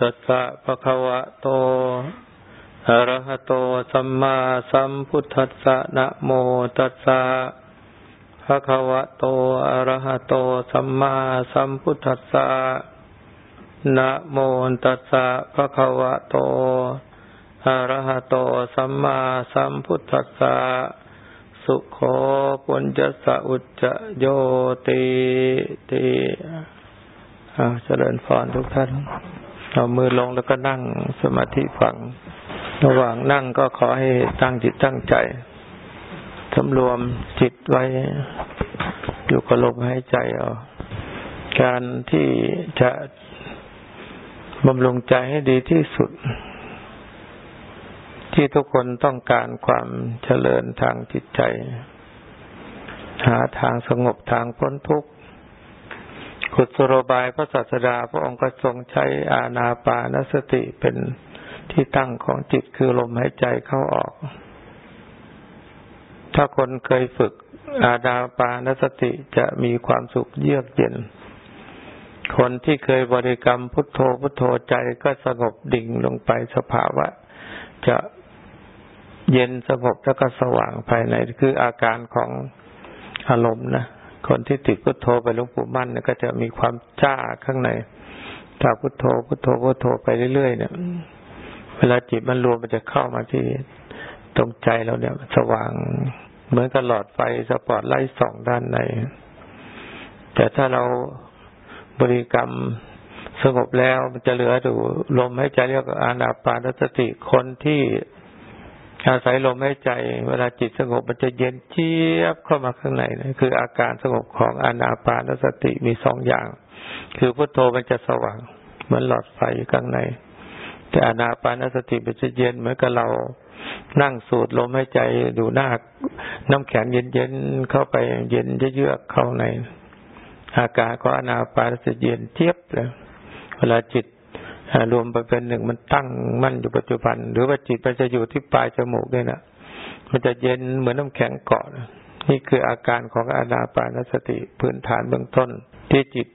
ตัสสะภะคะวะโตอะระหะโตสัมมาสัมพุทธัสสะนะโมตัสสะภะคะวะโตอะระหะโตสัมมาสัมพุทธัสสะนะโมตัสสะภะคะวะโตอะระหะโตสัมมาสัมพุทธัสสะสุขโขปุญจสะอุจจโยติติอาเจริญพรทุกท่าน เอามือลงแล้วก็นั่งสมาธิฟัง ระหว่างนั่งก็ขอให้ตั้งจิตตั้งใจสำรวมจิตไว้อยู่กับลมหายใจเอาการที่จะบำรุงใจให้ดีที่สุด ที่ทุกคนต้องการความเจริญทางจิตใจ หาทางสงบทางพ้นทุกข์ กุศโลบายพระศาสดาพระองค์ก็ทรงใช้อาณาปานสติเป็นที่ตั้งของจิตคือลมหายใจเข้าออก ถ้าคนเคยฝึกอาณาปานสติจะมีความสุขเยือกเย็น คนที่เคยบริกรรมพุทโธพุทโธใจก็สงบดิ่งลงไปสภาวะ จะเย็นสงบแล้วก็สว่างภายในคืออาการของอารมณ์นะ คนที่ติดพุทโธไปหลวงปู่มั่นเนี่ยก็จะมีความจ้าข้างในถ้าพุทโธพุทโธพุทโธไปเรื่อยๆเนี่ย เวลาจิตมันรวมมันจะเข้ามาที่ตรงใจเราเนี่ย สว่างเหมือนกับหลอดไฟสปอตไลท์ส่องด้านใน แต่ถ้าเราบริกรรมสงบแล้วมันจะเหลือดูลมให้ใจเรียกอานาปานสติคนที่ อาศัยลมหายใจ เวลาจิตสงบมันจะเย็นเจี๊ยบเข้ามาข้างในนะคืออาการสงบของอานาปานสติมีสองอย่าง คือพุทโธมันจะสว่างเหมือนหลอดไฟข้างใน แต่อานาปานสติมันจะเย็นเหมือนกับเรานั่งสูดลมหายใจดูหน้าน้ำแข็งเย็นๆเข้าไปเย็นเยือกเข้าใน อาการของอานาปานสติเย็นเทียบเลยเวลาจิต รวมไปเป็นหนึ่งมันตั้งมั่นอยู่ปัจจุบัน หรือว่าจิตมันจะอยู่ที่ปลายจมูกด้วยนะมันจะเย็นเหมือนน้าแข็งเกาะนี่คืออาการของอานาปานสติพื้นฐานเบื้องต้น ที่จิต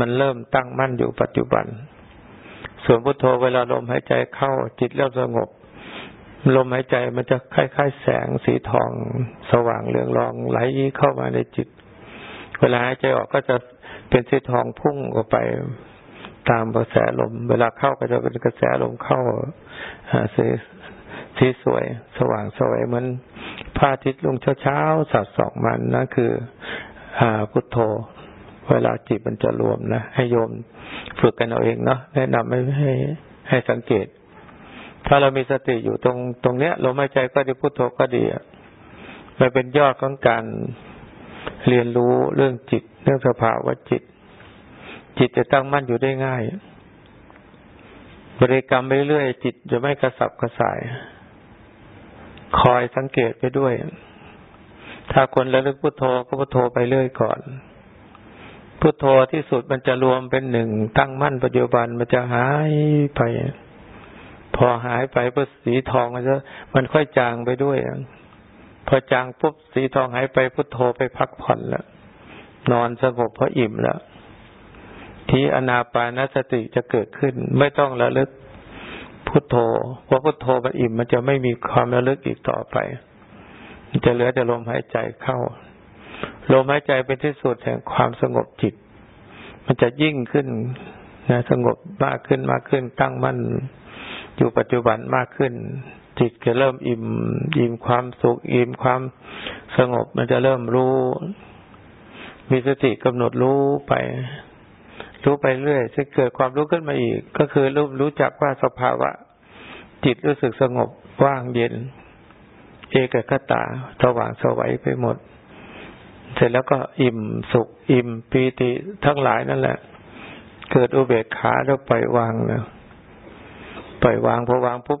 มันเริ่มตั้งมั่นอยู่ปัจจุบัน ส่วนพุทโธเวลาลมหายใจเข้า จิตเริ่มสงบ ลมหายใจมันจะคล้ายๆ แสงสีทอง สว่างเรืองรองไหลเข้ามาในจิต เวลาหายใจออกก็จะเป็นสีทองพุ่งออกไป ตามกระแสลม เวลาเข้าก็จะเป็นกระแสลมเข้าสีสีสวย สว่างสวยเหมือนพระอาทิตย์ลงเช้าๆสัดสองมันนั่นคืออพุทโธ เวลาจิตมันจะรวมนะให้โยมฝึกกันเอาเองเนาะแนะนำให้ให้ให้สังเกต ถ้าเรามีสติอยู่ตรงตรงเนี้ยลมหายใจก็ดีพุทโธก็ดีมันเป็นยอดของการเรียนรู้เรื่องจิต เรื่องสภาวะจิต จิตจะตั้งมั่นอยู่ได้ง่าย บริกรรมไปเรื่อยจิตจะไม่กระสับกระส่าย คอยสังเกตไปด้วย ถ้าคนระลึกพุทโธก็พุทโธไปเรื่อยก่อน พุทโธที่สุดมันจะรวมเป็นหนึ่งตั้งมั่นปัจจุบันมันจะหายไป พอหายไปปุ๊บสีทองมันจะมันค่อยจางไปด้วยพอจางปุ๊บสีทองหายไปพุทโธไปพักผ่อนแล้วนอนสงบเพราะอิ่มแล้ว ที่อนาปานสติจะเกิดขึ้น ไม่ต้องระลึกพุทโธเพราะพุทโธมันอิ่มมันจะไม่มีความระลึกอีกต่อไป มันจะเหลือแต่ลมหายใจเข้า ลมหายใจเป็นที่สุดแห่งความสงบจิต มันจะยิ่งขึ้นนะสงบมากขึ้นมากขึ้นตั้งมั่นอยู่ปัจจุบันมากขึ้น จิตจะเริ่มอิ่ม อิ่มความสุข อิ่มความสงบ มันจะเริ่มรู้ มีสติกำหนดรู้ไป รู้ไปเรื่อยจะเกิดความรู้ขึ้นมาอีก ก็คือรู้รู้จักว่าสภาวะ จิตรู้สึกสงบว่างเย็น เอกคตาสว่างสวัยไปหมด เสร็จแล้วก็อิ่มสุข อิ่มปีติทั้งหลายนั่นแหละ เกิดอุเบกขาแล้วปล่อยวางเนะปล่อยวางพอวางปุ๊บ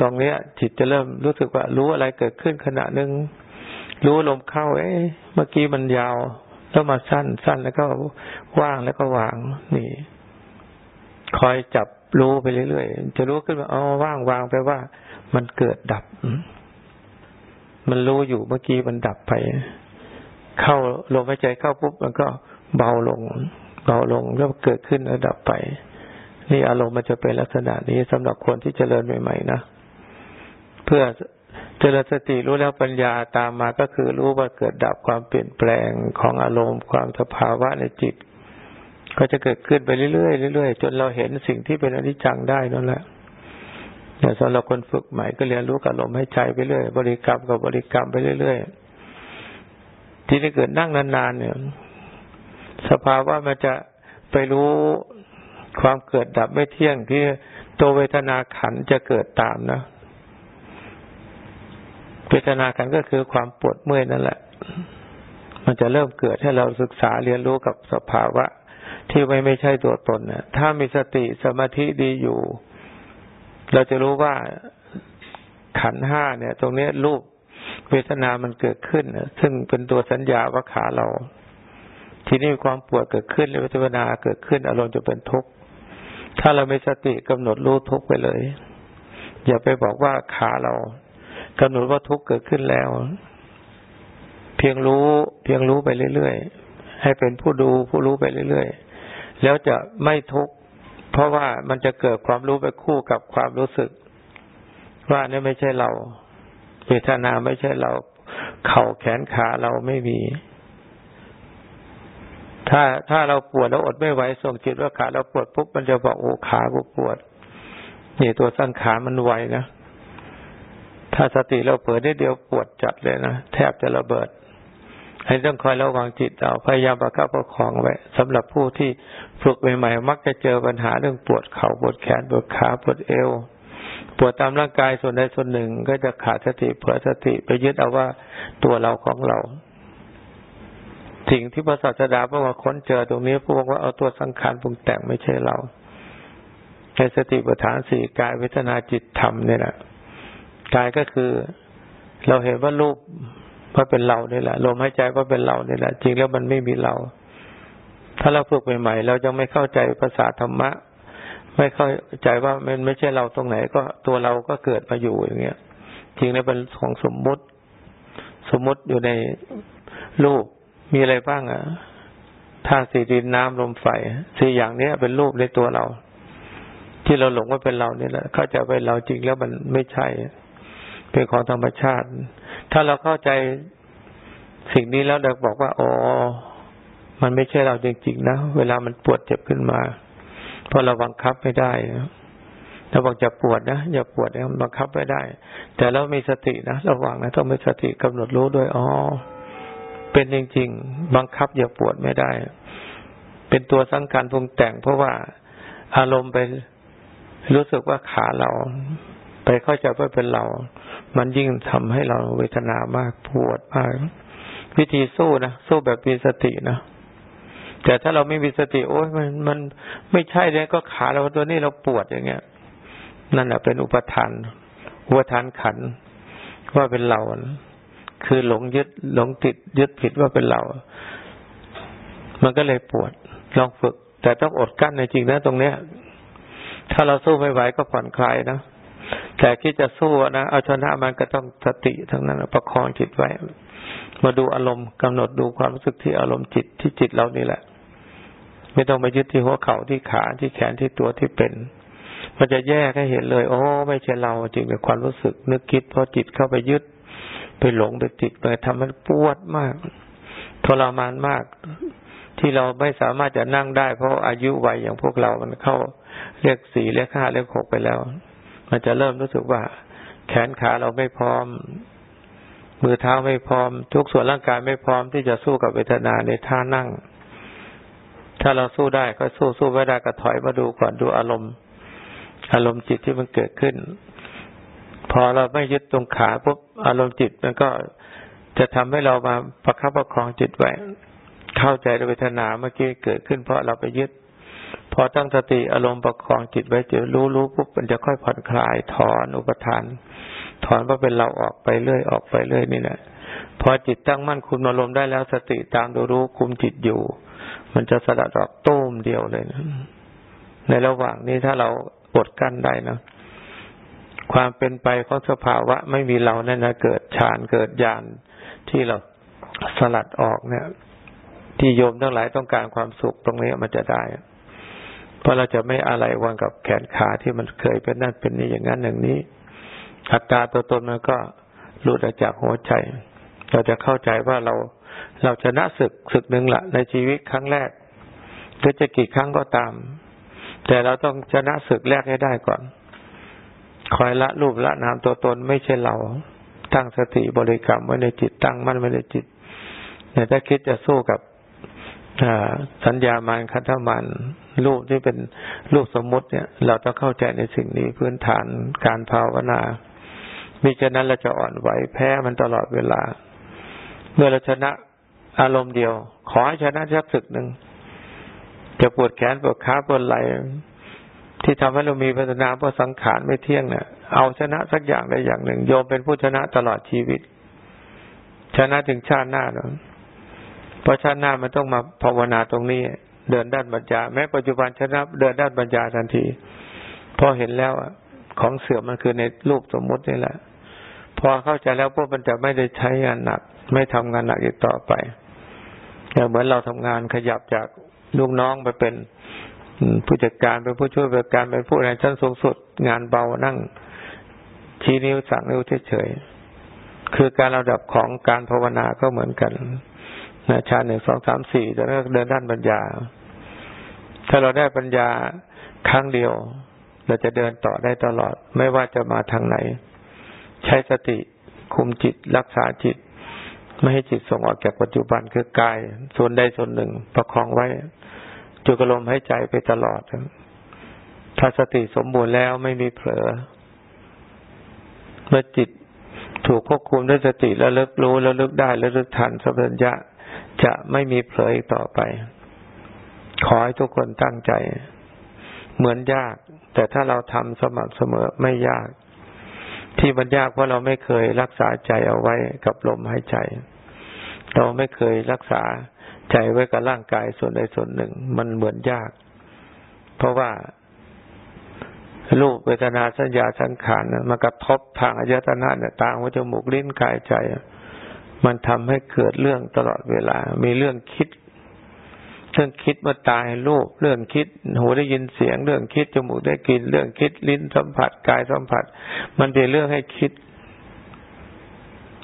ตรงเนี้ย จิตจะเริ่มรู้สึกว่า รู้อะไรเกิดขึ้นขณะหนึ่งรู้ลมเข้า เอ๊ะเมื่อกี้มันยาว แล้วมาสั้นสั้นแล้วก็ว่างแล้วก็วาง นี่ คอยจับรู้ไปเรื่อยๆจะรู้ขึ้นมาอ๋อว่างวางไปว่า มันเกิดดับ มันรู้อยู่เมื่อกี้มันดับไป เข้าลมหายใจเข้าปุ๊บมันก็เบาลง เบาลงแล้วเกิดขึ้นแล้วดับไป นี่อารมณ์มันจะเป็นลักษณะนี้สำหรับคนที่เจริญใหม่ๆนะเพื่อ เจริญสติรู้แล้วปัญญาตามมาก็คือรู้ว่าเกิดดับความเปลี่ยนแปลงของอารมณ์ความสภาวะในจิต ก็จะเกิดขึ้นไปเรื่อยๆเรื่อยๆจนเราเห็นสิ่งที่เป็นอนิจจังได้นั่นแหละเนี่สำหรับคนฝึกใหม่ก็เรียนรู้กับลมให้ใจไปเรื่อยบริกรรมกับบริกรรมไปเรื่อยๆที่ได้เกิดนั่งนานๆเนี่ย สภาวะมันจะไปรู้ความเกิดดับไม่เที่ยงที่ตัวเวทนาขันจะเกิดตามนะ เวทนาขันก็คือความปวดเมื่อยนั่นแหละ มันจะเริ่มเกิดให้เราศึกษาเรียนรู้กับสภาวะ ที่ไม่ไม่ใช่ตัวตนนะถ้ามีสติสมาธิดีอยู่ เราจะรู้ว่าขันห้าเนี่ย ตรงนี้รูปเวทนามันเกิดขึ้นซึ่งเป็นตัวสัญญาว่าขาเรา ทีนี้ความปวดเกิดขึ้นเวทนาเกิดขึ้น อารมณ์จะเป็นทุกข์ถ้าเราไม่สติกำหนดรู้ทุกข์ไปเลย อย่าไปบอกว่าขาเรา กำหนดว่าทุกเกิดขึ้นแล้ว เพียงรู้ เพียงรู้ไปเรื่อยๆให้เป็นผู้ดูผู้รู้ไปเรื่อยๆแล้วจะไม่ทุกข์เพราะว่ามันจะเกิดความรู้ไปคู่กับความรู้สึก ว่านี่ไม่ใช่เราเวทนาไม่ใช่เรา เข่าแขนขาเราไม่มี ถ้าถ้าเราปวดแล้วอดไม่ไหวส่งจิตว่าขาเราปวดปุ๊บมันจะบอกโอ้ขากูปวดนี่ตัวสังขามันไวนะ ถ้าสติเราเปิดได้เดียวปวดจัดเลยนะแทบจะระเบิด ให้ต้องคอยระวังจิตเอาพยายามประคับประคองไว้สำหรับผู้ที่ฝึกใหม่ๆมักจะเจอปัญหาเรื่องปวดเขา่าปวดแขนปวดขาปวดเอว ปวดตามร่างกายส่วนใดส่วนหนึ่งก็จะขาดสติเผื่อสติไปยึดเอาว่าตัวเราของเราสิ่งที่พระศาสดาพระว่าค้นเจอตรงนี้พระบอกว่าเอาตัวสังขารปรุงแต่งไม่ใช่เราในสติปัฏฐานสี่กายเวทนาจิตธรรมเนี่ยแหละ กายก็คือ เราเห็นว่ารูปว่าเป็นเราเนี่ยแหละลมหายใจว่าเป็นเราเนี่ยแหละจริงแล้วมันไม่มีเรา ถ้าเราฝึกใหม่ๆเราจะไม่เข้าใจภาษาธรรมะ ไม่เข้าใจว่ามันไม่ใช่เราตรงไหน ก็ตัวเราก็เกิดมาอยู่อย่างเงี้ย จริงแล้วเป็นของสมมุติ สมมุติอยู่ในรูปมีอะไรบ้างอะธาตุสี่ดินน้ำลมไฟสี่อย่างนี้เป็นรูปในตัวเรา ที่เราหลงว่าเป็นเราเนี่ยแหละเข้าใจเป็นเราจริงแล้วมันไม่ใช่ เป็นของธรรมชาติ ถ้าเราเข้าใจสิ่งนี้แล้วเราบอกว่าอ๋อมันไม่ใช่เราจริงๆนะเวลามันปวดเจ็บขึ้นมา เพราะเราบังคับไม่ได้เราบอกจะปวดนะอย่าปวดนะบังคับไม่ได้ แต่เรามีสตินะระวังนะต้องมีสติกำหนดรู้ด้วยอ๋อเป็นจริง ๆ บังคับอย่าปวดไม่ได้ เป็นตัวสังการปรุงแต่ง เพราะว่าอารมณ์ไปรู้สึกว่าขาเรา เข้าใจว่าเป็นเรา มันยิ่งทำให้เราเวทนามากปวดมาก วิธีสู้นะสู้แบบมีสตินะแต่ถ้าเราไม่มีสติโอ้ยมันมันไม่ใช่เลยก็ขาเราตัวนี้เราปวดอย่างเงี้ย นั่นแหละเป็นอุปทานอุปทานขันว่าเป็นเรา คือหลงยึดหลงติดยึดผิดว่าเป็นเรา มันก็เลยปวดลองฝึก แต่ต้องอดกั้นในจริงนะตรงเนี้ย ถ้าเราสู้ไม่ไหวก็ผ่อนคลายนะ แต่ที่จะสู้นะเอาชนะมันก็ต้องสติทั้งนั้นประคองจิตไว้ มาดูอารมณ์กำหนดดูความรู้สึกที่อารมณ์จิตที่จิตเรานี่แหละ ไม่ต้องไปยึดที่หัวเข่าที่ขาที่แขนที่ตัวที่เป็น มันจะแยกให้เห็นเลย โอ้ ไม่ใช่เราจริงเป็นความรู้สึก นึกคิดเพราะจิตเข้าไปยึด ไปหลงไปติดไปทำให้ปวดมาก ทรมานมากที่เราไม่สามารถจะนั่งได้เพราะอายุวัยอย่างพวกเรา มันเข้าเรียกสี่เรียกห้าเรียกหกไปแล้ว มันจะเริ่มรู้สึกว่า แขนขาเราไม่พร้อม มือเท้าไม่พร้อม ทุกส่วนร่างกายไม่พร้อมที่จะสู้กับเวทนาในท่านั่ง ถ้าเราสู้ได้ก็สู้สู้ไม่ได้ก็ถอยมาดูก่อนดูอารมณ์ อารมณ์จิตที่มันเกิดขึ้น พอเราไม่ยึดตรงขาปุ๊บอารมณ์จิตมันก็จะทำให้เรามาประคับประคองจิตไว้ เข้าใจเวทนาเมื่อกี้เกิดขึ้นเพราะเราไปยึด พอตั้งสติอารมณ์ประคองจิตไว้จะรู้รู้ปุ๊บมันจะค่อยผ่อนคลายถอนอุปทาน ถอนว่าเป็นเราออกไปเรื่อยออกไปเรื่อยนี่แหละพอจิตตั้งมั่นคุมอารมณ์ได้แล้วสติตามดูรู้คุมจิตอยู่ มันจะสลัดออกตุ้มเดียวเลยนะในระหว่างนี้ถ้าเราปดกั้นได้นะความเป็นไปของสภาวะไม่มีเราเนี่ยนะเกิดฌานเกิดญาณที่เราสลัดออกเนี่ย ที่โยมทั้งหลายต้องการความสุขตรงนี้มันจะได้ เพราะเราจะไม่อะไรวังกับแขนขาที่มันเคยเป็นนั่นเป็นนี่อย่างนั้นอย่างนี้อัตตาตัวตนมันก็หลุดออกจากหัวใจ เราจะเข้าใจว่าเราเราชนะศึกศึกหนึ่งละในชีวิตครั้งแรกหรือจะกี่ครั้งก็ตาม แต่เราต้องชนะศึกแรกให้ได้ก่อน คอยละรูปละนามตัวตนไม่ใช่เรา ตั้งสติบริกรรมไว้ในจิตตั้งมั่นไว้ในจิตแต่ถ้าคิดจะสู้กับสัญญามานคันธมัน รูปที่เป็นรูปสมมติเนี่ย เราต้องเข้าใจในสิ่งนี้พื้นฐานการภาวนามิฉะนั้นเราจะอ่อนไหวแพ้มันตลอดเวลา เมื่อเราชนะอารมณ์เดียว ขอให้ชนะชักศึกหนึ่งจะปวดแขนปวดขาปวดไหล่ที่ทำให้เรามีพัฒนาเพราะสังขารไม่เที่ยงเนี่ยเอาชนะสักอย่างใดอย่างหนึ่ง โยมเป็นผู้ชนะตลอดชีวิต ชนะถึงชาติหน้าเนาะเพราะชาติหน้ามันต้องมาภาวนาตรงนี้ เดินด้านปัญญา แม้ปัจจุบันชนะเดินด้านปัญญาทันทีพอเห็นแล้วของเสื่อมมันคือในรูปสมมุตินี่แหละ พอเข้าใจแล้วพวกมันจะไม่ได้ใช้งานหนัก ไม่ทำงานหนักอีกต่อไปเหมือนเราทำงานขยับจากลูกน้องไปเป็นผู้จัดการเป็นผู้ช่วยผู้จัดการเป็นผู้ในชั้นสูงสุด งานเบานั่งชี้นิ้วสั่งนิ้วเฉยๆคือการระดับของการภาวนาก็เหมือนกันนะชาหนึ่งสองสามสี่จะเดินด้านปัญญา ถ้าเราได้ปัญญาครั้งเดียว เราจะเดินต่อได้ตลอด ไม่ว่าจะมาทางไหน ใช้สติคุมจิตรักษาจิต ไม่ให้จิตส่งออกจากปัจจุบันคือกาย ส่วนใดส่วนหนึ่ง ประคองไว้จุกลมให้ใจไปตลอด ถ้าสติสมบูรณ์แล้วไม่มีเผลอ เมื่อจิตถูกควบคุมด้วยสติแล้วลิกรู้แล้วลิกได้แล้วลิกทันสัมปัญญะจะไม่มีเผลออีกต่อไป ขอให้ทุกคนตั้งใจ เหมือนยาก แต่ถ้าเราทำสม่ำเสมอไม่ยาก ที่มันยากเพราะเราไม่เคยรักษาใจเอาไว้กับลมหายใจ เราไม่เคยรักษาใจไว้กับร่างกายส่วนใดส่วนหนึ่ง มันเหมือนยาก เพราะว่ารูปเวทนาสัญญาสังขารมันกระทบทางอายตนะเนี่ยตาหูจมูกลิ้นกายใจ มันทำให้เกิดเรื่องตลอดเวลา มีเรื่องคิด เรื่องคิดเมื่อตายรูปเรื่องคิดหูได้ยินเสียง เรื่องคิดจมูกได้กลิ่นเรื่องคิดลิ้นสัมผัสกายสัมผัส มันเป็นเรื่องให้คิด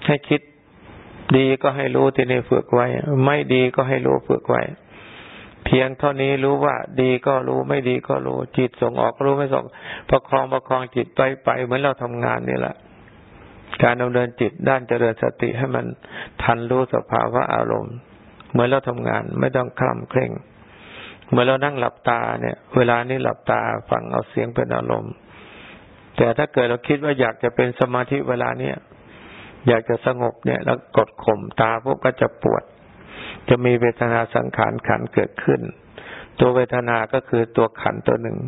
ให้คิด ดีก็ให้รู้ที่ในฝึกไว้ ไม่ดีก็ให้รู้ฝึกไว้ เพียงเท่านี้รู้ว่า ดีก็รู้ไม่ดีก็รู้ จิตส่งออกรู้ไม่ส่ง ประคองประคองจิตไปไปเหมือนเราทำงานนี่แหละการดำเนินจิตด้านเจริญสติให้มันทันรู้สภาวะอารมณ์ เหมือนเราทำงานไม่ต้องคลำเคร่งเมื่อเรานั่งหลับตาเนี่ย เวลานี้หลับตาฟังเอาเสียงเป็นอารมณ์ แต่ถ้าเกิดเราคิดว่าอยากจะเป็นสมาธิเวลาเนี้ยอยากจะสงบเนี่ย แล้วกดข่มตาพวกก็จะปวด จะมีเวทนาสังขารขันเกิดขึ้น ตัวเวทนาก็คือตัวขันตัวหนึ่ง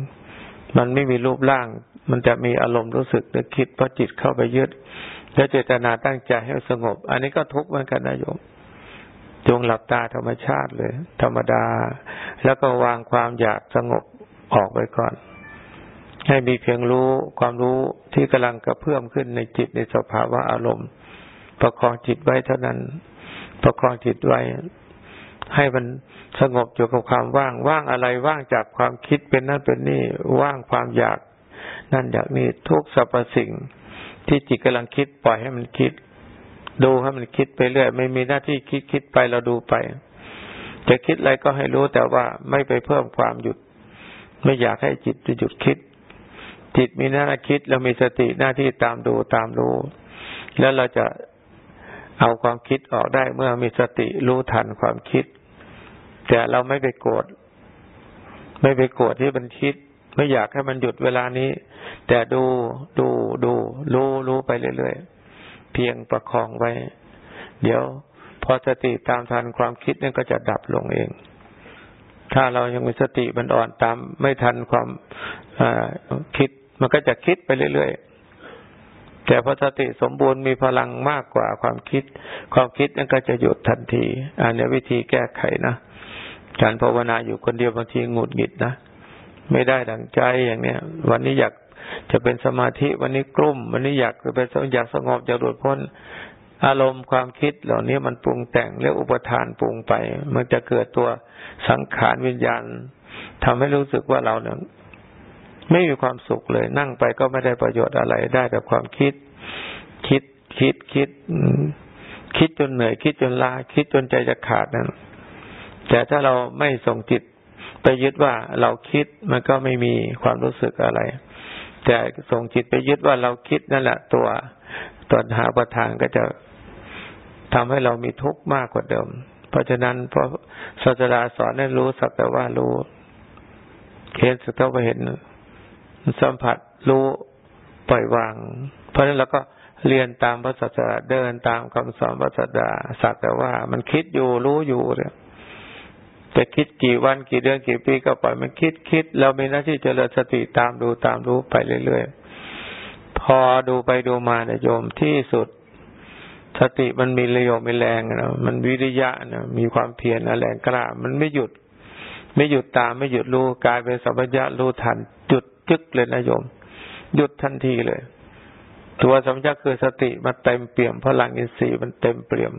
มันไม่มีรูปร่าง มันจะมีอารมณ์รู้สึกนึกคิดเพราะจิตเข้าไปยึด แล้วเจตนาตั้งใจให้สงบ อันนี้ก็ทุกข์เหมือนกันนะโยม จงหลับตาธรรมชาติเลย ธรรมดา แล้วก็วางความอยากสงบออกไปก่อน ให้มีเพียงรู้ความรู้ที่กำลังกระเพื่อมขึ้นในจิตในสภาวะอารมณ์ ประคองจิตไว้เท่านั้น ประคองจิตไว้ ให้มันสงบอยู่กับความว่าง ว่างอะไรว่างจากความคิดเป็นนั่นเป็นนี่ ว่างความอยาก นั่นอยากนี่ทุกสรรพสิ่ง ที่จิตกำลังคิดปล่อยให้มันคิด ดูให้มันคิดไปเรื่อย ไม่มีหน้าที่คิดคิดไปเราดูไป จะคิดอะไรก็ให้รู้แต่ว่าไม่ไปเพิ่มความหยุด ไม่อยากให้จิตจะหยุดคิด จิตมีหน้าคิดเรามีสติหน้าที่ตามดูตามรู้ แล้วเราจะเอาความคิดออกได้เมื่อมีสติรู้ทันความคิด แต่เราไม่ไปโกรธไม่ไปโกรธที่มันคิด ไม่อยากให้มันหยุดเวลานี้ แต่ดูดูดู รู้รู้ไปเรื่อยๆ เพียงประคองไว้ เดี๋ยวพอสติตามทันความคิดนั่นก็จะดับลงเอง ถ้าเรายังมีสติมันอ่อนตาม ไม่ทันความคิด มันก็จะคิดไปเรื่อยๆ แต่พอสติสมบูรณ์มีพลังมากกว่าความคิด ความคิดนั่นก็จะหยุดทันที อันนี้วิธีแก้ไขนะการภาวนาอยู่คนเดียวบางทีหงุดหงิดนะไม่ได้ดังใจอย่างเนี้ย วันนี้อยาก จะเป็นสมาธิวันนี้กลุ่ม วันนี้อยากจะเป็นอยากสงบอยากหลุดพ้น อารมณ์ความคิดเหล่านี้มันปรุงแต่งเรียกอุปทานปรุงไป มันจะเกิดตัวสังขารวิญญาณทำให้รู้สึกว่าเราเนี่ยไม่มีความสุขเลย นั่งไปก็ไม่ได้ประโยชน์อะไรได้แต่ความคิด คิดคิดคิด คิดจนเหนื่อย คิดจนลาคิดจนใจจะขาดนั้นแต่ถ้าเราไม่ส่งจิตไปยึดว่าเราคิดมันก็ไม่มีความรู้สึกอะไร แต่ส่งจิตไปยึดว่าเราคิดนั่นแหละตัวตัวหาประทานก็จะทำให้เรามีทุกข์มากกว่าเดิม เพราะฉะนั้นพระศาสดาสอนให้รู้สักแต่ว่ารู้เห็นสักแต่ว่าเห็นสัมผัสรู้ปล่อยวาง เพราะฉะนั้นเราก็เรียนตามพระศาสดาเดินตามคำสอนพระศาสดาสักแต่ว่ามันคิดอยู่รู้อยู่เนี่ย จะคิดกี่วันกี่เดือนกี่ปีก็ปล่อยมันคิดคิด เรามีหน้าที่เจริญสติตามดูตามรู้ไปเรื่อยๆ พอดูไปดูมาเนี่ยโยมที่สุด สติมันมีระโยมมีแรงนะมันวิริยะนะมีความเพียรนะแรงกล้ามันไม่หยุด ไม่หยุดตามไม่หยุดรู้กลายเป็นสัมปญะรู้ทันจุดจึกเลยนะโยม หยุดทันทีเลยตัวสัมปญะคือสติมันเต็มเปี่ยมพลังอินทรีย์มันเต็มเปี่ยม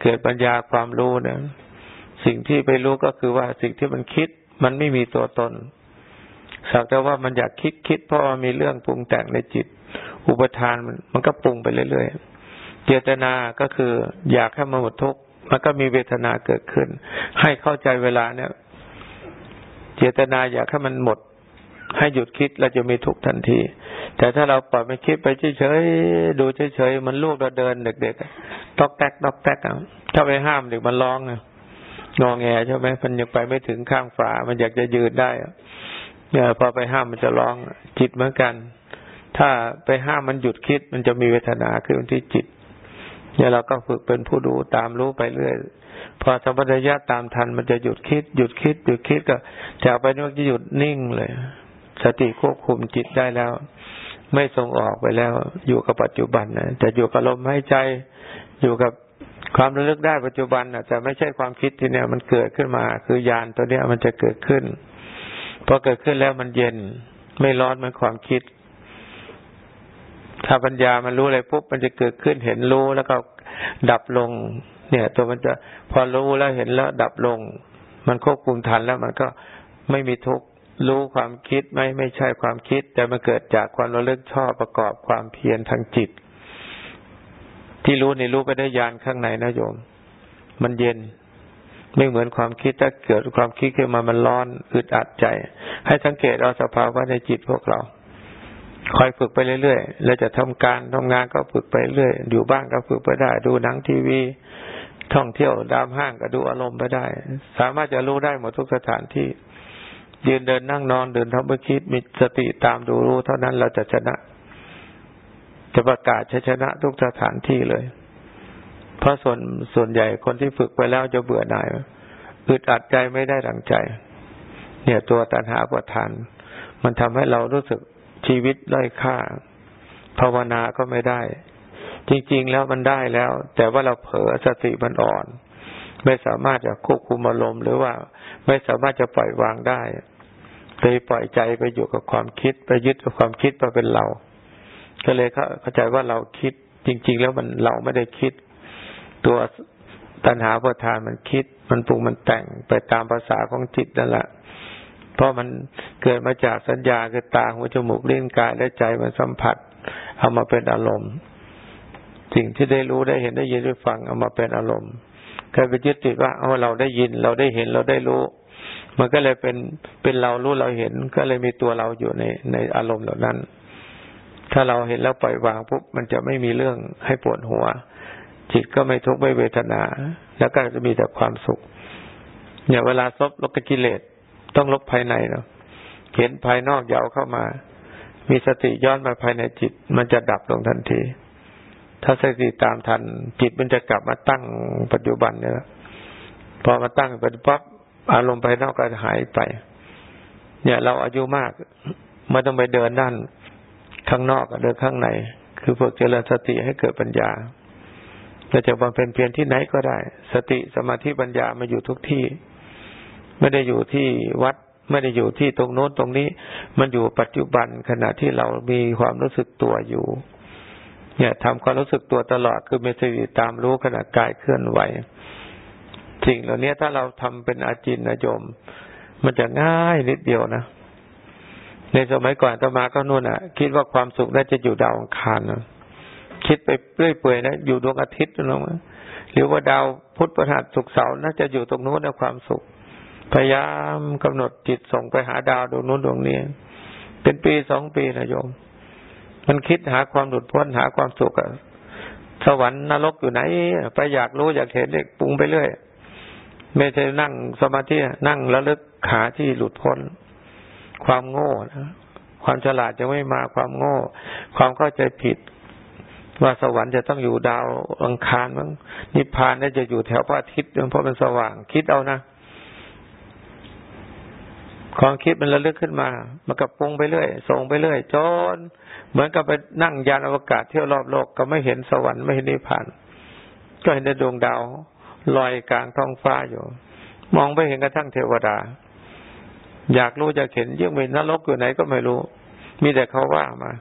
เกิดปัญญาความรู้เนี่ย สิ่งที่ไปรู้ก็คือว่าสิ่งที่มันคิด มันไม่มีตัวตนสักแต่ว่ามันอยากคิดคิดเพราะมีเรื่องปรุงแต่งในจิต อุปทานมันมันก็ปรุงไปเรื่อยๆเจตนาก็คืออยากให้มันหมดทุกข์มันก็มีเวทนาเกิดขึ้น ให้เข้าใจเวลาเนี่ย เจตนาอยากให้มันหมด ให้หยุดคิดเราจะมีทุกข์ทันที แต่ถ้าเราปล่อยมันคิดไปเฉยๆดูเฉยๆมันลูกเราเดินเด็กๆตอกแตกตอกแตกถ้าไปห้ามเด็กมันร้องเนี่ย งองแงใช่ไหมมันยังไปไม่ถึงข้างฝา มันอยากจะยืนได้เนี่ยพอไปห้ามมันจะร้องจิตเหมือนกัน ถ้าไปห้ามมันหยุดคิด มันจะมีเวทนาขึ้นที่จิตเนี่ยเราก็ฝึกเป็นผู้ดูตามรู้ไปเรื่อย พอสัมปชัญญะตามทันมันจะหยุดคิด หยุดคิด หยุดคิดก็จากไปนู้นจะหยุดนิ่งเลย สติควบคุมจิตได้แล้ว ไม่ส่งออกไปแล้ว อยู่กับปัจจุบันนะจะอยู่กับลมหายใจ อยู่กับ ความระลึกได้ปัจจุบันอะจะไม่ใช่ความคิดที่เนี่ย มันเกิดขึ้นมา คือยานตัวเนี้ยมันจะเกิดขึ้นพอเกิดขึ้นแล้วมันเย็น ไม่ร้อนเหมือนความคิด ถ้าปัญญามันรู้อะไรปุ๊บมันจะเกิดขึ้นเห็นรู้แล้วก็ดับลง เนี่ย ตัวมันจะพอรู้แล้วเห็นแล้วดับลง มันควบคุมทันแล้วมันก็ไม่มีทุกข์รู้ความคิดไม่ไม่ใช่ความคิด แต่มันเกิดจากความระลึกชอบประกอบความเพียรทางจิต ที่รู้ในรู้ก็ได้ยานข้างในนะโยม มันเย็น ไม่เหมือนความคิดถ้าเกิดความคิดขึ้นมามันร้อนอึดอัดใจ ให้สังเกตเอาสภาวะในจิตพวกเราคอยฝึกไปเรื่อยๆแล้วจะทำการทำงานก็ฝึกไปเรื่อย อยู่บ้านก็ฝึกไปได้ ดูหนังทีวีท่องเที่ยวดามห้างก็ดูอารมณ์ไปได้ สามารถจะรู้ได้หมดทุกสถานที่ ยืนเดินนั่งนอนเดินทำเมื่อคิดมีสติตามดูรู้ เท่านั้นเราจะชนะ จะประกาศชัยชนะทุกสถานที่เลย เพราะส่วนส่วนใหญ่คนที่ฝึกไปแล้วจะเบื่อหน่ายอึดอัดใจไม่ได้ดังใจ เนี่ยตัวตัณหาประทาน มันทำให้เรารู้สึกชีวิตด้อยค่า ภาวนาก็ไม่ได้ จริง ๆ แล้วมันได้แล้ว แต่ว่าเราเผลอสติมันอ่อน ไม่สามารถจะควบคุมอารมณ์หรือว่าไม่สามารถจะปล่อยวางได้เลยปล่อยใจไปอยู่กับความคิด ไปยึดกับความคิดมาเป็นเรา ก็เลยเข้าใจว่าเราคิดจริง ๆ แล้วมันเราไม่ได้คิด ตัวตัณหาประทานมันคิด มันปรุงมันแต่งไปตามภาษาของจิตนั่นแหละเพราะมันเกิดมาจากสัญญาคือตาหูจมูกลิ้นกายและใจมันสัมผัส เอามาเป็นอารมณ์สิ่งที่ได้รู้ได้เห็นได้ยินได้ฟังเอามาเป็นอารมณ์เคยไปยึดติดว่าเอาเราได้ยิน เราได้เห็นเราได้รู้ มันก็เลยเป็นเป็นเรารู้เราเห็น ก็เลยมีตัวเราอยู่ในในอารมณ์เหล่านั้น ถ้าเราเห็นแล้วปล่อยวางปุ๊บมันจะไม่มีเรื่องให้ปวดหัว จิตก็ไม่ทุกข์ไม่เวทนา แล้วก็จะมีแต่ความสุขเนี่ยเวลาซบลบกิเลสต้องลบภายในเนาะเห็นภายนอกเยาเข้ามา มีสติย้อนมาภายในจิต มันจะดับลงทันที ถ้าสติตามทัน จิตมันจะกลับมาตั้งปัจจุบันเนี่ยพอมาตั้งปัจจุบันอารมณ์ภายนอกก็หายไป เนี่ย เราอายุมากไม่ต้องไปเดินด้าน ข้างนอกกับเดินข้างใน คือฝึกเจริญสติให้เกิดปัญญาเราจะบำเพ็ญเพียรที่ไหนก็ได้ สติสมาธิปัญญามาอยู่ทุกที่ ไม่ได้อยู่ที่วัด ไม่ได้อยู่ที่ตรงโน้นตรงนี้ มันอยู่ปัจจุบันขณะที่เรามีความรู้สึกตัวอยู่ เนี่ยทำความรู้สึกตัวตลอดคือมีสติตามรู้ขณะกายเคลื่อนไหวสิ่งเหล่านี้ถ้าเราทำเป็นอาจินนะโยม มันจะง่ายนิดเดียวนะ ในสมัยก่อนตมาก็นู่นอะ คิดว่าความสุขน่าจะอยู่ดาวอังคารนะคิดไปเรื่อยเปื่อยนะอยู่ดวงอาทิตย์นะหรือว่าดาวพุธประหัสสุกเสาร์น่าจะอยู่ตรงนู้นนะความสุข พยายามกำหนดจิตส่งไปหาดาวดวงนู้นดวงนี้เป็นปีสองปีนะโยม มันคิดหาความหลุดพ้นหาความสุขอะสวรรค์นรกอยู่ไหน ไปอยากรู้อยากเห็นเด็กปรุงไปเรื่อย ไม่ใช่นั่งสมาธินั่งระลึกขาที่หลุดพ้น ความโง่นะความฉลาดจะไม่มาความโง่ ความเข้าใจผิด ว่าสวรรค์จะต้องอยู่ดาวอังคารมั้งนิพพานน่าจะอยู่แถวพระอาทิตย์เพราะมันสว่างคิดเอานะความคิดมันระลึกขึ้นมา มันก็ปรุงไปเรื่อย ส่งไปเรื่อย จน เหมือนกับไปนั่งยานอวกาศเที่ยวรอบโลกก็ไม่เห็นสวรรค์ไม่เห็นนิพพาน ก็เห็นแต่ดวงดาวลอยกลางท้องฟ้าอยู่ มองไปเห็นกระทั่งเทวดา อยากรู้จะเห็นยิ่งเป็นนรกอยู่ไหนก็ไม่รู้ มีแต่เขาว่ามา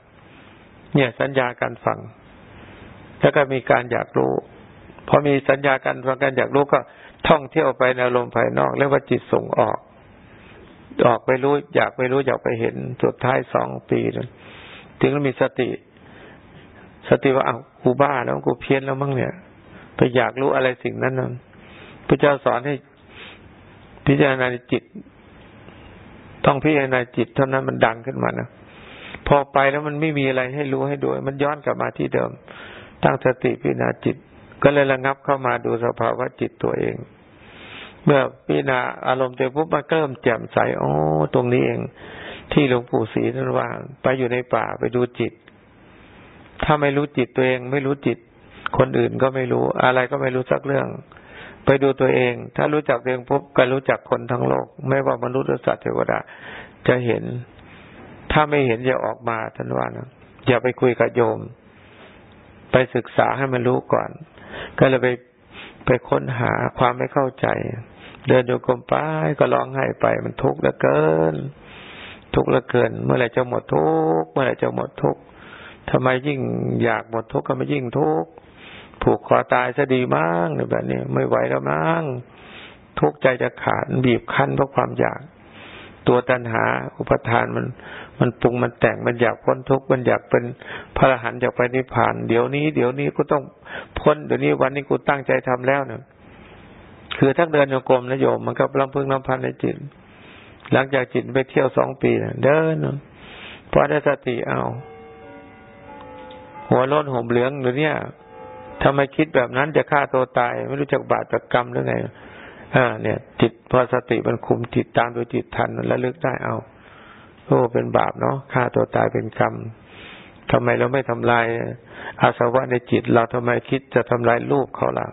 เนี่ยสัญญาการฟัง แล้วก็มีการอยากรู้พอมีสัญญาการฟังการอยากรู้ก็ท่องเที่ยวไปในลมภายนอกเรียกว่าจิตส่งออก ออกไปรู้ อยากไปรู้อยากไปเห็นสุดท้ายสองปีถึงมีสติ สติว่าอ้าวกูบ้าแล้วกูเพี้ยนแล้วมั้งเนี่ย ไปอยากรู้อะไรสิ่งนั้นนั้นพระเจ้าสอนให้พิจารณาจิต ต้องพิจารณาจิตเท่านั้นมันดังขึ้นมานะพอไปแล้วมันไม่มีอะไรให้รู้ให้ดูมันย้อนกลับมาที่เดิม ตั้งสติพิจารณาจิต ก็เลยระงับเข้ามาดูสภาวะจิตตัวเอง เมื่อพิจารณาอารมณ์เต็มปุ๊บมันเริ่มแจ่มใสโอ้ตรงนี้เอง ที่หลวงปู่ศรีท่านว่า ไปอยู่ในป่าไปดูจิต ถ้าไม่รู้จิตตัวเอง ไม่รู้จิต คนอื่นก็ไม่รู้ อะไรก็ไม่รู้สักเรื่อง ไปดูตัวเอง ถ้ารู้จักเองปุ๊บก็รู้จักคนทั้งโลก ไม่ว่ามนุษย์หรือสัตว์เทวดาจะเห็น ถ้าไม่เห็นอย่าออกมาท่านว่านะอย่าไปคุยกับโยม ไปศึกษาให้มันรู้ก่อน ก็เลยไปไปค้นหาความไม่เข้าใจ เดินโยกมไปก็ร้องไห้ไป มันทุกข์เหลือเกิน ทุกข์เหลือเกิน เมื่อไหร่จะหมดทุกข์เมื่อไหร่จะหมดทุกข์ทำไมยิ่งอยากหมดทุกข์ก็ม่ยิ่งทุกข์ ผูกคอตายซะดีมั้งในแบบนี้ไม่ไหวแล้วมั้งทุกใจจะขาดบีบคั้นเพราะความอยาก ตัวตัณหา อุปทานมัน มันปรุงมันแต่งมันอยากพ้นทุกข์มันอยากเป็นพระอรหันต์อยากไปนิพพาน เดี๋ยวนี้ เดี๋ยวนี้กูต้องพ้นเดี๋ยวนี้วันนี้กูตั้งใจทำแล้วเนี่ยคือทั้งเดินโยกมนะโยมมันก็ลำพึงลำพันในจิต หลังจากจิตไปเที่ยวสองปีเนี่ยเดินพอได้สติเอา หัวร้นห่มเหลืองหรือเนี่ย ทำไมคิดแบบนั้นจะฆ่าตัวตาย ไม่รู้จักบาปจักกรรมหรือไงอ่าเนี่ย จิตพอสติมันคุมจิตตามโดยจิตทันแล้วลึกได้เอาโอ้เป็นบาปเนาะฆ่าตัวตายเป็นกรรมทำไมเราไม่ทำลายอาสวะในจิต เราทำไมคิดจะทำลายรูปเขาล่ะ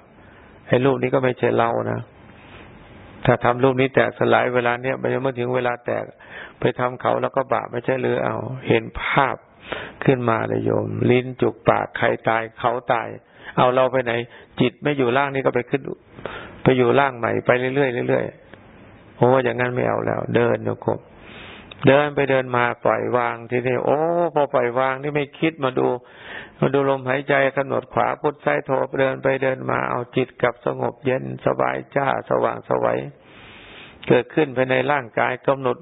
ไอ้รูปนี้ก็ไม่ใช่เรานะถ้าทำรูปนี้แตกสลายเวลาเนี้ยมันยังไม่ถึงเวลาแตกไปทำเขาแล้วก็บาปไม่ใช่หรือเอา เห็นภาพขึ้นมาเลยโยม ลิ้นจุกปากใครตายเขาตาย เอาเราไปไหน จิตไม่อยู่ล่างนี่ก็ไปขึ้น ไปอยู่ล่างใหม่ไปเรื่อยๆเรื่อยๆโอ้อย่างนั้นไม่เอาแล้ว เดินโยกบเดินไปเดินมาปล่อยวางทีนี้โอ้พอปล่อยวางนี่ไม่คิดมาดู มาดูลมหายใจกำหนดขวาพุทธซ้ายโทเดินไปเดินมาเอาจิตกับสงบเย็นสบายจ้าสว่างสวัยเกิดขึ้นภายในร่างกายกำหนด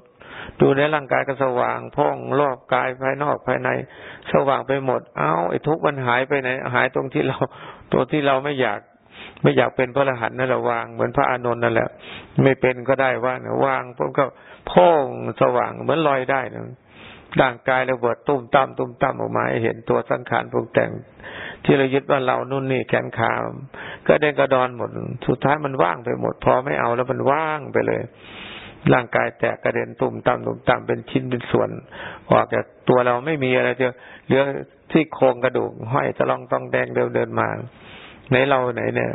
ดูในร่างกายก็สว่างพ่องรอบกายภายนอกภายใน สว่างไปหมด เอ้าไอ้ทุกข์มันหายไปไหนหายตรงที่เราตัวที่เราไม่อยาก ไม่อยากเป็นพระอรหันต์นั่นแหละวางเหมือนพระอานนท์นั่นแหละ ไม่เป็นก็ได้ว่างวางพวกก็พ่องสว่างเหมือนลอยได้นะร่างกายเราเบิดตุ้มตั้มตุ้มตั้มออกมาเห็นตัวสังขารปรุงแต่ง ที่เรายึดว่าเรานู่นนี่แขนขาก็เด้งกระดอนหมด สุดท้ายมันว่างไปหมด พอไม่เอาแล้วมันว่างไปเลย ร่างกายแตกกระเด็นตุ่มต่ำตุ่มต่ำเป็นชิ้นเป็นส่วน ออกจากตัวเราไม่มีอะไรจะเหลือที่โครงกระดูกห้อยจะลองต้องแดงเดินเดินมาไหนเราไหนเนี่ย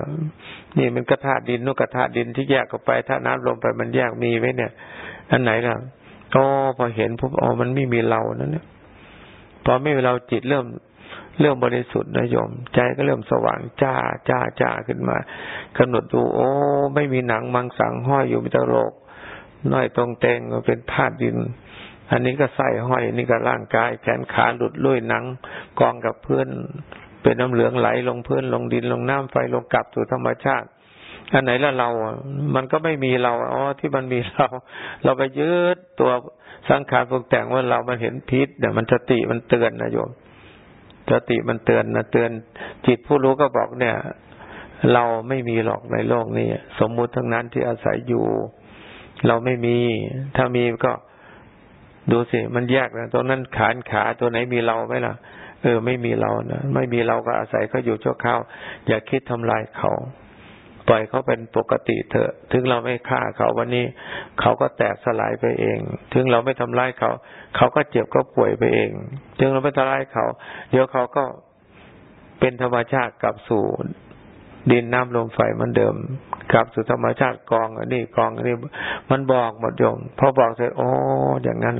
นี่มันกระทาดินนุกกระทาดินที่แยกออกไปถ้าน้ำลงไปมันแยกมีไว้เนี่ย อันไหนล่ะก็พอเห็นปุ๊บอ๋อมันไม่มีเรานั่นเนี่ยพอไม่มีเราจิตเริ่มเริ่มบริสุทธิ์นะโยม ใจก็เริ่มสว่างจ้าจ้าจ้าขึ้นมากำหนดดู โอ้ ไม่มีหนังมังสังห้อยอยู่มีแต่โลก น้อยตรงเตงเป็นธาตุดิน อันนี้ก็ใส่ห้อยนี่ก็ร่างกายแขนขาหลุดลุ่ยหนัง กองกับเพื่อนเป็นน้ำเหลืองไหลลงเพื้นลงดินลงน้ำไฟลงกลับสู่ธรรมชาติอันไหนละเรา มันก็ไม่มีเรา อ๋อ ที่มันมีเรา เราไปยึดตัวสังขารปรุงแต่งว่าเรา มันเห็นพิษเนี่ยมันสติมันเตือนนะโยม สติมันเตือนนะเตือน จิตผู้รู้ก็บอกเนี่ย เราไม่มีหรอกในโลกนี้ สมมุติทั้งนั้นที่อาศัยอยู่ เราไม่มี ถ้ามีก็ดูสิ มันแยกนะตรงนั้นขานขาตัวไหนมีเราไหมล่ะ เออ ไม่มีเรานะไม่มีเราก็อาศัยเขาอยู่ชั่วคราว อย่าคิดทำลายเขา ปล่อยเขาเป็นปกติเถอะ ถึงเราไม่ฆ่าเขาวันนี้ เขาก็แตกสลายไปเอง ถึงเราไม่ทำร้ายเขา เขาก็เจ็บก็ป่วยไปเอง ถึงเราไม่ทำร้ายเขา เดี๋ยวเขาก็เป็นธรรมชาติกลับสู่ ดินน้ำลมไฟมือนเดิมกลับสู่ธรรมชาติกองอันนี้กองอันนี้มันบอกหมดโยมพอบอกเสร็จโอ้อย่างนั้น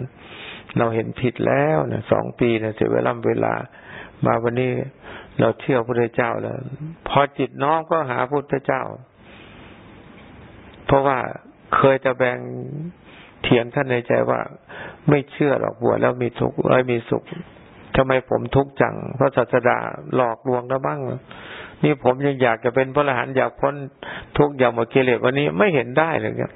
เราเห็นผิดแล้วนะสองปีนะเสียเวลาเวลา มาวันนี้เราเชื่อพระพุทธเจ้าแล้ว พอจิตน้อมก็หาพระพุทธเจ้า เพราะว่าเคยจะแบ่งเถียงท่านในใจว่า ไม่เชื่อหรอกบวชแล้วมีทุกข์เอ้ยมีสุขทำไมผมทุกข์จังพระศาสดาหลอกลวงแล้วบ้าง นี่ผมยังอยากจะเป็นพระอรหันต์อยากพ้นทุกข์อยากหมดกิเลสวันนี้ไม่เห็นได้เลยครับ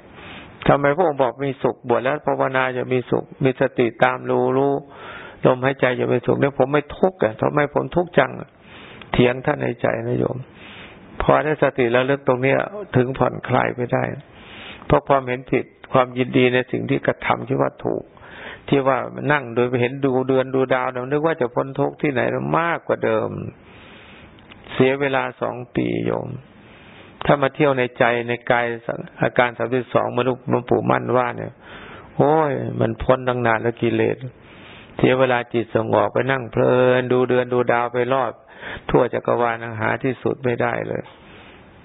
ทำไมพระองค์บอกมีสุขบวชแล้วภาวนาจะมีสุข มีสติตามรู้รู้ลมหายใจจะมีสุขเนี่ยผมไม่ทุกข์อะทำไมผมทุกข์จังเถียงท่านในใจนะโยม พอได้สติแล้วเลิกตรงนี้ถึงผ่อนคลายไปได้ เพราะความเห็นผิดความยินดีในสิ่งที่กระทำที่ว่าถูก ที่ว่านั่งโดยไปเห็นดูเดือนดูดาวเรานึกว่าจะพ้นทุกข์ที่ไหนมากกว่าเดิม เสียเวลาสองปีโยม ถ้ามาเที่ยวในใจในกายอาการสามสิบสองมนุษย์หลวงปู่มั่นว่าเนี่ย โอ้ย มันพ้นตั้งนานแล้วกิเลสเสียเวลาจิตสงบไปนั่งเพลิน ดูเดือนดูดาวไปรอบ ทั่วจักรวาลหาที่สุดไม่ได้เลย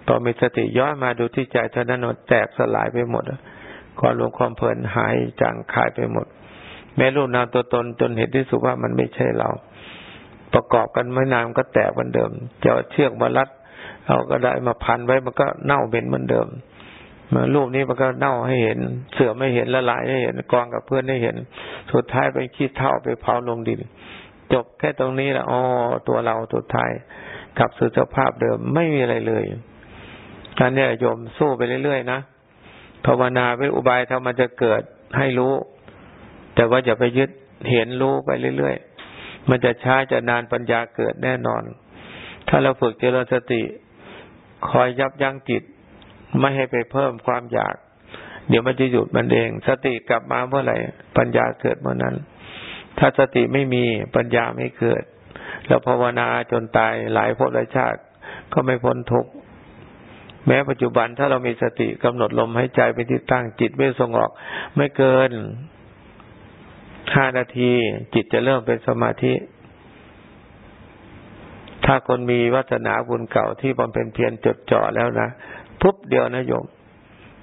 พอมีสติย้อนมาดูที่ใจเท่านั้นแตกสลายไปหมดความรวมความเพลินหายจางคายไปหมด แม้รูปนามตัวตนจนเห็นที่สุดว่ามันไม่ใช่เรา ประกอบกันไม่นานก็แตกเหมือนเดิมจะเชือกมารัด เอาก็ได้มาพันไว้มันก็เน่าเป็นเหมือนเดิมมารูปนี้มันก็เน่าให้เห็น เสือไม่เห็นละลายให้เห็นกองกับเพื่อนให้เห็น สุดท้ายไปขี้เท่าไปเผาลงดินจบแค่ตรงนี้ละอ๋อตัวเราสุดท้ายกลับสู่สภาพเดิมไม่มีอะไรเลยอันนี้โยมสู้ไปเรื่อยๆนะภาวนาเป็นอุบายทำมันจะเกิดให้รู้ แต่ว่าอย่าไปยึดเห็นรู้ไปเรื่อยๆ มันจะช้าจะนานปัญญาเกิดแน่นอน ถ้าเราฝึกเจริญสติ คอยยับยั้งจิต ไม่ให้ไปเพิ่มความอยาก เดี๋ยวมันจะหยุดมันเอง สติกลับมาเมื่อไหร่ปัญญาเกิดเมื่อนั้น ถ้าสติไม่มีปัญญาไม่เกิดแล้วภาวนาจนตายหลายภพหลายชาติก็ไม่พ้นทุกข์แม้ปัจจุบันถ้าเรามีสติกำหนดลมหายใจเป็นที่ตั้งจิตไม่ส่งออก ไม่เกิน ห้านาที จิตจะเริ่มเป็นสมาธิ ถ้าคนมีวัฒนาบุญเก่าที่บำเพ็ญเพียรจดจ่อแล้วนะปุ๊บเดียวนะโยม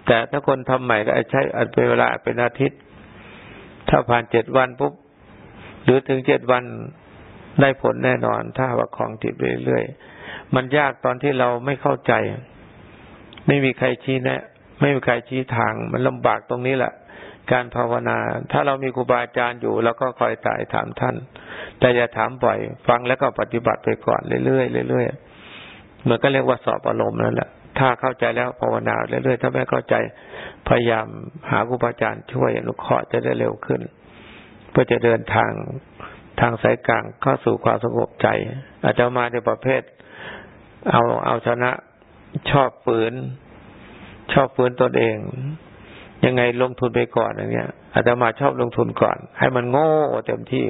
แต่ถ้าคนทำใหม่ก็ใช้อันเป็นเวลาเป็นอาทิตย์ ถ้าผ่านเจ็ดวันปุ๊บ หรือถึงเจ็ดวันได้ผลแน่นอน ถ้าว่าของจิตเรื่อยๆ มันยากตอนที่เราไม่เข้าใจ ไม่มีใครชี้แนะ ไม่มีใครชี้ทาง มันลำบากตรงนี้แหละ การภาวนา ถ้าเรามีครูบาอาจารย์อยู่เราก็คอยตายถามท่าน แต่อย่าถามบ่อยฟังแล้วก็ปฏิบัติไปก่อนเรื่อยๆเรื่อยๆเหมือนก็เรียกว่าสอบอารมณ์นั่นแหละถ้าเข้าใจแล้วภาวนาเรื่อยๆถ้าไม่เข้าใจพยายามหาครูบาอาจารย์ช่วยอนุเคราะห์จะได้เร็วขึ้น เพื่อจะเดินทางทางสายกลางเข้าสู่ความสงบใจ อาจจะมาในประเภท เอาเอาชนะชอบฝืน ชอบฝืนตนเอง ยังไงลงทุนไปก่อนอย่างเงี้ยอาจจะมาชอบลงทุนก่อน ให้มันโง่เต็มที่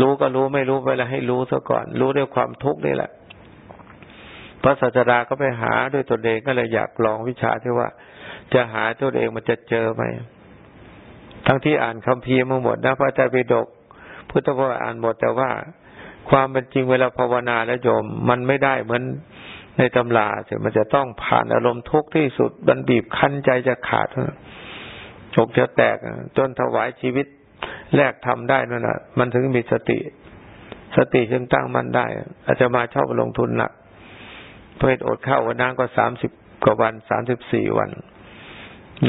รู้ก็รู้ไม่รู้ไปแล้วให้รู้ซะก่อน รู้ด้วยความทุกข์นี่แหละพระศาสดาก็ไปหาด้วยตนเองก็เลยอยากลองวิชาที่ว่า จะหาตัวเองมันจะเจอไหมทั้งที่อ่านคำพีมาหมดนะพระอาจารย์ไปดก พุทธพจน์อ่านหมดแต่ว่า ความเป็นจริงเวลาภาวนาแล้วโยม มันไม่ได้เหมือน ในตำราเสียมันจะต้องผ่านอารมณ์ทุกข์ที่สุดบันบีบคั้นใจจะขาดจกจะแตกจนถวายชีวิตแลกทำได้นั่นแหะมันถึงมีสติ สติจึงตั้งมันได้ อาจจะมาชอบลงทุนหนักเพศออดข้าววันนั่งก็สามสิบกว่าวันสามสิบสี่วัน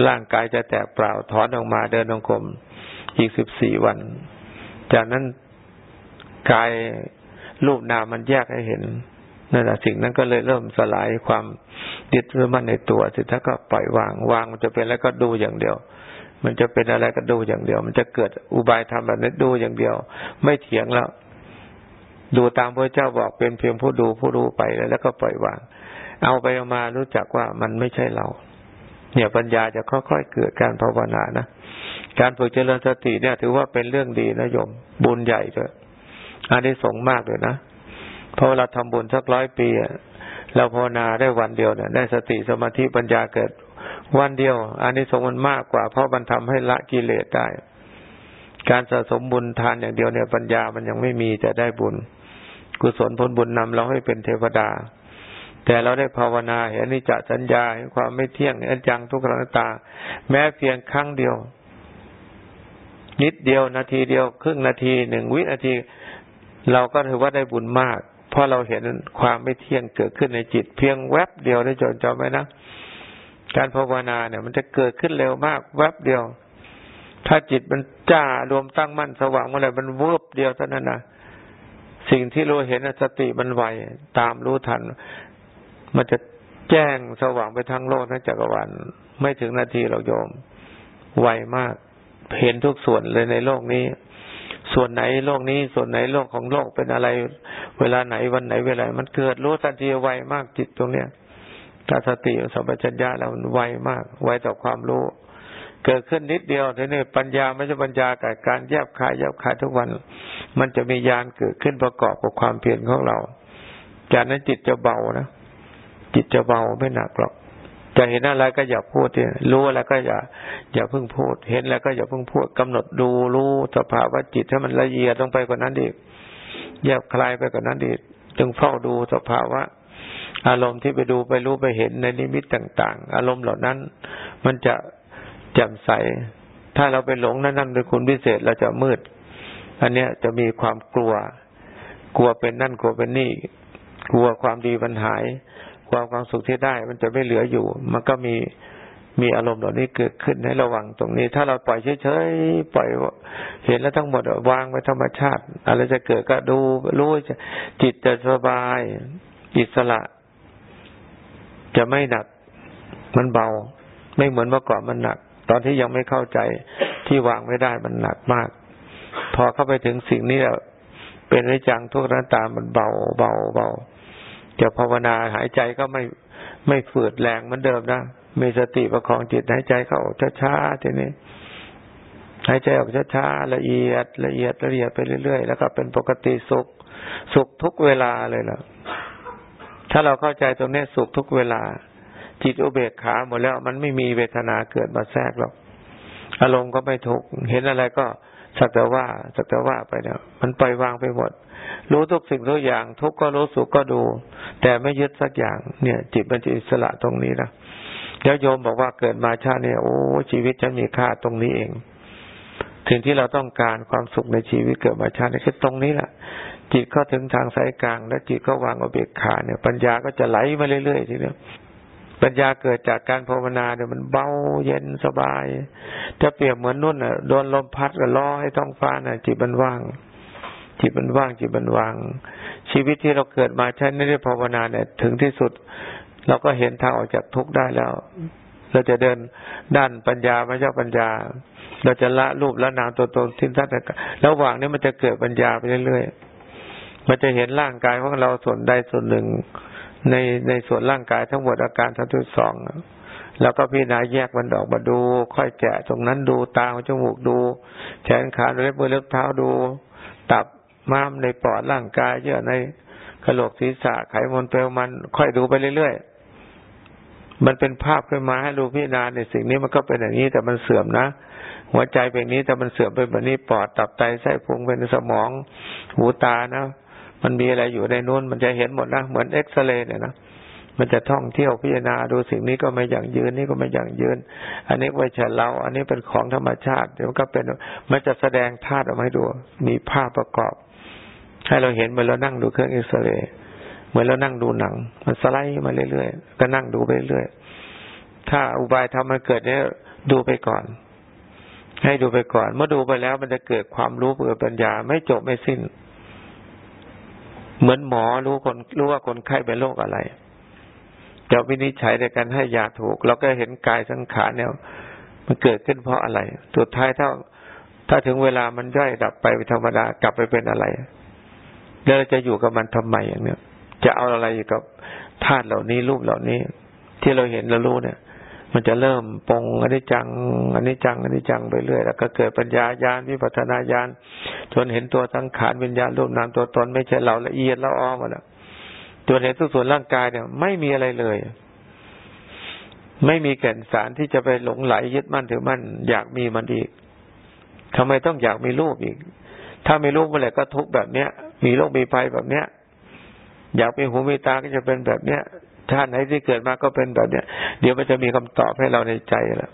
ร่างกายจะแตกเปล่าถอนออกมาเดินองกรมอีกสิบสี่วัน จากนั้นกายรูปนามมันแยกให้เห็น นั่นแหละสิ่งนั้นก็เลยเริ่มสลายความยึดมั่นในตัวสิถ้าก็ปล่อยวางวางมันจะเป็นแล้วก็ดูอย่างเดียว มันจะเป็นอะไรก็ดูอย่างเดียว มันจะเกิดอุบายทำแบบนี้ดูอย่างเดียว ไม่เถียงแล้ว ดูตามพระเจ้าบอกเป็นเพียงผู้ดูผู้รู้ไปแล้วก็ปล่อยวาง เอาไปเอามารู้จักว่ามันไม่ใช่เรา เนี่ยปัญญาจะค่อยๆเกิดการภาวนานะการฝึกเจริญสติเนี่ย ถือว่าเป็นเรื่องดีนะโยมบุญใหญ่เลยอันนี้สงมากเลยนะ พอเราทำบุญสักร้อยปีเราภาวนาได้วันเดียวเนี่ยได้สติสมาธิปัญญาเกิด วันเดียวอันนี้สงมันมากกว่า เพราะมันทำให้ละกิเลสได้ การสะสมบุญทานอย่างเดียวเนี่ยปัญญามันยังไม่มีจะได้บุญ กุศลผลบุญนำเราให้เป็นเทวดา แต่เราได้ภาวนาเห็นนิจจสัญญาเห็นความไม่เที่ยงเห็นจังทุกขังตา แม้เพียงครั้งเดียว นิดเดียวนาทีเดียว ครึ่งนาทีหนึ่งวินาที เราก็ถือว่าได้บุญมาก เพราะเราเห็นความไม่เที่ยงเกิดขึ้นในจิต เพียงแวบเดียวได้จนจำไว้นะการภาวนาเนี่ย มันจะเกิดขึ้นเร็วมาก แวบเดียว ถ้าจิตมันจ้ารวมตั้งมั่นสว่างเมื่อไรมันเวิบเดียวเท่านั้นนะสิ่งที่เราเห็นสติมันไวตามรู้ทัน มันจะแจ้งสว่างไปทั้งโลกทั้งจักรวาลไม่ถึงนาทีเราโยม ไวมาก เห็นทุกส่วนเลยในโลกนี้ ส่วนไหนโลกนี้ส่วนไหนโลกของโลกเป็นอะไร เวลาไหนวันไหนเวลา มันเกิดรู้ทันทีไวมากจิตตรงเนี้ยถ้าสติสัมปชัญญะแล้วมันไวมาก ไวต่อความรู้ เกิดขึ้นนิดเดียวทีนี้ปัญญาไม่ใช่ปัญญากับการแยบคายแยบคายทุกวัน มันจะมียานเกิดขึ้นประกอบกับความเพียรของเรา จากนั้นจิตจะเบานะจิตจะเบาไม่หนักหรอก จะเห็นอะไรก็อย่าพูดเนี่ยรู้อะไรก็อย่า อย่าเพิ่งพูด เห็นแล้วก็อย่าเพิ่งพูดกำหนดดูรู้สภาวะจิตให้มันละเอียดลงไปกว่านั้นอีกแยบคลายไปกว่านั้นอีกจึงเฝ้าดูสภาวะ อารมณ์ที่ไปดูไปรู้ไปเห็นในนิมิตต่าง ๆ อารมณ์เหล่านั้น มันจะแจ่มใส ถ้าเราไปหลงนั่นนั่นเป็นคุณพิเศษเราจะมืด อันเนี้ยจะมีความกลัว กลัวเป็นนั่นกลัวเป็นนี่ กลัวความดีมันหาย ความความสุขที่ได้มันจะไม่เหลืออยู่ มันก็มีมีอารมณ์เหล่านี้เกิดขึ้นให้ระวังตรงนี้ ถ้าเราปล่อยเฉยๆปล่อยเห็นแล้วทั้งหมดวางไว้ธรรมชาติ อะไรจะเกิดก็ดูรู้จิตจะสบาย อิสระ จะไม่หนัก มันเบา ไม่เหมือนเมื่อก่อนมันหนัก ตอนที่ยังไม่เข้าใจที่วางไม่ได้มันหนักมาก พอเข้าไปถึงสิ่งนี้แล้วเป็นนิจังทุกข์นั้นตามมันเบาเบาเบา จะภาวนาหายใจก็ไม่ไม่ฝืดแรงเหมือนเดิมนะมีสติประคองจิตหายใจเข้าช้าๆทีนี้หายใจออกช้าๆละเอียด ละเอียดละเอียดไปเรื่อยๆแล้วก็เป็นปกติสุข สุขทุกเวลาเลยล่ะ ถ้าเราเข้าใจตรงนี้สุขทุกเวลา จิตอุเบกขาหมดแล้ว มันไม่มีเวทนาเกิดมาแทรกหรอกอารมณ์ก็ไม่ทุกเห็นอะไรก็ สักแต่ว่าสักแต่ว่าไปเนี่ย มันปล่อยวางไปหมด รู้ทุกสิ่งทุกอย่าง ทุกก็รู้สุขก็ดู แต่ไม่ยึดสักอย่างเนี่ย จิตมันจะอิสระตรงนี้นะแล้วโยมบอกว่าเกิดมาชาติเนี่ยโอ้ชีวิตฉันมีค่าตรงนี้เองสิ่งที่เราต้องการความสุขในชีวิตเกิดมาชาตินี่คือตรงนี้แหละจิตก็ถึงทางสายกลาง และจิตก็วางอเบกขาเนี่ย ปัญญาก็จะไหลมาเรื่อยๆทีเนี้ย ปัญญาเกิดจากการภาวนาเนี่ยมันเบาเย็นสบาย จะเปรียบเหมือนนุ่นอะโดนลมพัดก็ล้อให้ท้องฟ้าน่ะจิตมันว่าง จิตมันว่างจิตมันว่าง ชีวิตที่เราเกิดมาใช้ในเรื่องภาวนาเนี่ยถึงที่สุด เราก็เห็นทางออกจากทุกข์ได้แล้ว เราจะเดินด้านปัญญาไม่ใช่ปัญญา เราจะละรูปละนามตัวตนทิ้งทัศน์ระหว่างนี้มันจะเกิดปัญญาไปเรื่อยๆมันจะเห็นร่างกายของเราส่วนใดส่วนหนึ่ง ในในส่วนร่างกายทั้งหมดอาการทั้งทุกสองแล้วก็พิจารณาแยกมันออกมาดู ค่อยแกะตรงนั้นดูตาจมูกดู แขนขาเล็บมือเล็บเท้าดู ตับม้ามในปอดร่างกายเยอะในกระโหลกศีรษะไขมันเปลวมัน ค่อยดูไปเรื่อยๆมันเป็นภาพขึ้นมาให้ดูพิจารณาในสิ่งนี้มันก็เป็นอย่างนี้แต่มันเสื่อมนะหัวใจเป็นนี้แต่มันเสื่อมเป็นแบบนี้ปอดตับไตไส้พุงเป็นสมอง หูตานะ มันมีอะไรอยู่ในนู้นมันจะเห็นหมดนะเหมือนเอ็กซเรย์เนี่ยนะมันจะท่องเที่ยวพิจารณาดูสิ่งนี้ก็ไม่อย่างยืนนี่ก็ไม่อย่างยืน อันนี้ไว้เฉเรา อันนี้เป็นของธรรมชาติ เดี๋ยวก็เป็นมันจะแสดงธาตุออกมาให้ดู มีภาพประกอบ ให้เราเห็นเหมือนเรานั่งดูเครื่องเอ็กซเรย์เหมือนเรานั่งดูหนัง มันสไลด์มาเรื่อยๆก็นั่งดูไปเรื่อยถ้าอุบายทำมันเกิดเนี่ยดูไปก่อน ให้ดูไปก่อน เมื่อดูไปแล้วมันจะเกิดความรู้เกิดปัญญาไม่จบไม่สิ้น เหมือนหมอรู้คนรู้ว่าคนไข้เป็นโรคอะไร จะวินิจฉัยในการให้ยาถูกเราก็เห็นกายสังขารเนี่ย มันเกิดขึ้นเพราะอะไร สุดท้ายถ้าถ้าถึงเวลามันย่อยดับไปธรรมดากลับไปเป็นอะไร แล้วเราจะอยู่กับมันทำไมอย่างเนี้ยจะเอาอะไรกับธาตุเหล่านี้รูปเหล่านี้ ที่เราเห็นเรารู้เนี่ย มันจะเริ่มปองอันนี้จัง อันนี้จัง อันนี้จังไปเรื่อยแล้วก็เกิดปัญญาญาณวิปัฒนาญาณจนเห็นตัวสังขารวิญญาณรูปนามตัวตนไม่ใช่เราละเอียดละอ้อมแล้วจนเห็นทุกส่วนร่างกายเนี่ย ไม่มีอะไรเลย ไม่มีแก่นสารที่จะไปหลงไหลยึดมั่นถือมั่นอยากมีมันอีกทำไมต้องอยากมีรูปอีก ถ้าไม่รูปเมื่อไหร่ก็ทุกแบบเนี้ย มีโรคมีภัยแบบเนี้ยอยากมีหูมีตาก็จะเป็นแบบเนี้ย ชาติไหนที่เกิดมาก็เป็นแบบเนี้ยเดี๋ยวมันจะมีคำตอบให้เราในใจแล้ว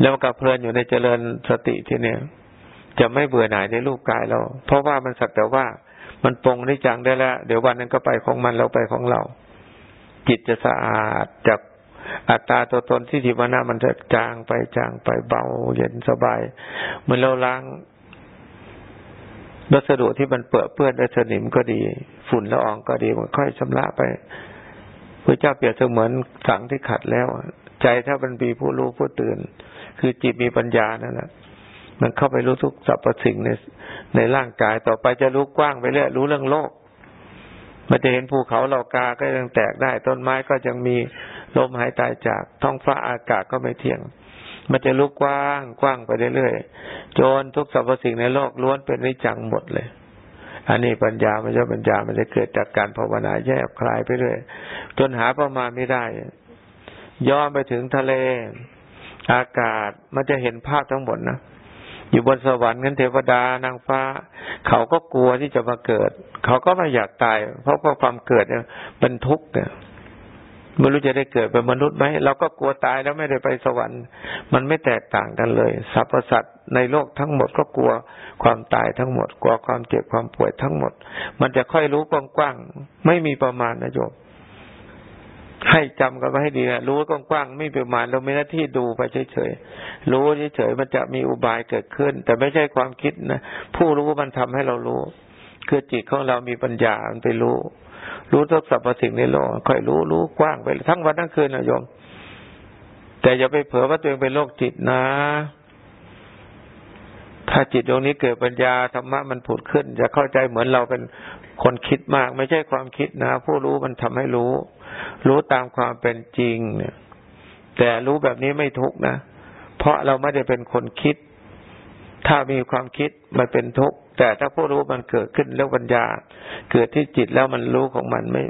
แล้วกับเพลินอยู่ในเจริญสติที่เนี้ยจะไม่เบื่อหน่ายในรูปกายเรา เพราะว่ามันสักแต่ว่ามันปรงนิจังได้แล้ว เดี๋ยววันนั้นก็ไปของมันเราไปของเรา จิตจะสะอาดจากอัตตาตัวตนที่ถิวนามันจะจางไปจางไปเบาเย็นสบายเหมือนเราล้าง วัสดุที่มันเปื้อเปื้อนด้วยสนิมก็ดี ฝุ่นละอองก็ดีมันค่อยชำระไปพระเจ้าเปรียบเสมือนสังที่ขัดแล้ว ใจถ้ามันมีผู้รู้ผู้ตื่น คือจิตมีปัญญานั่นแหละมันเข้าไปรู้ทุกสรรพสิ่งในในร่างกายต่อไปจะรู้กว้างไปเรื่อยรู้เรื่องโลก มันจะเห็นภูเขาเหล่ากาก็ยังแตกได้ ต้นไม้ก็ยังมีลมหายใจจากท้องฟ้าอากาศก็ไม่เที่ยง มันจะลุกกว้างกว้างไปเรื่อยๆจนทุกสรรพสิ่งในโลกล้วนเป็นนิจังหมดเลยอันนี้ปัญญาไม่ใช่ปัญญามันจะเกิดจากการภาวนาแยกคลายไปเรื่อยจนหาประมาณไม่ได้ ย้อนไปถึงทะเล อากาศมันจะเห็นภาพทั้งหมดนะอยู่บนสวรรค์งั้นเทวดานางฟ้า เขาก็กลัวที่จะมาเกิด เขาก็ไม่อยากตาย เพราะว่าความเกิดเนี่ยเป็นทุกข์เนี่ย ไม่รู้จะได้เกิดเป็นมนุษย์ไหมเราก็กลัวตายแล้วไม่ได้ไปสวรรค์ มันไม่แตกต่างกันเลยสรรพสัตว์ในโลกทั้งหมดก็กลัวความตายทั้งหมด กลัวความเจ็บความป่วยทั้งหมด มันจะค่อยรู้กว้างๆไม่มีประมาณนะโยมให้จำกันไว้ให้ดีนะรู้กว้างๆไม่ประมาณเราไม่หน้าที่ดูไปเฉยๆรู้เฉยๆมันจะมีอุบายเกิดขึ้น แต่ไม่ใช่ความคิดนะผู้รู้มันทำให้เรารู้ คือจิตของเรามีปัญญามันไปรู้ รู้ทุกสรรพสิ่งในโลกค่อยรู้รู้กว้างไปทั้งวันทั้งคืนนะโยม แต่อย่าไปเผลอว่าตัวเองเป็นโรคจิตนะ ถ้าจิตตรงนี้เกิดปัญญาธรรมะมันผุดขึ้น จะเข้าใจเหมือนเราเป็นคนคิดมาก ไม่ใช่ความคิดนะ ผู้รู้มันทำให้รู้ รู้ตามความเป็นจริงเนี่ย แต่รู้แบบนี้ไม่ทุกนะเพราะเราไม่ได้เป็นคนคิด ถ้ามีความคิดมันเป็นทุกข์แต่ถ้าผู้รู้มันเกิดขึ้นแล้วปัญญา เกิดที่จิตแล้วมันรู้ของมันไม่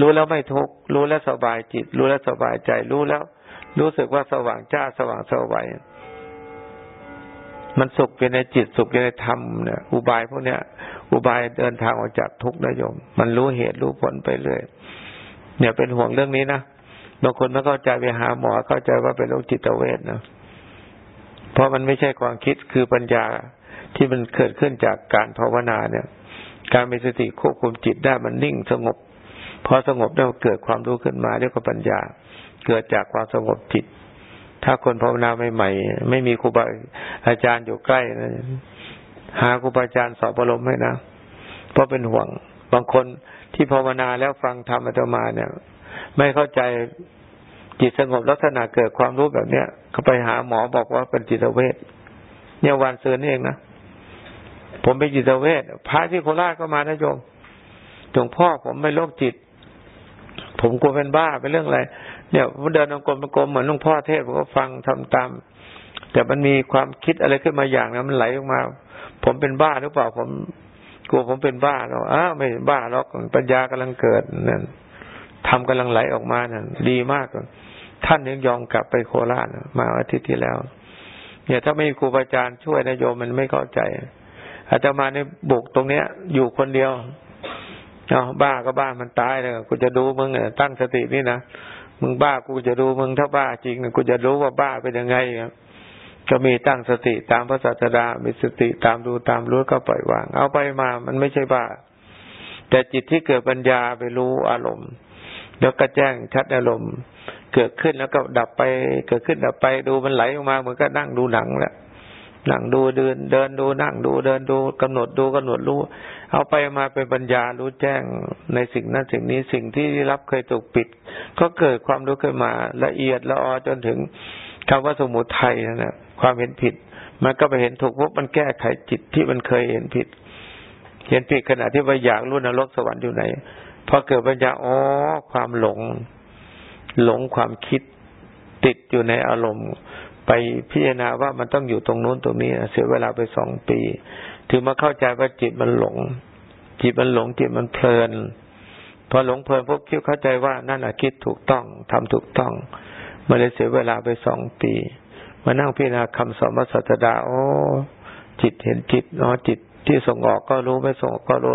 รู้แล้วไม่ทุกข์รู้แล้วสบายจิต รู้แล้วสบายใจรู้แล้ว รู้สึกว่าสว่างจ้าสว่างสวัยมันสุขอยู่ในจิตสุขอยู่ในธรรมเนี่ยอุบายพวกเนี้ยอุบายเดินทางออกจากทุกข์นะโยม มันรู้เหตุรู้ผลไปเรื่อยเนี่ยเป็นห่วงเรื่องนี้นะบางคนไม่เข้าใจไปหาหมอเข้าใจว่าเป็นโรคจิตเวทนะ เพราะมันไม่ใช่ความคิดคือปัญญาที่มันเกิดขึ้นจากการภาวนาเนี่ย การมีสติควบคุมจิตได้มันนิ่งสงบ พอสงบแล้วเกิดความรู้ขึ้นมาเรียกว่าปัญญา เกิดจากความสงบจิต ถ้าคนภาวนาใหม่ๆไม่มีครูบาอาจารย์อยู่ใกล้นะหาครูบาอาจารย์สอบอารมณ์ให้นะ เพราะเป็นห่วง บางคนที่ภาวนาแล้วฟังธรรมอาตมาเนี่ย ไม่เข้าใจ จิตสงบลักษณะเกิดความรู้แบบเนี้ยเขาไปหาหมอบอกว่าเป็นจิตเวชเนี่ยวันเสือนเองนะผมเป็นจิตเวชพระที่โคราชก็มานะโยมหลวงพ่อผมไม่โรคจิต ผมกลัวเป็นบ้าเป็นเรื่องอะไร เนี่ยผมเดินองกรมกรมเหมือนหลวงพ่อเทศผมก็ฟังทำตาม แต่มันมีความคิดอะไรขึ้นมาอย่างนะมันไหลออกมา ผมเป็นบ้าหรือเปล่าผมกลัวผมเป็นบ้าแล้วอ้าไม่บ้าหรอกปัญญากำลังเกิดนั่นทำกำลังไหลออกมานั่นดีมากเลย ท่านยังยอมกลับไปโคราชมาอาทิตย์ที่แล้ว เนี่ยถ้าไม่มีครูบาอาจารย์ช่วยนายโยมมันไม่เข้าใจ อาจจะมาในบุกตรงเนี้ย อยู่คนเดียวเอาบ้าก็บ้ามันตายเลยกูจะดูมึงเนี่ยตั้งสตินี่นะมึงบ้ากูจะดูมึงถ้าบ้าจริงกูจะรู้ว่าบ้าเป็นยังไงก็มีตั้งสติตามพระศาสดา มีสติตามดูตามรู้ก็ปล่อยวาง เอาไปมามันไม่ใช่บ้า แต่จิตที่เกิดปัญญาไปรู้อารมณ์ แล้วก็แจ้งชัดอารมณ์ เกิดขึ้นแล้วก็ดับไป เกิดขึ้นดับไปดูมันไหลออกมาเหมือนก็นั่งดูหนังแล้วนั่งดูเดินเดินดูนั่งดูเดินดูกำหนดดูกำหนดรู้ เอาไปมาเป็นปัญญารู้แจ้งในสิ่งนั้นสิ่งนี้สิ่งที่รับเคยถูกปิด ก็เกิดความรู้ขึ้นมา ละเอียดละออจนถึงคำว่าสมุทัยนั่นแหละความเห็นผิด มันก็ไปเห็นถูกปุ๊บมันแก้ไขจิตที่มันเคยเห็นผิด เห็นผิดขณะที่ว่าอยากรู้นรกสวรรค์อยู่ไหนพอเกิดปัญญาอ๋อความหลง หลงความคิดติดอยู่ในอารมณ์ ไปพิจารณาว่ามันต้องอยู่ตรงนู้นตรงนี้เสียเวลาไปสองปี ถึงมาเข้าใจว่าจิตมันหลง จิตมันหลงจิตมันเพลิน พอหลงเพลินพวกคิดเข้าใจว่านั่นแหะคิดถูกต้องทำถูกต้องมาเลยเสียเวลาไปสองปีมานั่งพิจารณาคำสอนพระสัตดาโอ้จิตเห็นจิตเนาะจิตที่ส่งออกก็รู้ไม่ส่งออกก็รู้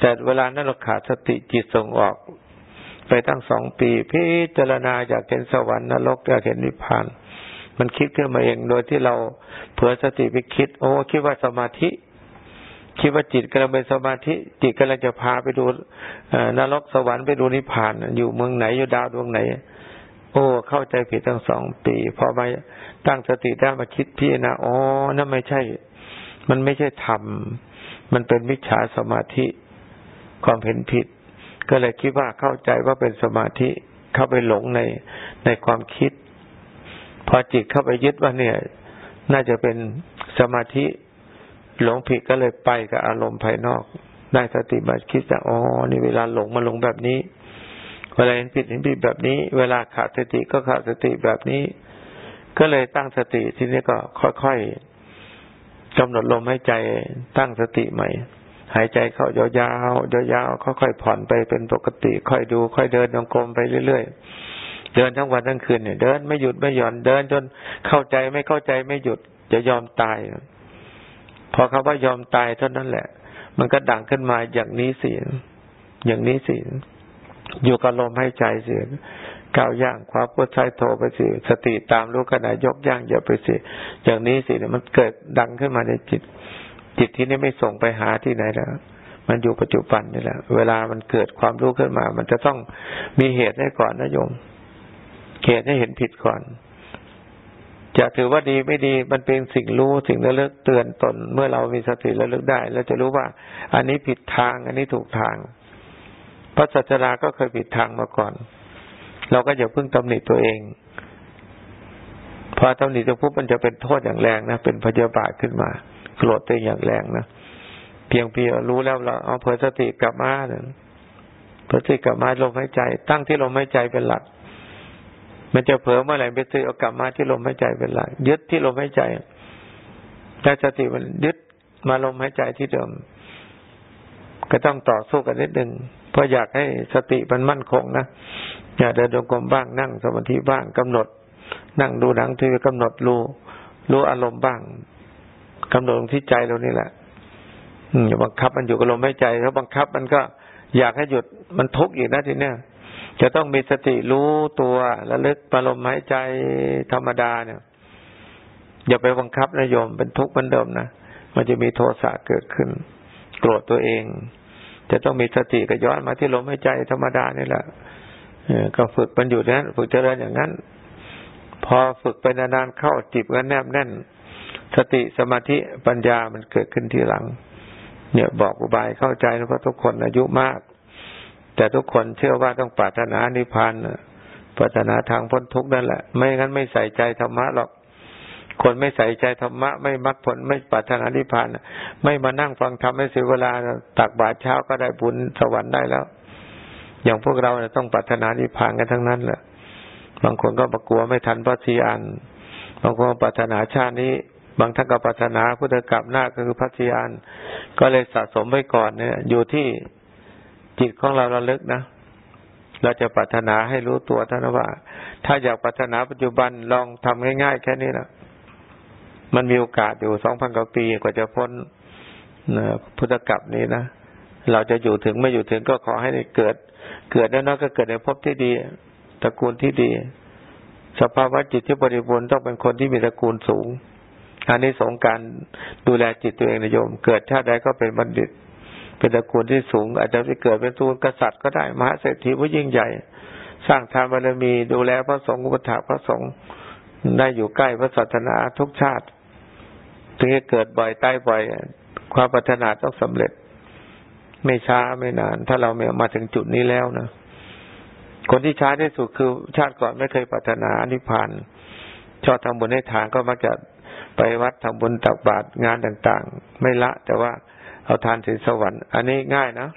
แต่เวลานั้นเราขาดสติจิตส่งออก ไปตั้งสองปี พิจารณาอยากเห็นสวรรค์นรกอยากเห็นนิพพาน มันคิดขึ้นมาเองโดยที่เราเผื่อสติไปคิด โอ้คิดว่าสมาธิ คิดว่าจิตกำลังเป็นสมาธิ จิตกำลังจะพาไปดูนรกสวรรค์ไปดูนิพพาน อยู่เมืองไหนอยู่ดาวดวงไหน โอ้เข้าใจผิดตั้งสองปีพอมาตั้งสติได้มาคิดพิจารณาอ๋อนั่นไม่ใช่ มันไม่ใช่ธรรมมันเป็นมิจฉาสมาธิความเห็นผิด ก็เลยคิดว่าเข้าใจว่าเป็นสมาธิเข้าไปหลงในในความคิด พอจิตเข้าไปยึดว่าเนี่ย น่าจะเป็นสมาธิหลงผิดก็เลยไปกับอารมณ์ภายนอก ได้สติมาคิดว่าอ๋อนี่เวลาหลงมาหลงแบบนี้ เวลาเห็นผิดเห็นผิดแบบนี้ เวลาขาดสติก็ขาดสติแบบนี้ ก็เลยตั้งสติทีนี้ก็ค่อยๆกำหนดลมใหายใจตั้งสติใหม่ หายใจเข้ายาวๆยาวๆค่อยๆผ่อนไปเป็นปกติ ค่อยดู ค่อยเดินจงกรมไปเรื่อยๆ เดินทั้งวันทั้งคืนเนี่ยเดินไม่หยุดไม่หย่อนเดินจนเข้าใจไม่เข้าใจไม่หยุดจะยอมตาย พอคาว่ายอมตายเท่านั้นแหละ มันก็ดังขึ้นมาอย่างนี้สิอย่างนี้สิอยู่กับลมหายใจสิก้าวย่างความพุทธโทไปสิสติตามรู้ขณะยกย่างอย่าไปสิอย่างนี้สิมันเกิดดังขึ้นมาในจิต จิตที่นี่ไม่ส่งไปหาที่ไหนแล้วมันอยู่ปัจจุบันนี่แหละ เวลามันเกิดความรู้ขึ้นมา มันจะต้องมีเหตุให้ก่อนนะโยมเหตุให้เห็นผิดก่อน จะถือว่าดีไม่ดีมันเป็นสิ่งรู้สิ่งระลึกเตือนตน เมื่อเรามีสติระลึกได้เราจะรู้ว่า อันนี้ผิดทาง อันนี้ถูกทางพระสัจจราก็เคยผิดทางมาก่อน เราก็อย่าเพิ่งตำหนิตัวเองพอตำหนิตัวปุ๊บมันจะเป็นโทษอย่างแรงนะเป็นพยาบาทขึ้นมา โกรธตัวอย่างแรงนะเพียงเพียงรู้แล้วเราเอาเผยสติกลับมาเนี่ยเผยสติกลับมาลมหายใจ ตั้งที่ลมหายใจเป็นหลัก มันจะเผลอเมื่อไหร่ไปซื้อเอากลับมาที่ลมหายใจเป็นหลัก ยึดที่ลมหายใจแต่สติมันยึดมาลมหายใจที่เดิม ก็ต้องต่อสู้กันนิดหนึ่งเพราะอยากให้สติมันมั่นคงนะอย่าเดินจงกรมบ้างนั่งสมาธิบ้างกำหนด นั่งดูหนังทีวีกำหนดรู้รู้อารมณ์บ้าง กำหนดที่ใจเรานี่แหละอย่าบังคับมันอยู่กับลมหายใจถ้าบังคับมันก็อยากให้หยุดมันทุกข์อีกนะทีเนี้ยจะต้องมีสติรู้ตัวระลึกปลมหายใจธรรมดาเนี่ย อย่าไปบังคับนะโยมเป็นทุกข์เหมือนเดิมนะมันจะมีโทสะเกิดขึ้น โกรธตัวเอง จะต้องมีสติก็ย้อนมาที่ลมหายใจธรรมดานี่แหละก็ฝึกมันอยู่นั้นฝึกเจริญอย่างนั้น พอฝึกไปนานๆเข้าจิตก็แนบแน่น ติสมาธิปัญญามันเกิดขึ้นทีหลัง เนี่ยบอกอุบายเข้าใจนะเพราะทุกคนอายุมาก แต่ทุกคนเชื่อว่าต้องปรารถนานิพพานปรารถนาทางพ้นทุกข์นั่นแหละ ไม่งั้นไม่ใส่ใจธรรมะหรอก คนไม่ใส่ใจธรรมะ ไม่มรรคผลไม่ปรารถนานิพพานไม่มานั่งฟังธรรมให้เสียเวลาตักบาตรเช้าก็ได้บุญสวรรค์ได้แล้ว อย่างพวกเราเนี่ยต้องปรารถนานิพพานกันทั้งนั้นแหละบางคนก็ประกลัวไม่ทันพระสีอันบางคนปรารถนาชาตินี้ บางท่านก็ปรารถนาพุทธกับหน้าก็คือพระสีอันก็เลยสะสมไว้ก่อนเนี่ย อยู่ที่จิตของเราระลึกนะเราจะปรารถนาให้รู้ตัวท่านว่า ถ้าอยากปรารถนาปัจจุบันลองทำง่าย ๆ แค่นี้นะมันมีโอกาสอยู่สองพันกว่าปีกว่าจะพ้นพุทธกับนี้นะเราจะอยู่ถึงไม่อยู่ถึงก็ขอให้เกิด เกิดแล้วนก็เกิดในภพที่ดีตระกูลที่ดี สภาวะจิตที่บริบูรณ์ต้องเป็นคนที่มีตระกูลสูง อันนี้สงการดูแลจิตตัวเองนะโยม เกิดชาติใดก็เป็นบัณฑิต เป็นตระกูลที่สูง อาจจะไปเกิดเป็นตูนกษัตริย์ก็ได้มหาเศรษฐีผู้ยิ่งใหญ่ สร้างทานบารมีดูแลพระสงฆ์อุปถัมภ์พระสงฆ์ได้อยู่ใกล้พระศาสนาทุกชาติ ถึงจะเกิดบ่อยใตายบ่อยความปรารถนาต้องสำเร็จ ไม่ช้าไม่นาน ถ้าเราไม่มาถึงจุดนี้แล้วนะคนที่ช้าที่สุดคือชาติก่อนไม่เคยปรารถนาอนิพพานชอบทำบุญให้ทานก็มักจะ ไปวัดทำบุญตักบาตรงานต่างๆ ไม่ละ แต่ว่าเอาทานถึงสวรรค์ อันนี้ง่ายนะ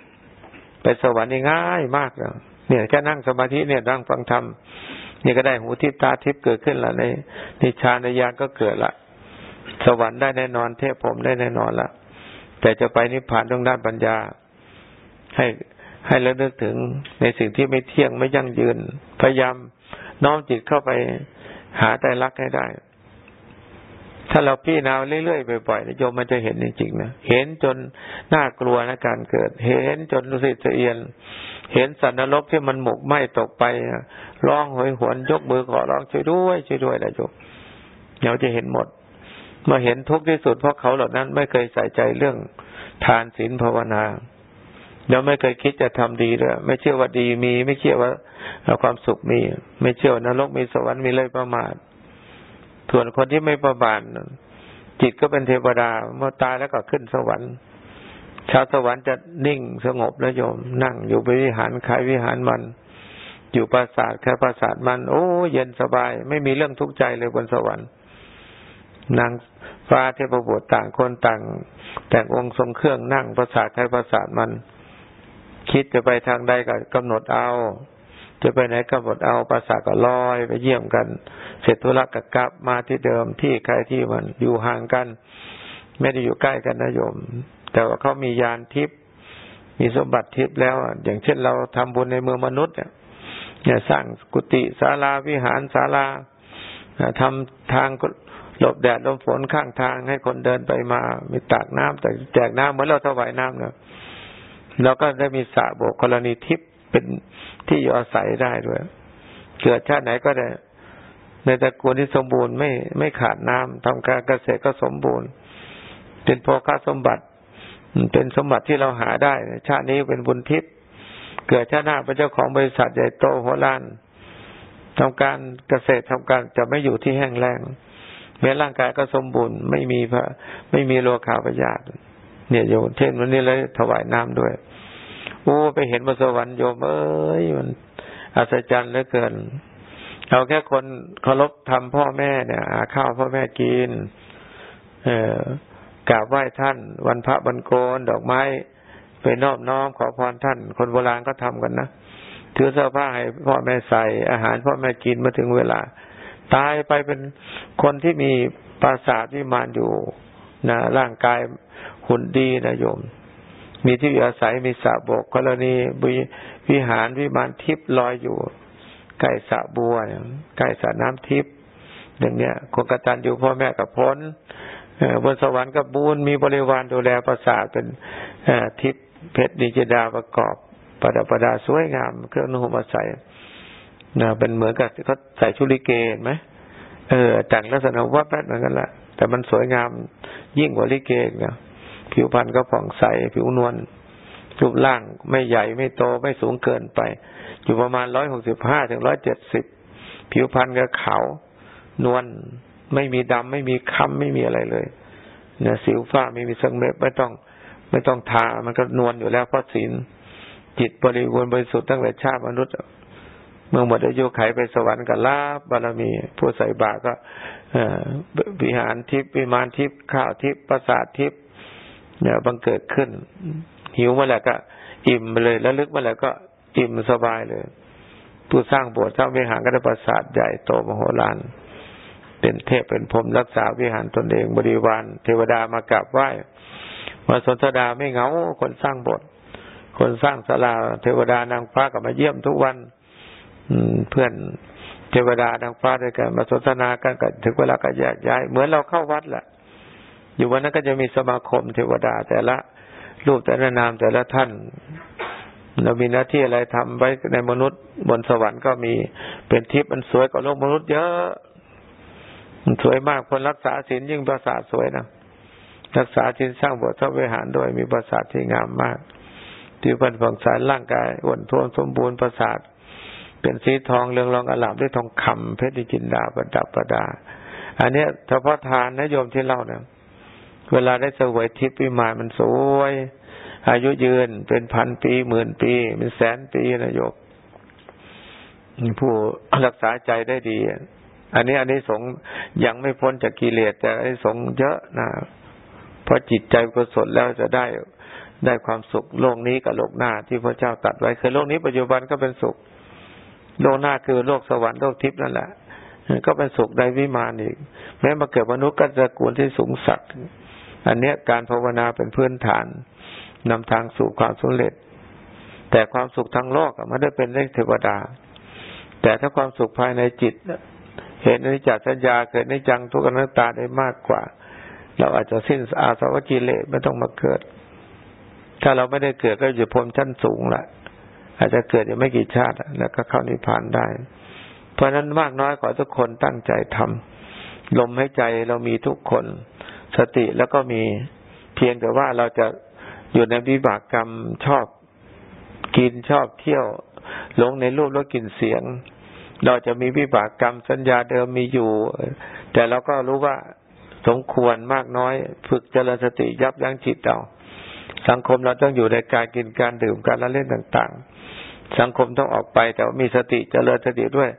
ไปสวรรค์นี่ง่ายมากเลยเนี่ยแค่นั่งสมาธิเนี่ยนั่งฟังธรรมนี่ก็ได้หูทิพตาทิพเกิดขึ้นละในนิชานญาณก็เกิดละสวรรค์ได้แน่นอนเทพผมได้แน่นอนละแต่จะไปนิพพานต้องด้านปัญญา ให้ให้ระลึกถึงในสิ่งที่ไม่เที่ยงไม่ยั่งยืน พยายามน้อมจิตเข้าไปหาใจรักให้ได้ ถ้าเราพี่นาวเรื่อยๆบ่อยๆโยมมันจะเห็นจริงๆนะเห็นจนน่ากลัวนะการเกิด เห็นจนรู้สึกเอียน เห็นสันนรกที่มันหมกไหม้ตกไปร้องหอยหวนยกมือขอร้องช่วยด้วยช่วยด้วยนะโยมเราจะเห็นหมดเมื่อเห็นทุกข์ที่สุดเพราะเขาเหล่านั้นไม่เคยใส่ใจเรื่องทานศีลภาวนาเราไม่เคยคิดจะทำดีเลยไม่เชื่อว่าดีมี ไม่เชื่อว่าความสุขมี ไม่เชื่อว่านรกมีสวรรค์มีเลยประมาท ส่วนคนที่ไม่ประบาทจิตก็เป็นเทวดาเมื่อตายแล้วก็ขึ้นสวรรค์ ชาวสวรรค์จะนิ่งสงบแล้วโยม นั่งอยู่วิหารขายวิหารมัน อยู่ปราสาทแค่ปราสาทมัน โอ้ เย็นสบาย ไม่มีเรื่องทุกข์ใจเลยบนสวรรค์นางฟ้าเทพบุตรต่างคนต่าง แต่งองค์ทรงเครื่องนั่งปราสาทแค่ปราสาทมัน คิดจะไปทางใดก็กำหนดเอา จะไปไหนกำหนดเอาภาษาก็ลอยไปเยี่ยมกัน เสร็จธุระก็กลับมาที่เดิมที่ใครที่มันอยู่ห่างกัน ไม่ได้อยู่ใกล้กันนะโยม แต่ว่าเขามียานทิพย์มีสมบัติทิพย์แล้วอย่างเช่นเราทำบุญในเมืองมนุษย์เนี่ยเนี่ยสร้างกุฏิศาลาวิหารศาลาทำทางหลบแดดลมฝนข้างทางให้คนเดินไปมา มีตากน้ำแต่แจกน้ำเหมือนเราถวายน้ำเนี่ยเราก็ได้มีสระโบกกรณีทิพย์ เป็นที่อยู่อาศัยได้ด้วย เกิดชาติไหนก็ได้ ในตระกูลที่สมบูรณ์ไม่ไม่ขาดน้ำทำการเกษตรก็สมบูรณ์ เป็นโภคาสมบัติ เป็นสมบัติที่เราหาได้ ชาตินี้เป็นบุญทิพย์เกิดชาติหน้าเป็นเจ้าของบริษัทใหญ่โตหัวล้านทำการเกษตรทำการจะไม่อยู่ที่แห้งแล้งแม้ร่างกายก็สมบูรณ์ไม่มีพระไม่มีโลคาพยาธิเนี่ยโยมเช่นวันนี้เลยถวายน้ำด้วย โอ้ไปเห็นบนสวรรค์โยมเอ้ยมันอัศจรรย์เหลือเกินเอาแค่คนเคารพทำพ่อแม่เนี่ยหาข้าวพ่อแม่กิน เออกราบไหว้ท่าน วันพระบรรโกนดอกไม้ไปนอบน้อมขอพรท่าน คนโบราณก็ทำกันนะถือเสื้อผ้าให้พ่อแม่ใส่อาหารพ่อแม่กินมาถึงเวลา ตายไปเป็นคนที่มีปราสาทวิมานอยู่นะร่างกายหุ่นดีนะโยม มีที่อยู่อาศัยมีสระบกกรณีวิหารวิมานทิพย์ลอยอยู่ใกล้สระบัวใกล้สระน้ำทิพย์อย่างเนี้ยคนกตันอยู่พ่อแม่กับพ้นบนสวรรค์กับบูนมีบริวารดูแลประสาทเป็นทิพย์เพชรดิจดาประกอบประดับประดาสวยงาม เครื่องนุ่งมาใส่นะเป็นเหมือนกับเขาใส่ชุลิเกนไหมเออแต่งลักษณะวัดแป๊ดเหมือนกันแหละแต่มันสวยงามยิ่งกว่าลิเกเนี่ย ผิวพรรณก็ผ่องใส ผิวนวลรูปร่างไม่ใหญ่ไม่โตไม่สูงเกินไป อยู่ประมาณร้อยหกสิบห้าถึงร้อยเจ็ดสิบผิวพรรณก็ขาวนวลไม่มีดำไม่มีค้ำไม่มีอะไรเลยเนี่ยสิวฟ้าไม่มีสังเม็ดไม่ต้อง ไม่ต้องทา มันก็นวลอยู่แล้วเพราะศีลจิตบริบูรณ์บริสุทธิ์ตั้งแต่ชาติมนุษย์เมื่อหมดอายุไขไปสวรรค์ก็ลาบบารมี ผู้ใส่บาตรก็วิหารทิพย์วิมานทิพย์ข้าวทิพย์ประสาททิพย์ เนี่ยบังเกิดขึ้น หิวเมื่อไหร่ก็ อิ่มเลยแล้วลึกเมื่อไหร่ก็อิ่มสบายเลย ผู้สร้างโบสถ์สร้างวิหารก็ได้ประสาทใหญ่โตมโหฬารเป็นเทพเป็นพรมรักษาวิหารตนเองบริวารเทวดามากราบไหว้มาสนทดาไม่เหงาคนสร้างโบสถ์คนสร้างศาลาเทวดานางฟ้าก็มาเยี่ยมทุกวันเพื่อนเทวดานางฟ้าด้วยกันมาสนทนากันกันถึงเวลาก็แยกย้าย เหมือนเราเข้าวัดแหละ อยู่วันนั้นก็จะมีสมาคมเทวดาแต่ละรูปแต่ละนามแต่ละท่านเรามีหน้าที่อะไรทำไว้ในมนุษย์บนสวรรค์ก็มีเป็นทิพย์มันสวยกว่าโลกมนุษย์เยอะมันสวยมากคนรักษาศีลยิ่งประสาทสวยนะรักษาศีลสร้างบททวิหารด้วยมีประสาทที่งามมากที่พันผ่องใสร่างกายอ้วนท้วนสมบูรณ์ประสาท เป็นสีทองเรืองรองอลามด้วยทองคำเพชรจินดาประดับประดา อันนี้เฉพาะทานนะโยมที่เล่าเนี่ย เวลาได้เสวยทิพย์วิมานมันสวย อายุยืนเป็นพันปีหมื่นปี เป็นแสนปีนะโยกผู้รักษาใจได้ดี อันนี้อันนี้สงยังไม่พ้นจากกิเลสแต่อันนี้สงเยอะนะเพราะจิตใจกุศลแล้วจะได้ได้ความสุขโลกนี้กับโลกหน้าที่พระเจ้าตัดไว้คือโลกนี้ปัจจุบันก็เป็นสุข โลกหน้าคือโลกสวรรค์โลกทิพย์นั่นแหละก็เป็นสุขได้วิมานอีก แม้มาเกิดมนุษย์ก็จะกูลที่สูงสัก อันเนี้ยการภาวนาเป็นพื้นฐานนำทางสู่ความสำเร็จ แต่ความสุขทางโลกมันได้เป็นเลขเทวดา แต่ถ้าความสุขภายในจิต เห็นนิจจสัญญาเกิดในจังทุกขนัตตาได้มากกว่า เราอาจจะสิ้นอาสวะกิเลสไม่ต้องมาเกิด ถ้าเราไม่ได้เกิดก็อยู่พรมชั้นสูงละอาจจะเกิดอยังไม่กี่ชาติแล้วก็เข้านิพพานได้ เพราะนั้นมากน้อยขอทุกคนตั้งใจทำลมให้ใจเรามีทุกคน สติแล้วก็มีเพียงแต่ว่าเราจะอยู่ในวิบากกรรมชอบกินชอบเที่ยวหลงในรูปแล้วกินเสียง เราจะมีวิบากกรรมสัญญาเดิมมีอยู่ แต่เราก็รู้ว่าสมควรมากน้อย ฝึกเจริญสติยับยั้งจิตเราสังคมเราต้องอยู่ในการกินการดื่มการละเล่นต่าง ๆ สังคมต้องออกไปแต่ว่ามีสติเจริญสติด้วย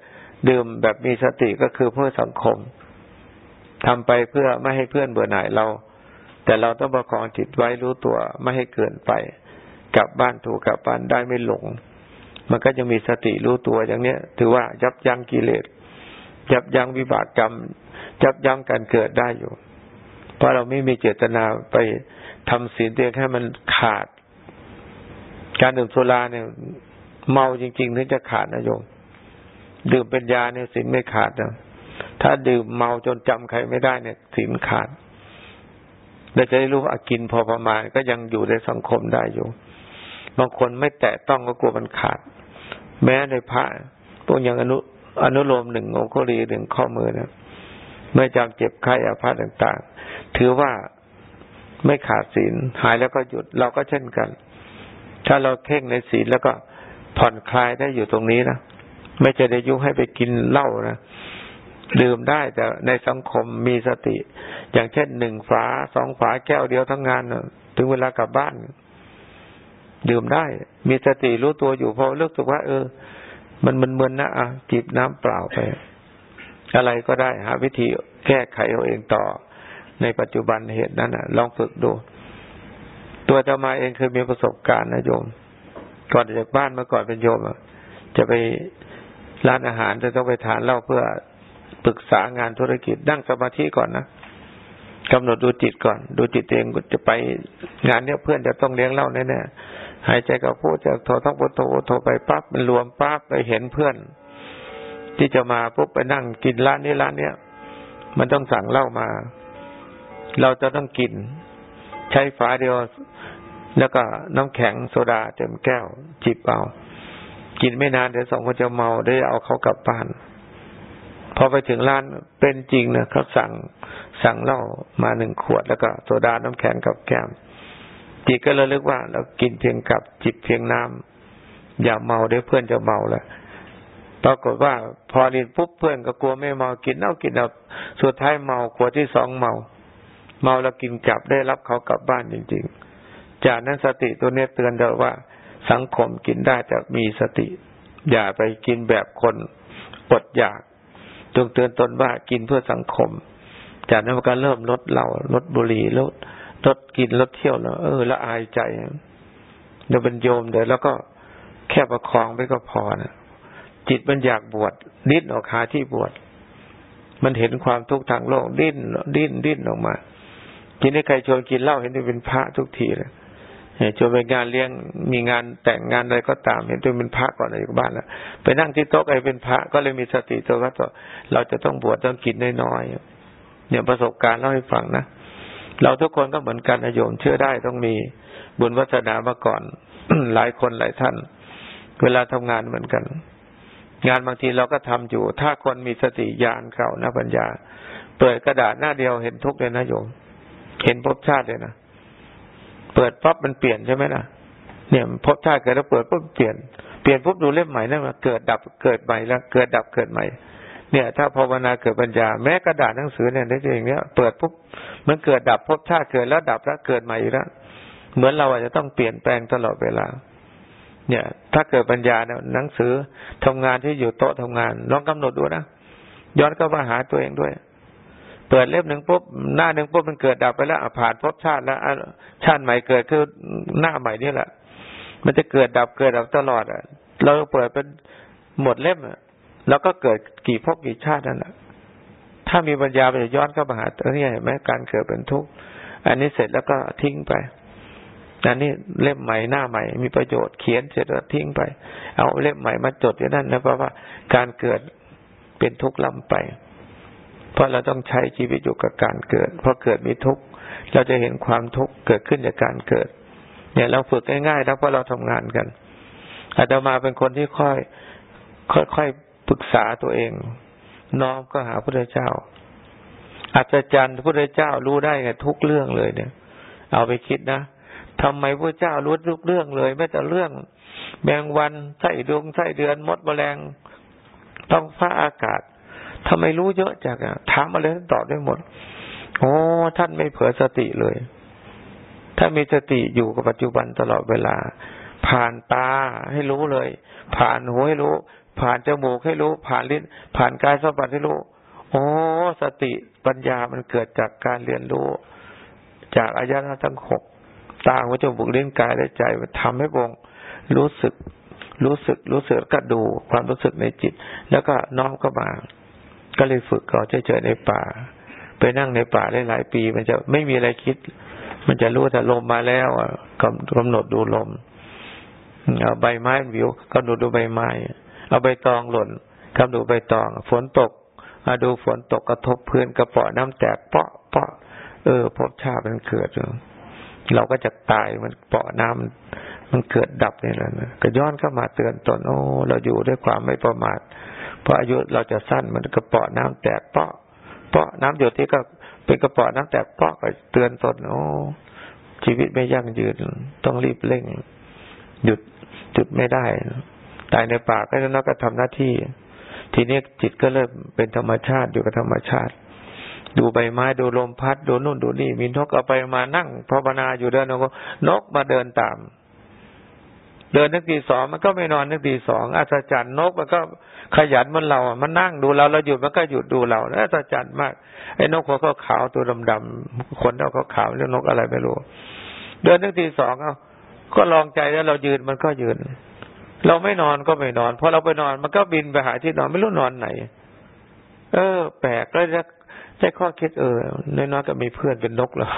ดื่มแบบมีสติก็คือเพื่อสังคม ทำไปเพื่อไม่ให้เพื่อนเบื่อหน่ายเรา แต่เราต้องประคองจิตไว้รู้ตัวไม่ให้เกินไป กลับบ้านถูกกลับบ้านได้ไม่หลง มันก็จะมีสติรู้ตัวอย่างเนี้ย ถือว่ายับยั้งกิเลสยับยั้งวิบากกรรมยับยั้งการเกิดได้อยู่ เพราะเราไม่มีเจตนาไปทำศีลเตียงให้มันขาด การดื่มโซลาเนี่ย เมาจริงๆถึงจะขาดนะโยมดื่มเป็นยาเนี่ยศีลไม่ขาดนะ ถ้าดื่มเมาจนจำใครไม่ได้เนี่ยศีลขาดเราจะได้รู้ว่ากินพอประมาณก็ยังอยู่ในสังคมได้อยู่ บางคนไม่แตะต้องก็กลัวมันขาด แม้ในพระพวกอย่างอนุอนุโลมหนึ่งองคุลีหนึ่งข้อมือนะไม่จำเจ็บไข้อาพาธต่างๆ ถือว่าไม่ขาดศีลหายแล้วก็หยุดเราก็เช่นกัน ถ้าเราเข่งในศีลแล้วก็ผ่อนคลายได้อยู่ตรงนี้นะไม่จะได้ยุ่งให้ไปกินเหล้านะ ดื่มได้แต่ในสังคมมีสติ อย่างเช่นหนึ่งฝาสองฝาแก้วเดียวทั้งงานถึงเวลากลับบ้าน ดื่มได้ มีสติรู้ตัวอยู่พอเลือกตัวว่า เออ มันมันมึนนะอะจิบน้ำเปล่าไป อะไรก็ได้หาวิธีแก้ไขเอาเองต่อ ในปัจจุบันเหตุนั้นนะลองฝึกดู ตัวจะมาเองเคยมีประสบการณ์นะโยม ก่อนจากบ้านเมื่อก่อนเป็นโยมอะจะไปร้านอาหารจะต้องไปทานเหล้าเพื่อ ปรึกษางานธุรกิจนั่งสมาธิก่อนนะกำหนดดูจิตก่อน ดูจิตเองจะไปงานเนี้ยเพื่อนจะต้องเลี้ยงเล่าแน่ๆหายใจกับพูดจะโทรต้องพุทโทโทรไปปั๊บมันรวมปั๊บไปเห็นเพื่อน ที่จะมาปุ๊บไปนั่งกินร้านนี้ร้านเนี้ยมันต้องสั่งเหล้ามา เราจะต้องกิน ใช้ฝาเดียวแล้วก็น้ำแข็งโซดาเต็มแก้วจิบเอา กินไม่นานเดี๋ยวสองคนจะเมาได้เอาเขากลับบ้าน พอไปถึงร้านเป็นจริงนะเขาสั่งสั่งเหล้ามาหนึ่งขวดแล้วก็โซดาน้ำแข็งกับแก้มจิตก็เลยเลึกว่า เรากินเพียงกับจิบเพียงน้ำอย่าเมาเดี๋ยวเพื่อนจะเมาแหล้วปรากฏว่าพอเรีนปุ๊บเพื่อนก็กลัวไม่เมากินเอากินเอาสุดท้ายเมาขวดที่สองเมา เมาแล้วกินกลับได้รับเขากลับบ้านจริง ๆ จากนั้นสติตัวนี้เตือนเราว่าสังคมกินได้จะมีสติ อย่าไปกินแบบคนอดอยาก จงเตือนตนว่ากินเพื่อสังคม จากนั้นก็เริ่มลดเหล้าลดบุหรี่ลดลดกินลดเที่ยวแล้วเออละอายใจเดี๋ยวเป็นโยมเดี๋ยวแล้วก็แค่ประคองไปก็พอนะจิตมันอยากบวชดิ้นออกหาที่บวชมันเห็นความทุกข์ทางโลกดิ้นดิ้นดิ้นออกมาทีนี้ใครชวนกินเหล้าเห็นเป็นพระทุกทีเลย ชวนไปงานเลี้ยงมีงานแต่งงานอะไรก็ตาม เห็นตัวเป็นพระก่อนในบ้านแล้วไปนั่งที่โต๊ะไอ้เป็นพระก็เลยมีสติตัวก็ต่อเราจะต้องบวชต้องกินน้อยๆเนี่ยประสบการณ์เล่าให้ฟังนะเราทุกคนก็เหมือนกันโยมเชื่อได้ต้องมีบุญวัฒนามาก่อน หลายคนหลายท่าน เวลาทำงานเหมือนกัน งานบางทีเราก็ทำอยู่ ถ้าคนมีสติญาณเก่านะปัญญา เปิดกระดาษหน้าเดียวเห็นทุกเลยนะโยม เห็นภพชาติเลยนะ เปิดปั๊บมันเปลี่ยนใช่ไหมล่ะ เนี่ยพบชาติเกิดแล้วเปิดปุ๊บเปลี่ยน เปลี่ยนปุ๊บดูเล่มใหม่นั่นมาเกิดดับเกิดใหม่แล้ว เกิดดับเกิดใหม่ เนี่ย ถ้าภาวนาเกิดปัญญาแม้กระดาษหนังสือเนี่ยได้อย่างเนี้ยเปิดปุ๊บมือนเกิดดับภพชาติเกิดแล้วดับแล้วเกิดใหม่อีกแล้วเหมือนเราอาจจะต้องเปลี่ยนแปลงตลอดเวลา เนี่ย ถ้าเกิดปัญญาเนี่ยหนังสือทำงานที่อยู่โต๊ะทำงานลองกำหนดดูนะย้อนก็มาหาตัวเองด้วย เปิดเล่มหนึ่งปุ๊บหน้าหนึ่งปุ๊บมันเกิดดับไปแล้วผ่านภพชาติแล้วชาติใหม่เกิดคือหน้าใหม่นี่แหละ มันจะเกิดดับเกิดดับตลอดอะ เราเปิดเป็นหมดเล่มอะแล้วก็เกิดกี่ภพกี่ชาตินั่นแหละถ้ามีปัญญาไปย้อนเข้ามาหาตัวนี้เห็นไหมการเกิดเป็นทุกข์อันนี้เสร็จแล้วก็ทิ้งไปอันนี้เล่มใหม่หน้าใหม่ มีประโยชน์เขียนเสร็จแล้วทิ้งไป เอาเล่มใหม่มาจดอยู่นั่นนะเพราะว่าการเกิดเป็นทุกข์ล้ำไป เพราะเราต้องใช้ชีวิตอยู่กับการเกิด เพราะเกิดมีทุกข์เราจะเห็นความทุกข์เกิดขึ้นจากการเกิด เนี่ยเราฝึกง่ายๆแล้วเพราะเราทำงานกันอาตมาเป็นคนที่ค่อย ค่อยๆปรึกษาตัวเอง น้อมก็หาพระเจ้าอัศจรรย์พระเจ้ารู้ได้ไงทุกเรื่องเลยเนี่ย เอาไปคิดนะทำไมพระเจ้ารู้ทุกเรื่องเลยไม่แต่เรื่อง แมงวันไส้ดวงไส้เดือนมดแมลงต้องฟ้าอากาศ ทำไมรู้เยอะจังอะถามอะไรท่านตอบได้หมดโอ้ท่านไม่เผลอสติเลย ถ้ามีสติอยู่กับปัจจุบันตลอดเวลา ผ่านตาให้รู้เลย ผ่านหูให้รู้ ผ่านจมูกให้รู้ ผ่านลิ้น ผ่านกายสัมผัสให้รู้โอ้สติปัญญามันเกิดจากการเรียนรู้ จากอายตนะทั้งหกตาหูจมูกลิ้นกายและใจมันทำให้วงรู้สึก รู้สึกรู้สึกก็ดูความรู้สึกในจิต แล้วก็น้อมก็มา ก็เลยฝึกก่อเฉยๆในป่า ไปนั่งในป่าได้หลายปี มันจะไม่มีอะไรคิด มันจะรู้แต่ลมมาแล้วกำหนดดูลมเอาใบไม้วิวกำหนดดูใบไม้เอาใบตองหล่นกำหนดใบตอง ฝนตกมาดูฝนตกกระทบพื้นกระเปาะน้ำแตกเปาะเปาะเออพบชาติมันเกิดเราก็จะตายมันเปาะน้ำมันเกิดดับนี่แหละนะก็ย้อนเข้ามาเตือนตนโอ้เราอยู่ด้วยความไม่ประมาท พราะอายุเราจะสั้นมันกระเปาะน้ำแตกเปาะเปาะน้ำหยดที่ก็เป็นกระเปาะน้ำแตกเปาะก็เตือนตนโอ้ชีวิตไม่ยั่งยืนต้องรีบเร่ง หยุดหยุดไม่ได้ตายในป่าก็จะนักก็ทำหน้าที่ ทีนี้จิตก็เริ่มเป็นธรรมชาติอยู่กับธรรมชาติ ดูใบไม้ดูลมพัดดูนู่นดูนี่มีนกเอาไปมานั่งภาวนาอยู่เดินนกนกมาเดินตาม เดินนักทีสองมันก็ไม่นอนนักทีสองอัศจรรย์นกมันก็ขยันมันเรา มันนั่งดูเราเราหยุดมันก็หยุดดูเราอัศจรรย์มากไอ้นกหัวขาวตัวดำๆขนเอาขาวเรื่องนกอะไรไม่รู้ เดินนักทีสองเอาก็ลองใจแล้วเรายืนมันก็ยืน เราไม่นอนก็ไม่นอนพอเราไปนอนมันก็บินไปหาที่นอนไม่รู้นอนไหน เออ แปลกแล้วจะใช้ข้อคิดเออน้อยๆก็มีเพื่อนเป็นนกแล้ว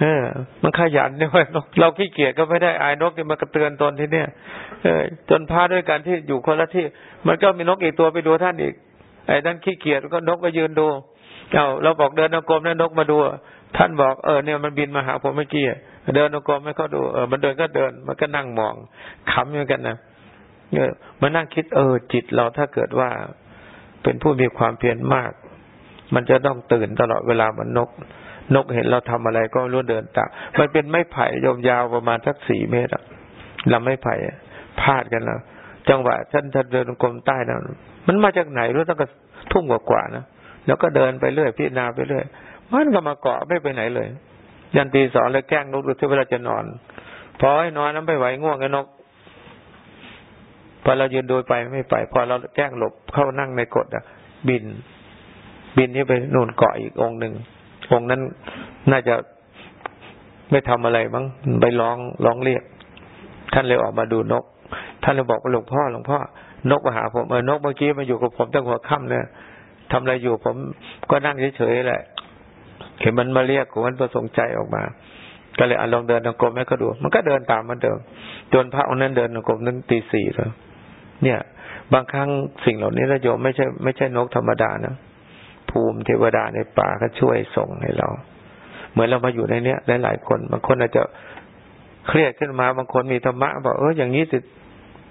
เออ มันขยันเนี่ยนกเราขี้เกียจก็ไม่ได้อายนกที่มากระเตือนตนที่เนี่ยเออ จนพาด้วยกันที่อยู่คนละที่ มันก็มีนกอีกตัวไปดูท่านอีก ไอ้ท่านขี้เกียจก็นกก็ยืนดูเอาเราบอกเดินนกกรมแล้วนกมาดู ท่านบอกเออเนี่ยมันบินมาหาผมเมื่อกี้เดินนกกรมไม่เขาดูเออมันเดินก็เดิน มันก็นั่งมองขำเหมือนกันนะเออมานั่งคิดเออจิตเราถ้าเกิดว่าเป็นผู้มีความเพียรมาก มันจะต้องตื่นตลอดเวลามันนก นกเห็นเราทำอะไรก็รู้เดินตามมันเป็นไม้ไผ่ยยาวประมาณสักสี่เมตรลำไม้ไผ่พาดกันแล้วจังหวะท่านท่านเดินกรมใต้นะมันมาจากไหนรู้ตั้งแต่ทุ่มกว่าๆนะแล้วก็เดินไปเรื่อยพิจารณาไปเรื่อยมันก็มาเกาะไม่ไปไหนเลย ยันตีสองเลยแกล้งนกดูที่เวลาจะนอน พอให้นอนนั้นไม่ไหวง่วงไอ้นกพอเรายืนโดูไปไม่ไป พอเราแกล้งหลบเข้านั่งในกดอะ บิน บินนี้ไปนู่นเกาะอีกองหนึ่ง องค์นั้นน่าจะไม่ทำอะไรมั้งไปร้องร้องเรียก ท่านเลยออกมาดูนก ท่านเลยบอกว่าหลวงพ่อหลวงพ่อนกมาหาผมเออนกเมื่อกี้มาอยู่กับผมตั้งหัวค่ำเนี่ยทำอะไรอยู่ผมก็นั่งเฉยๆแหละ เห็นมันมาเรียกผมมันประสงค์ใจออกมา ก็เลยอลองเดินนกรมให้เขาดู มันก็เดินตามมันเดิมจนพระองค์นั้นเดินนกรมนั้นตีสี่แล้วเนี่ย บางครั้งสิ่งเหล่านี้นะโยมไม่ใช่ไม่ใช่นกธรรมดานะ ภูมิเทวดาในป่าก็ช่วยส่งให้เรา เหมือนเรามาอยู่ในเนี้ยหลายๆคนบางคนอาจจะเครียดขึ้นมาบางคนมีธรรมะบอกเอออย่างนี้สิ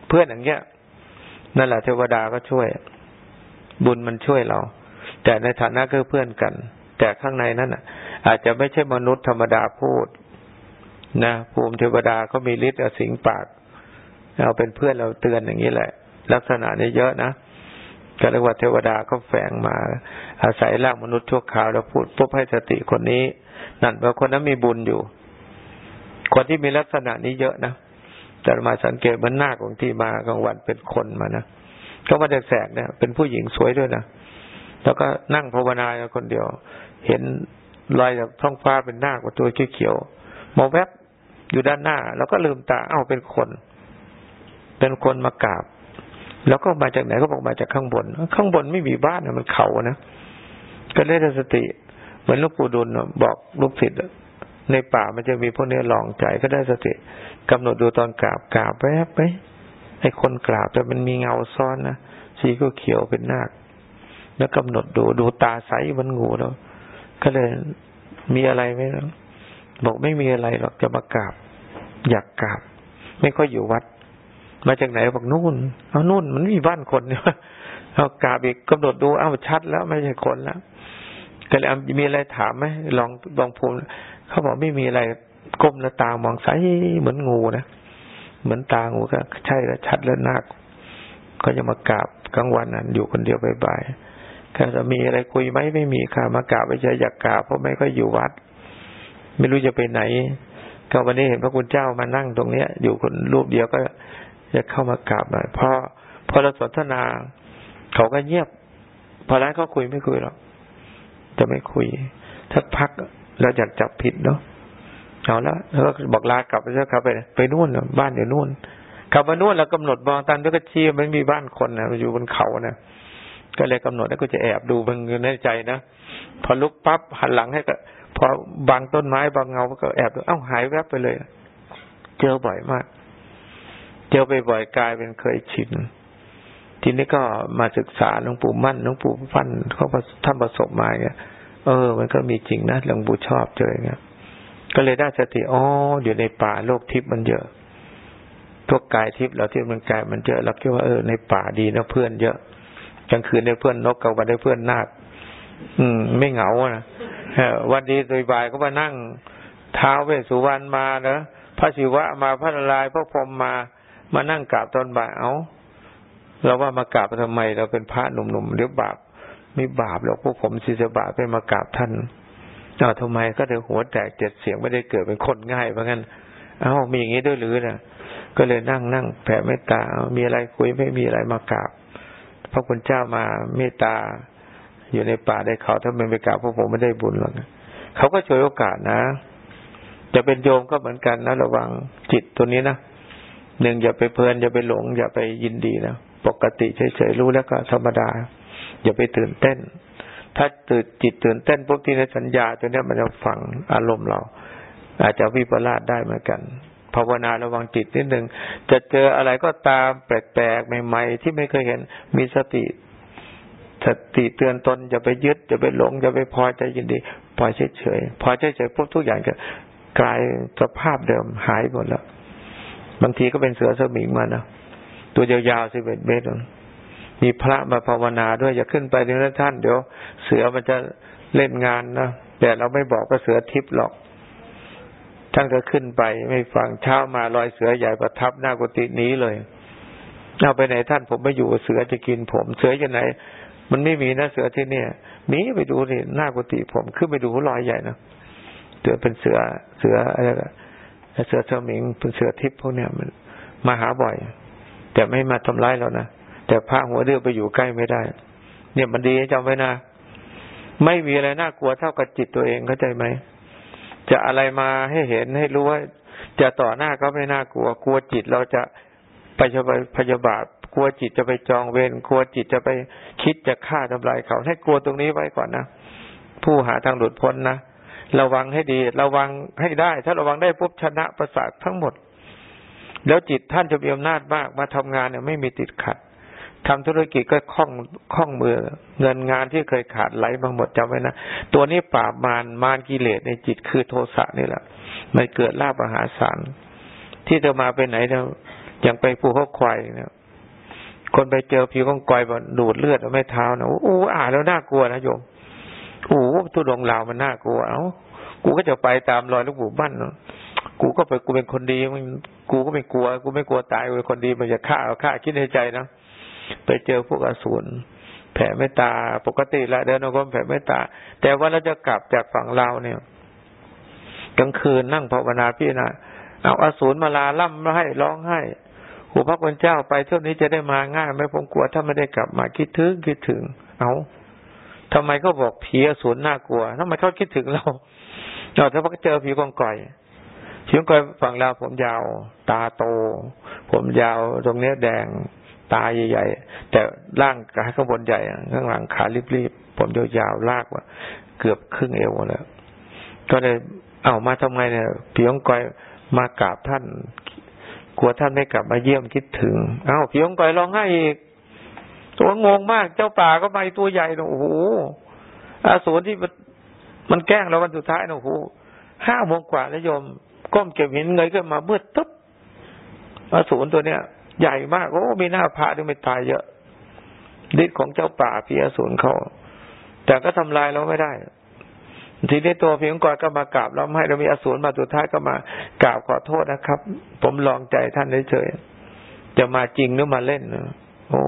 เพื่อนอย่างเงี้ยนั่นแหละเทวดาก็ช่วย บุญมันช่วยเรา แต่ในฐานะก็เพื่อนกัน แต่ข้างในนั้นอะอาจจะไม่ใช่มนุษย์ธรรมดาพูดนะภูมิเทวดาเขามีฤทธิ์สิงปากเราเป็นเพื่อนเราเตือนอย่างนี้แหละ ลักษณะนี้เยอะนะ ก็เรียกว่าเทวดาก็แฝงมา อาศัยร่างมนุษย์ชั่วคราวแล้วพูดปุ๊บให้สติคนนี้ นั่นแปลคนนั้นมีบุญอยู่ คนที่มีลักษณะนี้เยอะนะแต่มาสังเกตมันหน้าของที่มากลางวันเป็นคนมานะก็มาแสกเนี่ยเป็นผู้หญิงสวยด้วยนะแล้วก็นั่งภาวนาคนเดียว เห็นลอยจากท้องฟ้าเป็นหน้ากับตัวเขียวๆมองแวบอยู่ด้านหน้า แล้วก็ลืมตาเอ้าเป็นคน เป็นคนมากราบ แล้วก็มาจากไหนก็บอกมาจากข้างบน ข้างบนไม่มีบ้านนะมันเขานะก็ได้สติ เหมือนลูกปู่ดุลบอกลูกศิษย์ในป่ามันจะมีพวกนี้ลองใจก็ได้สติกำหนดดูตอนกราบกราบแวบไปไอ้คนกราบแต่มันมีเงาซ้อนนะสีก็เขียวเป็นนาคแล้วกำหนดดูดูตาใสมันงูแล้วก็เลยมีอะไรไหมบอกไม่มีอะไรหรอกจะมากราบ อยากกราบ ไม่ค่อยอยู่วัด มาจากไหนบอกนู่นเอานู่นมันมีบ้านคนเนี่ยเอากราบอีกกำหนดดูเอาชัดแล้วไม่ใช่คนแล้วก็เลยมีอะไรถามไหมลองลองพูดเขาบอกไม่มีอะไรก้มแล้วตามองใสเหมือนงูนะเหมือนตางูก็ใช่แล้วชัดแล้วนักก็จะมากราบกลางวันนั้นอยู่คนเดียวบ่ายๆก็จะมีอะไรคุยไหมไม่มีค่ะมากราบไม่ใช่อยากกราบเพราะไม่ค่อยอยู่วัด ไม่รู้จะไปไหนก็วันนี้เห็นพระคุณเจ้ามานั่งตรงเนี้ย อยู่คนรูปเดียวก็ จะเข้ามากราบหน่อยพอพอเราสนทนาเขาก็เงียบ พอร้านเขาคุยไม่คุยหรอกจะไม่คุย ถ้าพักเราอยากจับผิดเนาะเอาละแล้วก็บอกลากลับไปแล้วครับไปไปนู่นบ้านอยู่นู่นกลับมานู่นแล้วกำหนดมองตามด้วยก็ชี้ไม่มีบ้านคนนะอยู่บนเขานะก็เลยกำหนดแล้วก็จะแอบดูบางในใจนะพอลุกปั๊บหันหลังให้ก็พอบางต้นไม้บางเงาก็แอบดูเอ้าหายแวบไปเลย เจอบ่อยมาก เจอไปบ่อยกลายเป็นเคยชินทีนี้ก็มาศึกษาหลวงปู่มั่นหลวงปู่ฟันเขาท่านประสบมาเนี่ยเออ มันก็มีจริงนะหลวงปู่ชอบเจออย่างเงี้ยก็เลยได้สติอ๋ออยู่ในป่าโลกทิพย์มันเยอะพวกกายทิพย์เราที่มันกายมันเยอะเราคิดว่าเออในป่าดีนะเพื่อนเยอะกลางคืนได้เพื่อนนกกลางวันได้เพื่อนนาคอืม ไม่เหงานะวันดีโดยบ่ายก็มานั่งเท้าเวสุวรรณมาเนะพระศิวะมาพระนารายณ์พระพรหมมา มานั่งกราบตอนบ่ายเอาเราว่ามากราบทำไม เราเป็นพระหนุ่มๆเดี๋ยวบาปม่บาปหรอกพวกผมศิษบาปไปมากราบท่านเอาทำไมก็เดี๋ยวหัวแตกเจ็ดเสียงไม่ได้เกิดเป็นคนง่ายเพราะงั้น เอ้ามีอย่างนี้ด้วยหรือนะก็เลยนั่งนั่งแผ่เมตตา มีอะไรคุยไม่มีอะไรมากราบ พระคุณเจ้ามาเมตตาอยู่ในป่าได้เขาถ้ามันไปกราบพวกผมไม่ได้บุญหรอกเขาก็ช่วยโอกาสนะ จะเป็นโยมก็เหมือนกันนะระวังจิตตัวนี้นะ หนึ่งอย่าไปเพลินอย่าไปหลง อย่าไปยินดีนะปกติเฉยๆรู้แล้วก็ธรรมดา อย่าไปตื่นเต้น ถ้าตื่นจิตตื่นเต้นปุ๊บที่ในสัญญาตัวนี้มันจะฝังอารมณ์เรา อาจจะวิปลาสได้เหมือนกันภาวนาระวังจิตนิดหนึ่งจะเจออะไรก็ตามแปลกๆใหม่ ๆ ที่ไม่เคยเห็นมีสติสติเตือนตนอย่าไปยึดอย่าไปหลงอย่าไปพอใจยินดีปล่อยเฉยๆพอเฉยๆปุ๊บทุกอย่างจะกลายสภาพเดิมหายหมดแล้ว บางทีก็เป็นเสือสมิงมานะตัวยาวๆสิบเอ็ดเมตร มีพระมาภาวนาด้วยอย่าขึ้นไปเดี๋ยวท่านเดี๋ยวเสือมันจะเล่นงานนะแต่เราไม่บอกว่าเสือทิพย์หรอกท่านก็ขึ้นไปไม่ฟังเช้ามาลอยเสือใหญ่ประทับหน้ากุฏินี้เลยเอาไปไหนท่านผมไม่อยู่เสือจะกินผม เสือจะไหน มันไม่มีนะเสือที่เนี่ยมีไปดูนี่หน้ากุฏิผมขึ้นไปดูลอยใหญ่นะเสือเป็นเสือเสืออะไร เสือสมิงเป็นเสือทิพย์พวกเนี้ยมันมาหาบ่อย แต่ไม่มาทำร้ายเรานะแต่พระหัวเรือไปอยู่ใกล้ไม่ได้ เนี่ยมันดีจำไว้นะไม่มีอะไรน่ากลัวเท่ากับจิตตัวเองเข้าใจไหมจะอะไรมาให้เห็นให้รู้ว่า จะต่อหน้าก็ไม่น่ากลัว กลัวจิตเราจะไปจะไปพยาบาทกลัวจิตจะไปจองเวรกลัวจิตจะไปคิดจะฆ่าทำลายเขา ให้กลัวตรงนี้ไว้ก่อนนะผู้หาทางหลุดพ้นนะ ระวังให้ดี ระวังให้ได้ ถ้าระวังได้ปุ๊บชนะประสาททั้งหมด แล้วจิตท่านจะมีอำนาจมากมาทำงานเนี่ยไม่มีติดขัดทำธุรกิจก็คล่องคล่องมือ เงินงานที่เคยขาดไหลบางหมดจำไว้นะ ตัวนี้ปราบมารมารกิเลสในจิตคือโทสะนี่แหละมันเกิดลาบมหาศาลที่จะมาไปไหนเนี่ยอย่างไปภูเขาควายเนี่ยคนไปเจอผิวของกอยมันดูดเลือดไม่เท้านะโอ้อ่านแล้วน่ากลัวนะโยม โอ้ตัวดงลาวมันน่ากลัวเอ้ากูก็จะไปตามรอยลูกปู่บ้านเนาะกูก็ไปกูเป็นคนดีมันกูก็ไม่กลัว กูไม่กลัวตายกูเป็นคนดีมันจะฆ่าฆ่าคิดในใจนะไปเจอพวกอสูรแผ่เมตตาปกติละเดินออกมแผ่เมตตา แต่ว่าเราจะกลับจากฝั่งเราเนี่ยกลางคืนนั่งภาวนาพี่นะเอาอสูรมาลาล่ำมาให้ร้องไห้หูพระคุณเจ้าไปเท่านี้จะได้มาง่ายไหมผมกลัวถ้าไม่ได้กลับมาคิดถึงคิดถึง เอา ทำไมก็บอกผีอสูรน่ากลัวทำไมเขาคิดถึงเราเราถ้าเขาเจอผีกองก่อยผีกองก่อยฝั่งเราผมยาว ตาโต ผมยาวตรงเนี้ยแดงตาใหญ่ๆแต่ร่างกายข้างบนใหญ่ข้างหลังขารีบๆผมยาวๆลากว่าเกือบครึ่งเอวแล้วก็เลยเอามาทำไมเนี่ยผีกองก่อยมากราบท่าน กลัวท่านไม่กลับมาเยี่ยมคิดถึง เอ้าผีกองก่อยร้องไห้อีก ตัวงงมาก เจ้าป่าก็ไปตัวใหญ่นะโอ้โหอาสูรที่มันมันแกล้งเราวันสุดท้ายนะโอ้โหห้าโมงกว่าแล้วโยม ก้มเก็บหินเงยขึ้นมาเมื่อตึ๊บอาสูรตัวเนี้ยใหญ่มากโอ้มีหน้าพระที่ไม่ตายเยอะฤทธิ์ของเจ้าป่าพีอสูรเขาแต่ก็ทำลายเราไม่ได้ ทีนี้ตัวเพียงก่อนก็มากราบเราให้เรามีอสูรมาสุดท้ายก็มากราบขอโทษนะครับ ผมลองใจท่านเฉยจะมาจริงหรือมาเล่นโอ้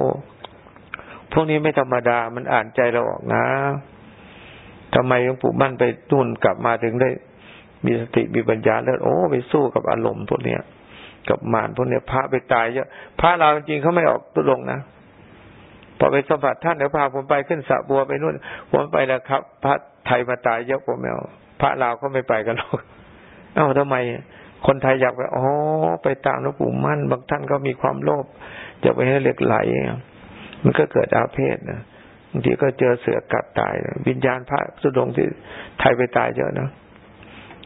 พวกนี้ไม่ธรรมดา มันอ่านใจเราออกนะทำไมหลวงปู่มั่นไปตุนกลับมาถึงได้มีสติมีปัญญาแล้วโอ้ไปสู้กับอารมณ์พวกเนี้ย กับมารพวกเนี้ยพระไปตายเยอะพระเราจริงเขาไม่ออกตุลงนะพอไปสัมผัสท่านเดี๋ยวพาผมไปขึ้นสระบัวไปนู่นผมไปแล้วครับ พระไทยมาตายเยอะผมไม่เอาพระเราก็ไม่ไปกันหรอกเอ้าทำไม คนไทยอยากไปอ๋อไปตามหลวงปู่มั่น บางท่านก็มีความโลภอยากไปให้เหล็กไหล มันก็เกิดอาเพศนะบางทีก็เจอเสือกัดตายนะวิญญาณพระสุดงที่ไทยไปตายเยอะนะ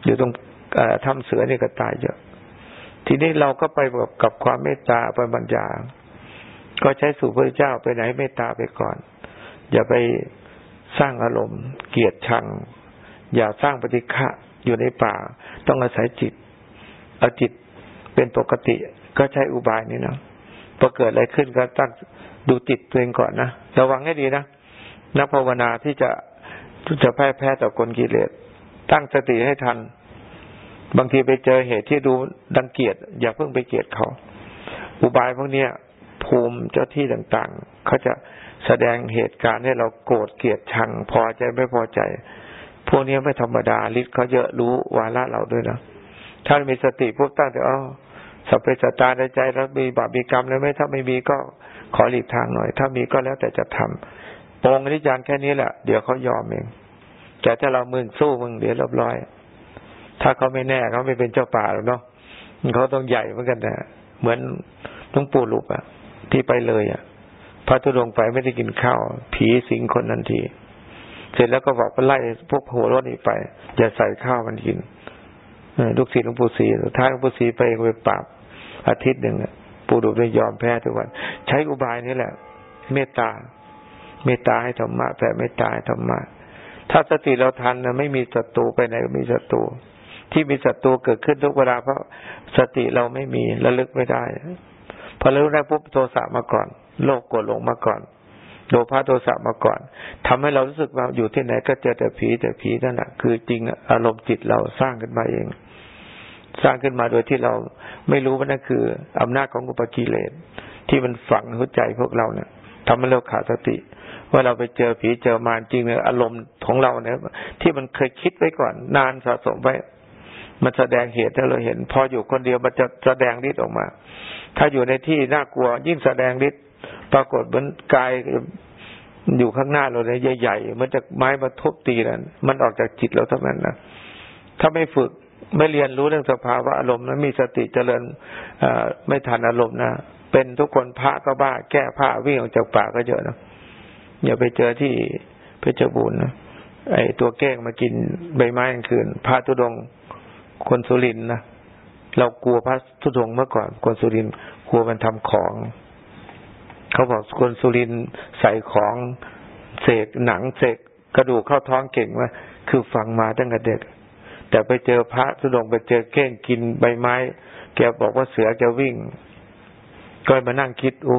อยู่ตรงถ้ำเสือเนี่ก็ตายเยอะ ทีนี้เราก็ไปกับกับความเมตตาไปบัญญาก็ใช้สู่พระเจ้าไปไหนเมตตาไปก่อน อย่าไปสร้างอารมณ์ เกลียดชัง อย่าสร้างปฏิฆะอยู่ในป่า ต้องอาศัยจิตเอาจิตเป็นปกติ ก็ใช้อุบายนี้นะพอเกิดอะไรขึ้นก็ตั้ง ดูจิตตัวเองก่อนนะระวังให้ดีนะนักภาวนาที่จะจะแพ้แพ้ต่อกลกิเลสตั้งสติให้ทัน บางทีไปเจอเหตุที่ดูดังเกียดอย่าเพิ่งไปเกียดเขา อุบายพวกเนี้ยภูมิเจ้าที่ต่างๆ เขาจะแสดงเหตุการณ์ให้เราโกรธเกลียดชัง พอใจไม่พอใจ พวกนี้ไม่ธรรมดาฤทธิ์เขาเยอะรู้วาระเราด้วยนะถ้ามีสติพวกตั้งแต่อ๋อสัพเพสตาในใจแล้วมีบาปมีกรรมแล้วไหมถ้าไม่มีก็ ขอหลีกทางหน่อย ถ้ามีก็แล้วแต่จะทำปองอนิจจังแค่นี้แหละ เดี๋ยวเขายอมเองแต่ถ้าเรามึงสู้มึงเดี๋ยวเรียบร้อย ถ้าเขาไม่แน่เขาไม่เป็นเจ้าป่าหรอกเนาะเขาต้องใหญ่เหมือนกันนะเหมือนหลวงปู่หลุบอะที่ไปเลยอะพระธุดงไปไม่ได้กินข้าว ผีสิงคนนันที เสร็จแล้วก็บอกไปไล่พวกหัวรถนี่ไป อย่าใส่ข้าวมันกินลูกศิษย์หลวงปู่ศรีท้ายหลวงปู่ศรีไปไปปราบอาทิตย์หนึ่ง ปู่ดูได้ยอมแพ้ทุกวัน ใช้อุบายนี้แหละ เมตตา เมตตาให้ธรรมะแผ่เมตตาให้ธรรมะ ถ้าสติเราทันนะไม่มีศัตรูไปไหนก็มีศัตรูที่มีศัตรูเกิดขึ้นทุกเวลาเพราะสติเราไม่มีระลึกไม่ได้พอระลึกได้ปุ๊บโทสะมาก่อน โลกกดลงมาก่อนโลภะโทสะมาก่อนทำให้เรารู้สึกว่าอยู่ที่ไหนก็เจอแต่ผีแต่ผีนั่นแหะคือจริงอารมณ์จิตเราสร้างขึ้นมาเอง สร้างขึ้นมาโดยที่เราไม่รู้ว่านั่นคืออำนาจของอุปกิเลสที่มันฝังหัวใจพวกเราเนี่ยทำให้เราขาดสติว่าเราไปเจอผีเจอมารจริงเนี่ยอารมณ์ของเราเนี่ยที่มันเคยคิดไว้ก่อน นานสะสมไว้ มันแสดงเหตุให้เราเห็น พออยู่คนเดียวมันจะแสดงฤทธิ์ออกมา ถ้าอยู่ในที่น่ากลัว ยิ่งแสดงฤทธิ์ปรากฏเหมือนกายอยู่ข้างหน้าเราเนี่ยใหญ่ๆมันจะไม้มาทุบตีนั่นมันออกจากจิตเราเท่านั้นนะถ้าไม่ฝึก ไม่เรียนรู้เรื่องสภาวะอารมณ์นั้นมีสติเจริญไม่ทันอารมณ์นะเป็นทุกคนพระก็บ้า แก้ผ้าวิ่งออกจากป่าก็เยอะนะอย่าไปเจอที่เพชรบูรณ์นะไอตัวแก้งมากินใบไม้กลางคืนพระทุดงคนสุรินนะเรากลัวพระทุดงเมื่อก่อน คนสุรินกลัวมันทำของ เขาบอกคนสุรินใส่ของเสกหนังเสกกระดูกเข้าท้องเก่งว่าคือฟังมาตั้งแต่เด็ก แต่ไปเจอพระสุดงไปเจอเก้งกินใบไม้ แกบอกว่าเสือจะวิ่ง ก็มานั่งคิดโอ้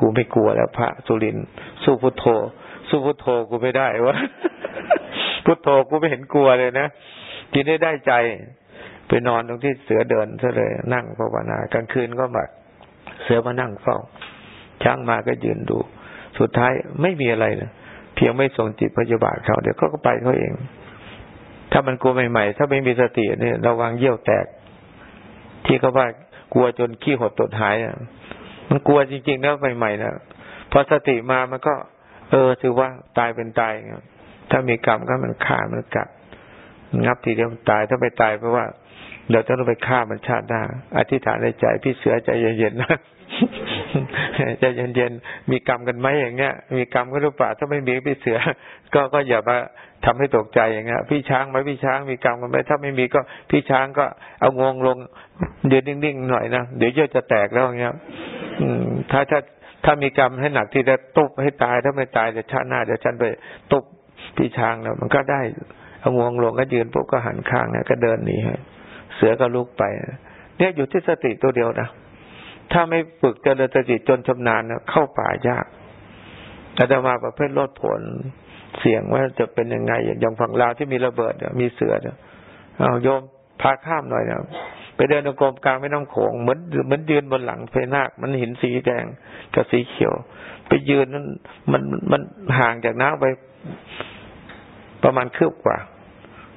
กูไม่กลัวแล้วพระสุรินสู้พุทโธ สู้พุทโธกูไม่ได้วะพุทโธกูไม่เห็นกลัวเลยนะทีนี้ได้ใจ ไปนอนตรงที่เสือเดินซะเลย นั่งภาวนากลางคืนก็มาเสือมานั่งเฝ้า ช้างมาก็ยืนดู สุดท้ายไม่มีอะไรนะเพียงไม่ส่งจิตพยาบาทเขาเดี๋ยวเขาก็ไปเขาเอง ถ้ามันกลัวใหม่ๆ ถ้าไม่มีสติเนี่ยระวังเยี่ยวแตก ที่เขาว่ากลัวจนขี้หดตดหายอะมันกลัวจริงๆแล้วใหม่ๆนะพอสติมามันก็ เออถือว่าตายเป็นตายถ้ามีกรรมก็มันฆ่ามันกัด งับทีเดียวมันตายถ้าไม่ตายเพราะว่าเดี๋ยวต้องไปฆ่ามันชาติหน้าอธิษฐานในใจพี่เสือใจเย็นๆนะ ใจเย็นๆมีกรรมกันไหมอย่างเงี้ย มีกรรมก็รู้ป่าถ้าไม่มีพี่เสือ ก็ก็อย่ามาทำให้ตกใจอย่างเงี้ยพี่ช้างไหมพี่ช้างมีกรรมกันไหมถ้าไม่มีก็พี่ช้างก็เอางวงลงเดือนนิ่งๆหน่อยนะเดี๋ยวเยอะจะแตกแล้วอย่างเงี้ย อืม ถ้าถ้าถ้ามีกรรมให้หนักที่จะตุบให้ตายถ้าไม่ตายเดี๋ยวชาติหน้าเดี๋ยวฉันไปตุบพี่ช้างแล้วมันก็ได้เอางวงลงก็ยืนปุ๊บก็หันข้างเนี่ยก็เดินหนีเสือก็ลุกไป เนี่ยอยู่ที่สติตัวเดียวนะ ถ้าไม่ฝึกเจริญสติจนชำนาญเข้าป่ายากอาตมาประเภทลดผลเสียงว่าจะเป็นยังไง อย่างฝั่งลาวที่มีระเบิดมีเสือเอาโยมพาข้ามหน่อยนะไปเดินตรงกรมกลางไม่ต้องโขงเหมือนเหมือนยืนบนหลังเพนาคมันหินสีแดงกับสีเขียว ไปยืนนั้นมันมันห่างจากน้ำไปประมาณคืบกว่า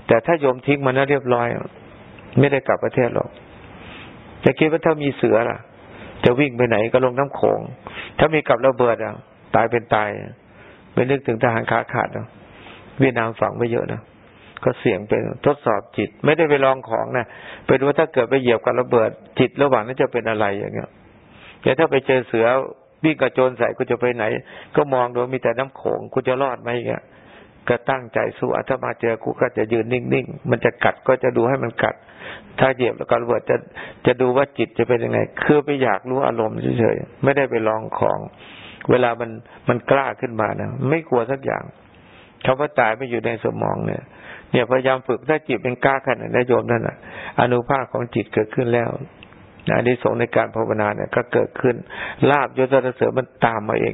แต่ถ้าโยมทิ้งมันนั้นเรียบร้อย ไม่ได้กลับประเทศหรอกจะคิดว่าถ้ามีเสือล่ะ จะวิ่งไปไหนก็ลงน้ำโขง ถ้ามีกับระเบิดอะ ตายเป็นตายไม่นึกถึงทหารขาขาดนะเวียดนามฝังไม่เยอะนะก็เสี่ยงเป็นทดสอบจิต ไม่ได้ไปลองของนะไปดูว่าถ้าเกิดไปเหยียบกับระเบิด จิตระหว่างนั้นจะเป็นอะไรอย่างเงี้ยแต่ถ้าไปเจอเสือวิ่งกระโจนใส่กูจะไปไหน ก็มองดูมีแต่น้ำโขงกูจะรอดไหมเงี้ย ก็ตั้งใจสู้ถ้ามาเจอกูก็จะยืนนิ่งๆ มันจะกัดก็จะดูให้มันกัด ถ้าเหยียบแล้วก็ระเบิดจะจะดูว่าจิตจะเป็นยังไง คือไปอยากรู้อารมณ์เฉยๆ ไม่ได้ไปลองของ เวลามันมันกล้าขึ้นมานะไม่กลัวสักอย่างคำว่าตายไม่อยู่ในสมองเนี่ย เนี่ยพยายามฝึกถ้าจิตเป็นกล้าขนาดนั้นโยมนั่นน่ะ อนุภาคของจิตเกิดขึ้นแล้วอันนี้สงในการภาวนาเนี่ยก็เกิดขึ้นลาบยศเสริมมันตามมาเอง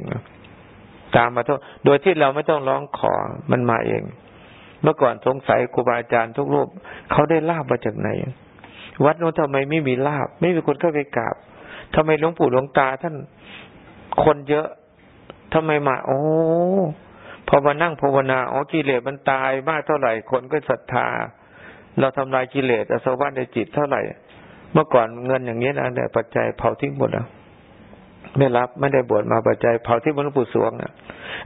ตามมาทุกโดยที่เราไม่ต้องร้องขอมันมาเอง เมื่อก่อนสงสัยครูบาอาจารย์ทุกรูปเขาได้ลาบมาจากไหน วัดโน้นทำไมไม่มีลาบ ไม่มีคนเข้าไปกราบทำไมหลวงปู่หลวงตาท่านคนเยอะทำไมมาโอ้พอมานั่งภาวนาอ๋อกิเลสมันตายมากเท่าไหร่คนก็ศรัทธา เราทำลายกิเลสอสวะในจิตเท่าไหร่ เมื่อก่อนเงินอย่างนี้นะเนี่ยปัจจัยเผาทิ้งหมดแล้ว ไม่รับไม่ได้บวชมาปัจจัยเผาที่บรรพุสวงอะ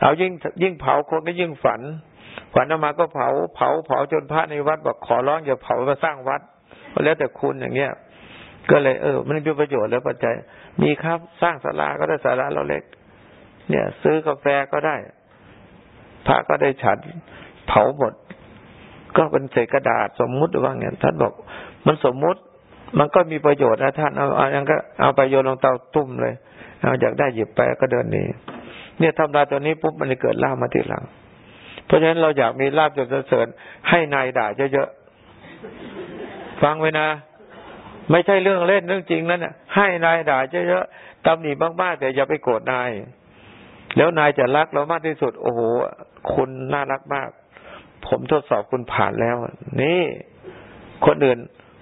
เอายิ่งยิ่งเผาคนก็ยิ่งฝันฝันออกมาก็เผาเผาเผาจนพระในวัดบอกขอร้องอย่าเผามาสร้างวัดแล้วแต่คุณอย่างเงี้ยก็เลยเออมันมีประโยชน์แล้วปัจจัย มีครับสร้างศาลาก็ได้ศาลาเราเล็ก เนี่ย ซื้อกาแฟก็ได้พระก็ได้ฉันเผาหมดก็เป็นเศษกระดาษสมมุติว่าไงท่านบอก มันสมมุติมันก็มีประโยชน์นะท่านเอาเอาย่างก็เอาไปโยนลงเตาตุ้มเลย เอาอยากได้หยิบไปก็เดินหนีเนี่ยทำลายตัวนี้ปุ๊บมันจะเกิดลาบมาทีหลัง เพราะฉะนั้นเราอยากมีลาบจนเสริญให้นายด่าเยอะๆฟังไว้นะ ไม่ใช่เรื่องเล่นเรื่องจริงนั่นน่ะให้นายด่าเยอะๆตำหนิมากๆแต่อย่าไปโกรธนาย แล้วนายจะรักเรามากที่สุด โอ้โหคุณน่ารักมาก ผมทดสอบคุณผ่านแล้ว นี่ คนอื่น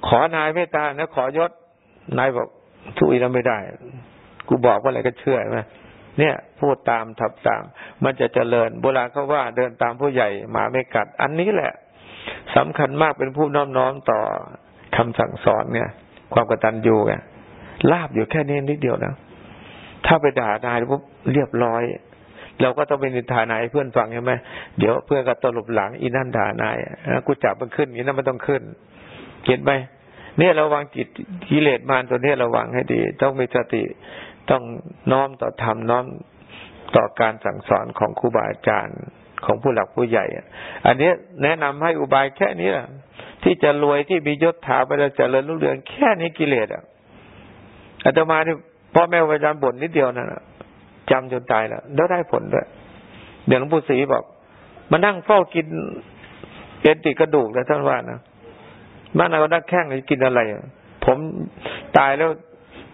ขอนายเมตตานะขอยศนายบอกทุยแล้วไม่ได้ กูบอกว่าอะไรก็เชื่อไหมเนี่ยพูดตามทับตาม มันจะเจริญโบราณเขาว่าเดินตามผู้ใหญ่หมาไม่กัด อันนี้แหละสำคัญมากเป็นผู้น้อมน้อมต่อคำสั่งสอนเนี่ย ความกตัญญูไงลาบอยู่แค่นี้นิดเดียวนะถ้าไปด่านายปุ๊บเรียบร้อย เราก็ต้องเป็นนินทานายเพื่อนฟังใช่ไหมเดี๋ยวเพื่อนก็ตลบหลังอีนั่นด่านายกูจับมันขึ้นอีนั่นมันต้องขึ้นเก็ตไหมเนี่ยระวังจิตกิเลสมารตัวนี้ระวังให้ดี ต้องมีสติ ต้องน้อมต่อธรรมน้อมต่อการสั่งสอนของครูบาอาจารย์ของผู้หลักผู้ใหญ่ อันนี้แนะนำให้อุบายแค่นี้แหละที่จะรวยที่มียศถาไปแล้วเจริญรุ่งเรืองแค่นี้กิเลสอะอาตมาที่พ่อแม่อาจารย์บ่นนิดเดียวนั่นจำจนตายแล้วแล้วได้ผลด้วยเดี๋ยวหลวงปู่ศรีบอกมานั่งเฝ้ากินเอ็นติกระดูกแล้วท่านว่านะบ้านเราดักแข้งกินอะไร ผมตายแล้ว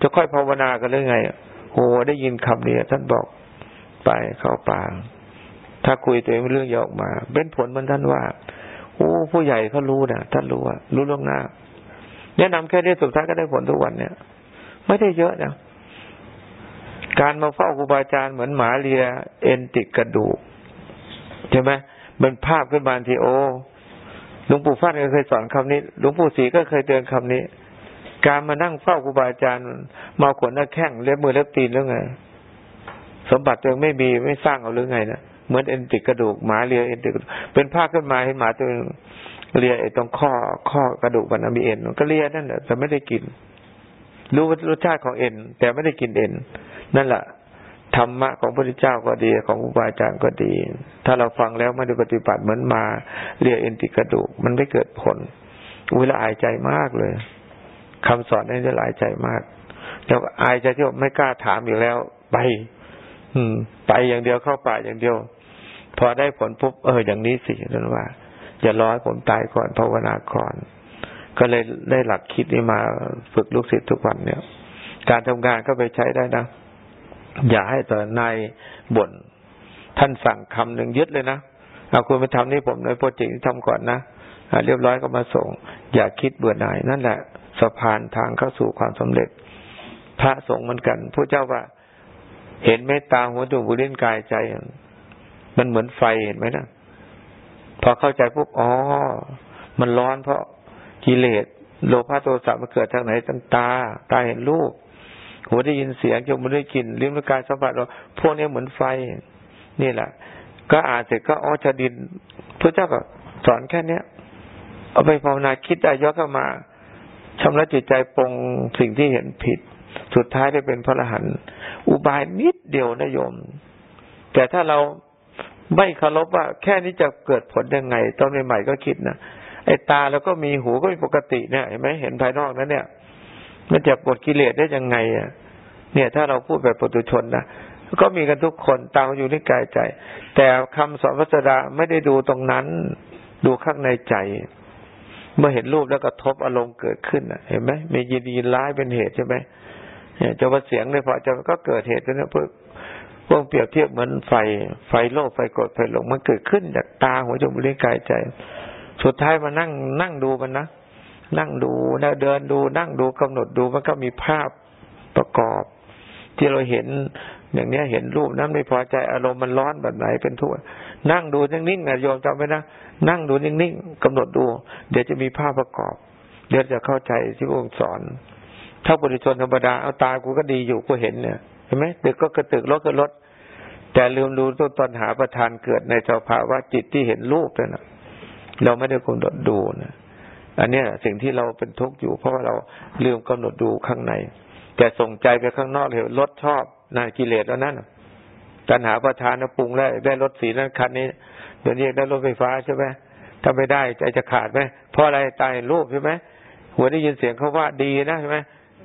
จะค่อยภาวนากันหรือไงโหได้ยินคำนี้ท่านบอกไปเข้าป่าถ้าคุยตัวเองเรื่องยอกมา เป็นผลมันท่านว่า โอ้ผู้ใหญ่เขารู้นะท่านรู้ว่ารู้ล่วงหน้าแนะนำแค่นี้สุดท้ายก็ได้ผลทุกวันเนี่ย ไม่ได้เยอะนะการมาเฝ้าครูบาอาจารย์เหมือนหมาเลียเอ็นติดกระดูกใช่ไหมมันภาพขึ้นมาทีโอหลวงปู่ฟั่นก็เคยสอนคำนี้หลวงปู่ศรีก็เคยเตือนคำนี้ การมานั่งเฝ้าครูบาอาจารย์มาขนหน้าแข้งเล็บมือเล็บตีนแล้วไง สมบัติตัวเองไม่มีไม่สร้างเอาหรือไงนะเหมือนเอ็นติดกระดูกหมาเลียเอ็นติดเป็นผ้าขึ้นมาเห็นหมาตัวเองเลียไอ้ตรงข้อข้อกระดูกมันมีเอ็นก็เลียนั่นแหละแต่ไม่ได้กิน รู้รสชาติของเอ็น แต่ไม่ได้กินเอ็น นั่นแหละธรรมะของพระพุทธเจ้าก็ดีของครูบาอาจารย์ก็ดี ถ้าเราฟังแล้วไม่ได้ปฏิบัติเหมือนมาเรียเอ็นติกระดูก มันไม่เกิดผลอุ้ยละอายใจมากเลย คำสอนนี่จะหลายใจมากแล้วอายใจที่ไม่กล้าถามอยู่แล้วไป อืม ไปอย่างเดียวเข้าป่าอย่างเดียว พอได้ผลปุ๊บเอออย่างนี้สินั่นว่าอย่ารอให้ผมตายก่อนภาวนาก่อนก็เลยได้หลักคิดนี้มาฝึกลูกศิษย์ทุกวันเนี่ย การทำงานก็ไปใช้ได้นะ อย่าให้ต่อนายบ่นท่านสั่งคำหนึ่งยึดเลยนะเอาคุณไปทำนี่ผมในโปรเจกต์ที่ทำก่อนนะเรียบร้อยก็มาส่ง อย่าคิดเบื่อหน่ายนั่นแหละ สะพานทางเข้าสู่ความสำเร็จ พระสงฆ์เหมือนกันพระเจ้าว่า เห็นเมตตาหัวดวงบุรินกายใจ มันเหมือนไฟเห็นไหมนะพอเข้าใจปุ๊บอ๋อ มันร้อนเพราะกิเลสโลภะโทสะมันเกิดทางไหนตั้งตา ตาเห็นรูปหูได้ยินเสียงจมูกได้กลิ่นลิ้นได้กายสัมผัสเราพวกนี้เหมือนไฟ นี่แหละ ก็อ่านเสร็จก็อ๋อจะดินพระเจ้าก็สอนแค่เนี้ยเอาไปภาวนาคิดได้ย้อนเข้ามา ชำระจิตใจปรงสิ่งที่เห็นผิด สุดท้ายได้เป็นพระอรหันต์อุบายนิดเดียวนะโยม แต่ถ้าเราไม่เคารพว่า แค่นี้จะเกิดผลยังไง ตอนใหม่ๆก็คิดนะไอ้ตาแล้วก็มีหูก็มีปกติเนี่ยเห็นไหมเห็นภายนอกนั้นเนี่ย มันจะปลดกิเลสได้ยังไงอะ เนี่ย ถ้าเราพูดแบบปุถุชนนะก็มีกันทุกคนตามอยู่ในกายใจ แต่คำสอนพระสดาไม่ได้ดูตรงนั้น ดูข้างในใจ เมื่อเห็นรูปแล้วกระทบอารมณ์เกิดขึ้นเห็นไหมมียินดีร้ายเป็นเหตุใช่ไหมเจะว่าเสียงเลยพอจะก็เกิดเหตุเนี่ยเพื่อพวกเปรียบเทียบเหมือนไฟไฟโลกไฟกดไฟหลงมันเกิดขึ้นจากตาหัวจมูกลิ้นกายใจ สุดท้ายมานั่งนั่งดูมันนะนั่งดูนะเดินดูนั่งดูกำหนดดูมันก็มีภาพประกอบ ที่เราเห็นอย่างเนี้ยเห็นรูปนั้นไม่พอใจอารมณ์มันร้อนแบบไหนเป็นทุกข์นั่งดูนิ่งๆนะโยมจำไว้นะ นั่งดูนิ่งๆกำหนดดู เดี๋ยวจะมีภาพประกอบ เดี๋ยวจะเข้าใจที่พระองค์สอน ถ้าบุรุชนธรรมดาเอาตากูก็ดีอยู่กูเห็นเนี่ยเห็นไหมตึกก็กระตึกรถก็รถแต่ลืมดูต้นตอนหาประธานเกิดในสภาวะจิตที่เห็นรูปนั่นนะเราไม่ได้กำหนดดูนะอันนี้สิ่งที่เราเป็นทุกข์อยู่ เพราะว่าเราลืมกำหนดดูข้างใน แต่ส่งใจไปข้างนอกเลยรถชอบนากิเลสแล้วนั่นตัณหาประทานปรุงแล้วได้รถสีนั้นคันนี้ เดี๋ยวนี้ได้รถไฟฟ้าใช่ไหมถ้าไม่ได้ใจจะขาดไหมเพราะอะไรตายรูปใช่ไหมหัวได้ยินเสียงเขาว่าดีนะใช่ไหม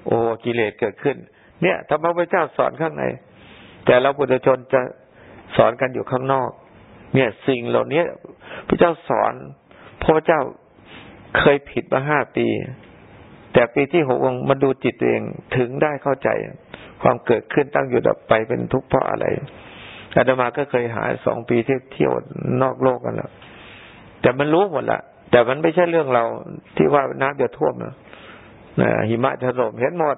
โอ้กิเลสเกิดขึ้น เนี่ยธรรมะพระเจ้าสอนข้างใน แต่เราปุถุชนจะสอนกันอยู่ข้างนอก เนี่ยสิ่งเหล่านี้พระเจ้าสอนพระเจ้าเคยผิดมาห้าปี แต่ปีที่หกองมาดูจิตตัวเองถึงได้เข้าใจ ความเกิดขึ้นตั้งอยู่ดับไปเป็นทุกข์เพราะอะไร อาตมาก็เคยหาสองปีที่เที่ยวนอกโลกกันแล้วแต่มันรู้หมดละแต่มันไม่ใช่เรื่องเราที่ว่าน้ำจะท่วมนะนะหิมะถล่มเห็นหมด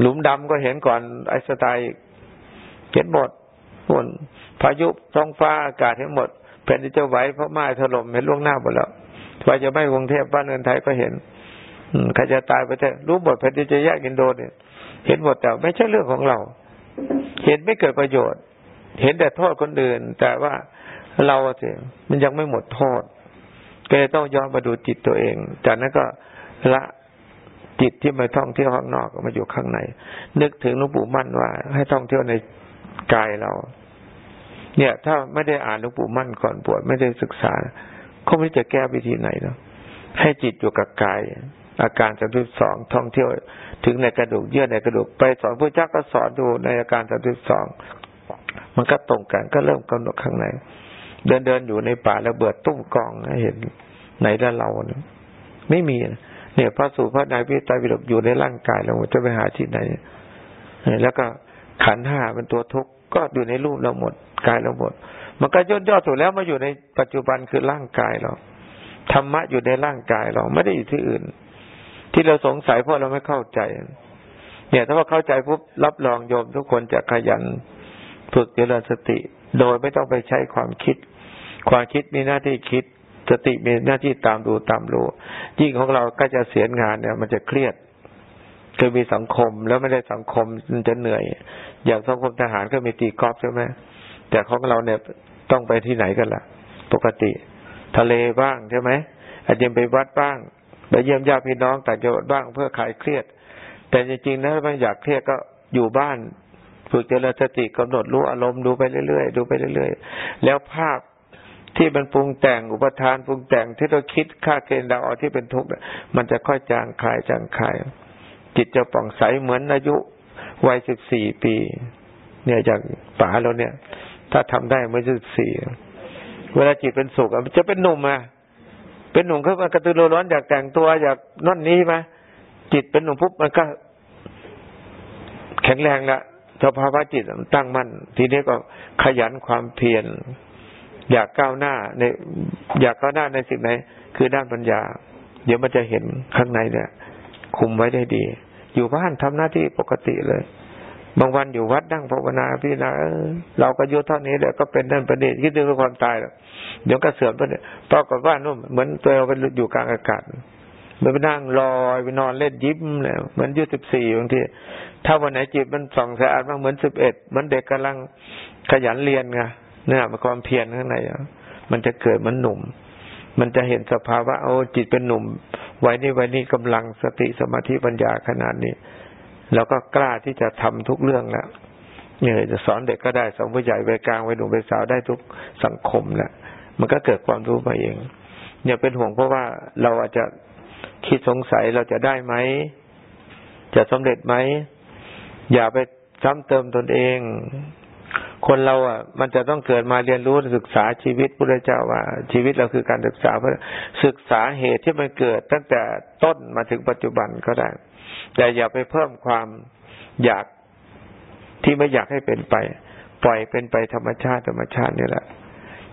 หลุมดำก็เห็นก่อนไอสไตล์เห็นหมดฝนพายุท้องฟ้าอากาศเห็นหมดแผ่นดินจะไหวเพราะไม้ถล่มเห็นล่วงหน้าหมดแล้วไฟจะไหม้กรุงเทพบ้านเมืองไทยก็เห็นใครจะตายไปแต่รู้หมดแผ่นดินจะแยกอินโดเนี่ยเห็นหมดแต่ไม่ใช่เรื่องของเรา เห็นไม่เกิดประโยชน์ เห็นแต่โทษคนอื่น แต่ว่าเราสิมันยังไม่หมดโทษก็เลยต้องย้อนมาดูจิตตัวเอง จากนั้นก็ละจิตที่มาท่องเที่ยวข้างนอกมาอยู่ข้างใน นึกถึงหลวงปู่มั่นว่า ให้ท่องเที่ยวในกายเรา เนี่ย ถ้าไม่ได้อ่านหลวงปู่มั่นก่อนบวชไม่ได้ศึกษาเขาไม่จะแก้วิธีไหนเนาะให้จิตอยู่กับกาย อาการสามสิบสองท่องเที่ยว ถึงในกระดูกเยื่อในกระดูกไปสอนพระเจ้าก็สอนดูในอาการสามสิบสอง มันก็ตรงกันก็เริ่มกำหนดข้างใน เดินเดินอยู่ในป่าแล้วเบิดตุ้มกองเห็นไหนด้านเราเนี่ยไม่มีเนี่ยพระสูตรพระนายพิตาวิรกอยู่ในร่างกายเราจะไปหาที่ไหนแล้วก็ขันห้าเป็นตัวทุกข์ก็อยู่ในรูปเราหมดกายเราหมด มันก็ย่นย่อสุดแล้วมาอยู่ในปัจจุบันคือร่างกายเราธรรมะอยู่ในร่างกายเราไม่ได้อยู่ที่อื่น ที่เราสงสัยเพราะเราไม่เข้าใจ เนี่ย ถ้าว่าเข้าใจปุ๊บรับรองโยมทุกคนจะขยัน ฝึกเจริญสติ โดยไม่ต้องไปใช้ความคิด ความคิดมีหน้าที่คิด สติมีหน้าที่ตามดูตามรู้ยิ่งของเราก็จะเสียงานเนี่ย มันจะเครียดเคยมีสังคมแล้วไม่ได้สังคมมันจะเหนื่อย อย่างสังคมทหารก็มีตีกอล์ฟใช่ไหมแต่ของเราเนี่ยต้องไปที่ไหนกันล่ะ ปกติ ทะเลบ้างใช่ไหมอาจจะไปวัดบ้างไปเยี่ยมญาติพี่น้องแต่จังหวัดบ้างเพื่อคลายเครียด แต่จริงๆนะถ้าไม่อยากเครียดก็อยู่บ้าน ฝึกเจริญสติกำหนดรู้อารมณ์ดูไปเรื่อยๆดูไปเรื่อยๆ แล้วภาพที่มันปรุงแต่งอุปทานปรุงแต่งที่เราคิดค่าเกณฑ์เราเอาที่เป็นทุกข์มันจะค่อยจางคลายจางคลายจิตจะป่องใสเหมือนอายุวัยสิบสี่ปี เนี่ยจากป๋าเราเนี่ย ถ้าทำได้เมื่อสิบสี่เวลาจิตเป็นสุขมันจะเป็นหนุ่มอะเป็นหนุ่มขึ้นมากระตือรือร้นอยากแต่งตัวอยากนั่นนี้ไหมจิตเป็นหนุ่มปุ๊บมันก็ แข็งแรงละ สภาวะจิตตั้งมั่น ทีนี้ก็ขยันความเพียรอยากก้าวหน้าในอยากก้าวหน้าในสิ่งไหน คือด้านปัญญา เดี๋ยวมันจะเห็นข้างในเนี่ย คุมไว้ได้ดี อยู่บ้านทำหน้าที่ปกติเลย บางวันอยู่วัดนั่งภาวนาพี่นาเราก็ยุเท่านี้แหละก็เป็นนั่นประเด็นคิดถึงความตายแล้วเดี๋ยวก็เสื่อมไปเนี่ยปรากฏว่านู่นเหมือนตัวเราไปอยู่กลางอากาศมันไปนั่งลอยไปนอนเล่นยิ้มเลยเหมือนยุสิบสี่บางที ถ้าวันไหนจิตมันส่องสะอาดมากเหมือนสิบเอ็ดมันเด็กกำลังขยันเรียนไงเนี่ยมันความเพียรข้างในมันจะเกิดมันหนุ่ม มันจะเห็นสภาวะโอ้จิตเป็นหนุ่มไว้นี่ไว้นี่กำลังสติสมาธิปัญญาขนาดนี้แล้วก็กล้าที่จะทำทุกเรื่องแล้วเนี่ยจะสอนเด็กก็ได้สอนผู้ใหญ่ไปกลางไปหนุ่มไปสาวได้ทุกสังคมแหละมันก็เกิดความรู้มาเองเนี่ยเป็นห่วงเพราะว่าเราอาจจะคิดสงสัยเราจะได้ไหมจะสำเร็จไหม อย่าไปซ้ำเติมตนเอง คนเราอะ มันจะต้องเกิดมาเรียนรู้ศึกษาชีวิตพุทธเจ้าว่า ชีวิตเราคือการศึกษาเพื่อศึกษาเหตุที่มันเกิดตั้งแต่ต้นมาถึงปัจจุบันก็ได้ แต่อย่าไปเพิ่มความอยากที่ไม่อยากให้เป็นไป ปล่อยเป็นไปธรรมชาติธรรมชาตินี่แหละ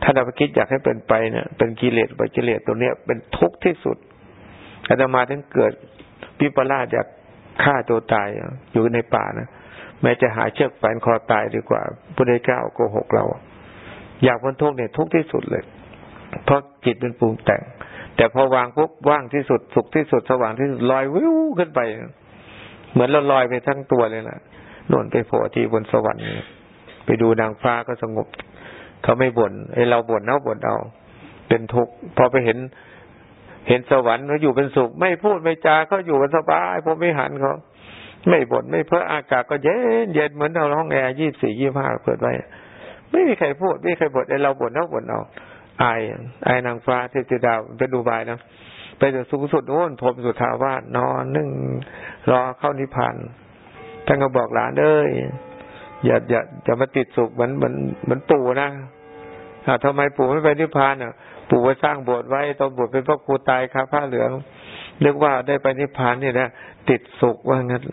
ถ้าเราไปคิดอยากให้เป็นไปเนี่ยเป็นกิเลสไปกิเลสตัวเนี้ยเป็นทุกข์ที่สุดอาตมาถึงเกิดพิปลาสอยาก ฆ่าตัวตายอยู่ในป่านะแม้จะหาเชือกแฝนคอตายดีกว่าพระเจ้าโกหกเรา อยากพ้นทุกข์เนี่ยทุกข์ที่สุดเลย เพราะจิตเป็นปรุงแต่ง แต่พอวางปุ๊บว่างที่สุดสุขที่สุดสว่างที่สุดลอยวิวขึ้นไป เหมือนเราลอยไปทั้งตัวเลยนะนวนไปโผล่ที่บนสวรรค์ไปดูนางฟ้าก็สงบ เขาไม่บน่นไอเราบ่นเอาบ่นเอา เป็นทุกข์พอไปเห็น เห็นสวรรค์เขาอยู่เป็นสุข ไม่พูดไม่จาเขาอยู่กันสบายผมไม่หันเขาไม่บ่นไม่เพ้ออากาศก็เย็นเย็นเหมือนเราห้องแอร์ยี่สี่ยี่ห้าเปิดไว้ไม่มีใครพูดไม่มีใครบ่นไอเราบ่นเอาบ่นเอาอายอายนางฟ้าเทพดาเป็นดูบายนะไปถึงสูงสุดโน้นพรมสุทาวาสนอนนึ่งรอเข้านิพพานท่านก็บอกหลานเอ้ยอย่าอย่าจะมาติดสุขเหมือนเหมือนเหมือนปู่นะทำไมปู่ไม่ไปนิพพานอะ ปู่ไปสร้างโบสถ์ไว้ตอนบวชเป็นพระครูตายคาผ้าเหลืองเรียกว่าได้ไปนิพพานเนี่ยนะติดสุขว่างั้น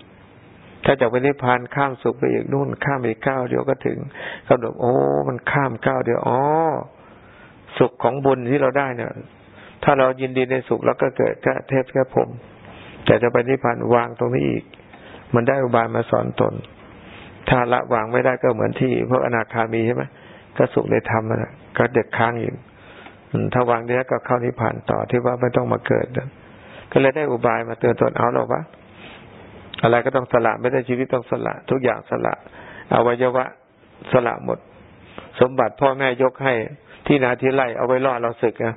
ถ้าจากไปนิพพานข้ามสุขไปอีกนู่น ข้ามอีกก้าวเดียวก็ถึงกำหนดโอ้ มันข้ามก้าวเดียวอ๋อสุขของบุญที่เราได้เนี่ย ถ้าเรายินดีในสุขแล้วก็เกิดแค่เทพแค่ผมแต่จะไปนิพพานวางตรงนี้อีก มันได้อุบายมาสอนตน ถ้าละวางไม่ได้ก็เหมือนที่พวกอนาคามีใช่ไหมก็สุขในธรรมนะก็เด็กค้างอยู่ ถ้าวางได้ก็เข้านิพพานต่อที่ว่าไม่ต้องมาเกิดก็เลยได้อุบายมาเตือนตนเอาหรอวะอะไรก็ต้องสละไม่ได้ชีวิตต้องสละ ทุกอย่างสละอวัยวะสละหมด สมบัติพ่อแม่ยกให้ที่นาที่ไร่เอาไว้รอดเราศึกนะ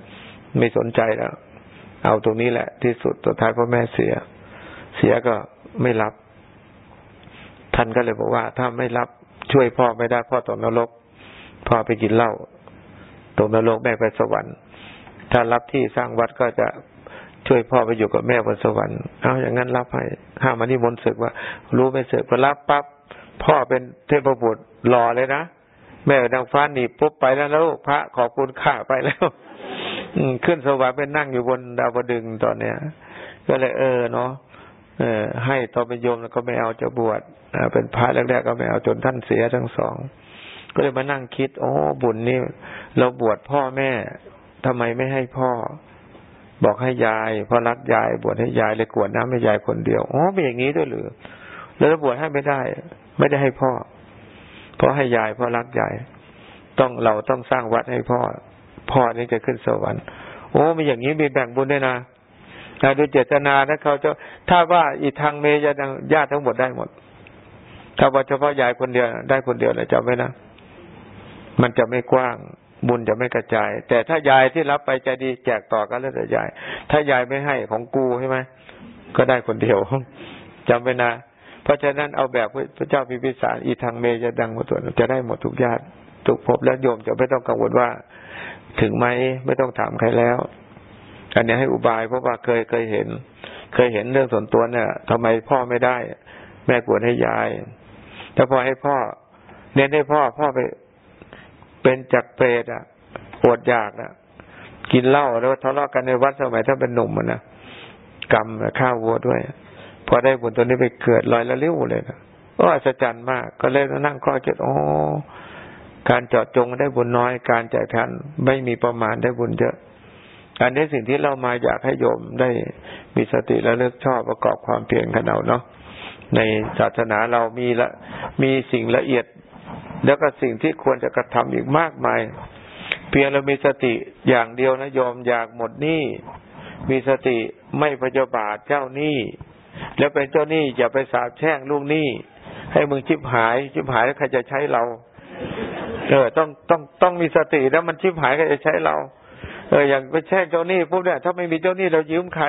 ไม่สนใจแล้ว เอาตรงนี้แหละ ที่สุดตัวท้ายพ่อแม่เสีย เสียก็ไม่รับ ท่านก็เลยบอกว่า ถ้าไม่รับช่วยพ่อไม่ได้พ่อตกนรกพ่อไปกินเหล้า ตกนรกแม่ไปสวรรค์ ถ้ารับที่สร้างวัดก็จะช่วยพ่อไปอยู่กับแม่บนสวรรค์เอาอย่างนั้นรับให้ห้ามานี่มนศึกว่า รู้ไม่ศึกพอรับปั๊บพ่อเป็นเทพบุตรหล่อเลยนะแม่นางฟ้าหนีปุ๊บไปแล้วลูกพระขอบคุณข้าไปแล้วขึ้นสวรรค์ไปนั่งอยู่บนดาวดึงตอนเนี้ย ก็เลยเออเนาะเออ ให้ตอนเป็นโยมแล้วก็ไม่เอาจะบวชเป็นพระแรกๆก็ไม่เอาจนท่านเสียทั้งสอง ก็เลยมานั่งคิด โอ้บุญนี่เราบวชพ่อแม่ทำไมไม่ให้พ่อ บอกให้ยายเพราะรักยาย บวชให้ยายเลยกวดน้ำให้ยายคนเดียว อ๋อเป็นอย่างนี้ด้วยหรือ แล้วบวชให้ไม่ได้ ไม่ได้ให้พ่อ เพราะให้ยายเพราะรักยาย ต้องเราต้องสร้างวัดให้พ่อ พ่อนี่จะขึ้นสวรรค์ โอ้มีอย่างนี้มีแบ่งบุญด้วยนะนะดูเจตนาถ้าเขาจะถ้าว่าอีทางเมยญาติทั้งหมดได้หมด ถ้าว่าเฉพาะยายคนเดียวได้คนเดียวเลยจำไว้นะ มันจะไม่กว้าง บุญจะไม่กระจาย แต่ถ้ายายที่รับไปใจดีแจกต่อกันแล้วแต่ยาย ถ้ายายไม่ให้ของกูใช่ไหมก็ได้คนเดียวจำไว้นะเพราะฉะนั้นเอาแบบพระเจ้าพิพิสารอีทางเมจะดังหมดตัวจะได้หมดทุกญาติทุกภพแล้วโยมจะไม่ต้องกังวลว่า ถึงไหมไม่ต้องถามใครแล้ว อันนี้ให้อุบายเพราะว่าเคยเคยเห็น เคยเห็นเรื่องส่วนตัวเนี่ยทำไมพ่อไม่ได้ แม่กวดให้ยายถ้าพอให้พ่อ เน้นให้พ่อพ่อไป เป็นจักเปรตอะปวดอยากอะ กินเหล้าแล้วทะเลาะกันในวัดสมัยถ้าเป็นหนุ่มมันนะกรรมข้าววัวด้วย พอได้บุญตัวนี้ไปเกิดลอยละลิ้วเลยนะก็อัศจรรย์มาก ก็เลยนั่งข้อเจ็ดโอ้การเจาะจงได้บุญน้อย การจ่ายทันไม่มีประมาณได้บุญเยอะ อันนี้สิ่งที่เรามาอยากให้โยมได้มีสติและเลือกชอบประกอบความเพียรกันเอาเนาะในศาสนาเรามีละมีสิ่งละเอียด แล้วก็สิ่งที่ควรจะกระทำอีกมากมาย เพียงเรามีสติอย่างเดียวนะโยมอยากหมดหนี้มีสติไม่พยาบาทเจ้าหนี้แล้วเป็นเจ้าหนี้อย่าไปสาบแช่งลูกหนี้ให้มึงชิบหายชิบหายแล้วใครจะใช้เรา เออ ต้องต้องต้องมีสติแล้วมันชิบหายก็จะใช้เรา เอออย่างไปแช่งเจ้าหนี้ปุ๊บเนี่ยถ้าไม่มีเจ้าหนี้เรายืมใคร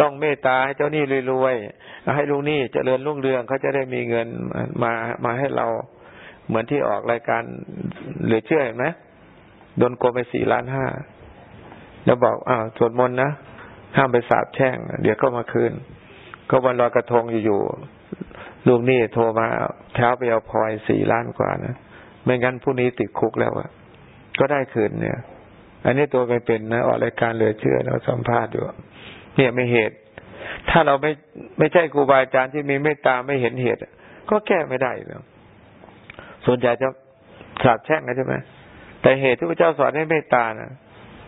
ต้องเมตตาให้เจ้าหนี้รวยๆให้ลูกหนี้เจริญรุ่งเรืองเขาจะได้มีเงินมามาให้เรา เหมือนที่ออกรายการหรือเชื่อเห็นไหมโดนโกไปสี่ล้านห้าแล้วบอกอ้าวสวดมนต์นะห้ามไปสาบแช่ง เดี๋ยวก็มาคืน ก็วันลอยกระทงอยู่ๆลูกนี้โทรมาเท้าไปเอาพลอยสี่ล้านกว่านะไม่งั้นผู้นี้ติดคุกแล้วอะก็ได้คืนเนี่ย อันนี้ตัวไปเป็นนะออกรายการเหลือเชื่อเราสัมภาษณ์อยู่เนี่ยไม่เหตุ ถ้าเราไม่ไม่ใช่ครูบาอาจารย์ที่มีเมตตาไม่เห็นเหตุ ก็แก้ไม่ได้แล้ว ส่วนใหญ่จะสาบแช่งกันใช่ไหมแต่เหตุที่พระเจ้าสอนให้เมตตานะ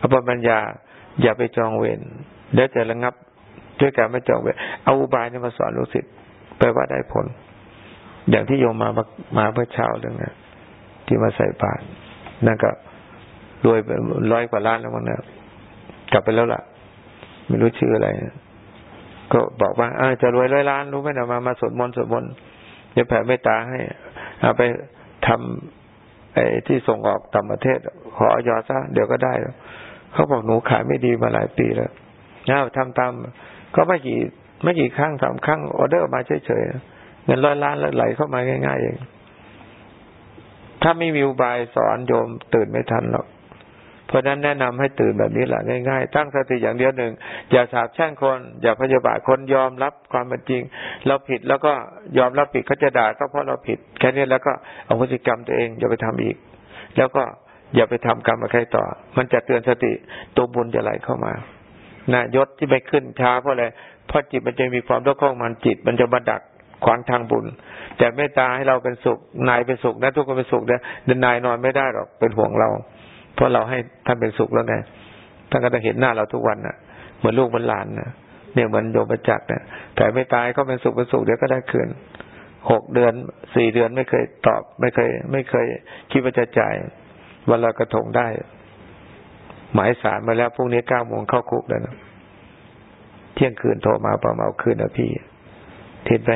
อภปัญญาอย่าไปจองเวรเดี๋ยวจะระงับด้วยการไม่จองเวรเอาอุบายนี้มาสอนลูกศิษย์ไปว่าได้ผล อย่างที่โยมมามาเพื่อเช้าเรื่องนี้ที่มาใส่บาตรนั่นก็รวยไปร้อยกว่าล้านแล้วมั้งนะกลับไปแล้วล่ะ ไม่รู้ชื่ออะไรก็บอกว่าอจะรวยร้อยล้านรู้ไหมนะมามาสวดมนต์สวดมนต์เดี๋ยวแผ่เมตตาให้เอาไป ทำไอ้ที่ส่งออกต่างประเทศ ขออยอซะเดี๋ยวก็ได้แล้วเขาบอกหนูขายไม่ดีมาหลายปีแล้วนะทำตามก็ไม่กี่ไม่กี่ครั้งสามครั้งออเดอร์มาเฉยๆเงินร้อยล้านแล้วไหลเข้ามาง่ายๆเองถ้าไม่มีอุบายสอนโยมตื่นไม่ทันหรอก เพราะนั้นแนะนำให้ตื่นแบบนี้แหละง่ายๆ ตั้งสติอย่างเดียวหนึ่งอย่าสาบแช่งคน อย่าพยาบาทคนยอมรับความเป็นจริง เราผิดแล้วก็ยอมรับผิดเขาจะด่าก็เพราะเราผิด แค่นี้แล้วก็เอาพฤติกรรมตัวเองอย่าไปทำอีก แล้วก็อย่าไปทำกรรมกับใครต่อ มันจะเตือนสติตัวบุญจะไหลเข้ามานะยศที่ไม่ขึ้นช้าเพราะอะไรเพราะจิตมันจะมีความรู้ข้องมันจิต มันจะมาดักขวางทางบุญ แต่เมตตาให้เราเป็นสุขนายเป็นสุขนะทุกคนเป็นสุขเนี่ยเดินนายนอนไม่ได้หรอกเป็นห่วงเรา เพราะเราให้ท่านเป็นสุขแล้วไงท่านก็จะเห็นหน้าเราทุกวันนะ่ะ เหมือนลูกเหมือนหลานนะเนี่ยเหมือนโยมประจักษ์เนี่ยแต่ไม่ตายก็เป็นสุขเป็นสุขเดี๋ยวก็ได้คืนหกเดือนสี่เดือนไม่เคยตอบ ไม่เคย ไม่เคย คิดว่าจะจ่ายวันละกระทงได้ หมายสารมาแล้วพรุ่งนี้เก้าโมงเข้าคุกแล้วนะเที่ยงคืนโทรมาประมาคืนนะพี่เห็นไหม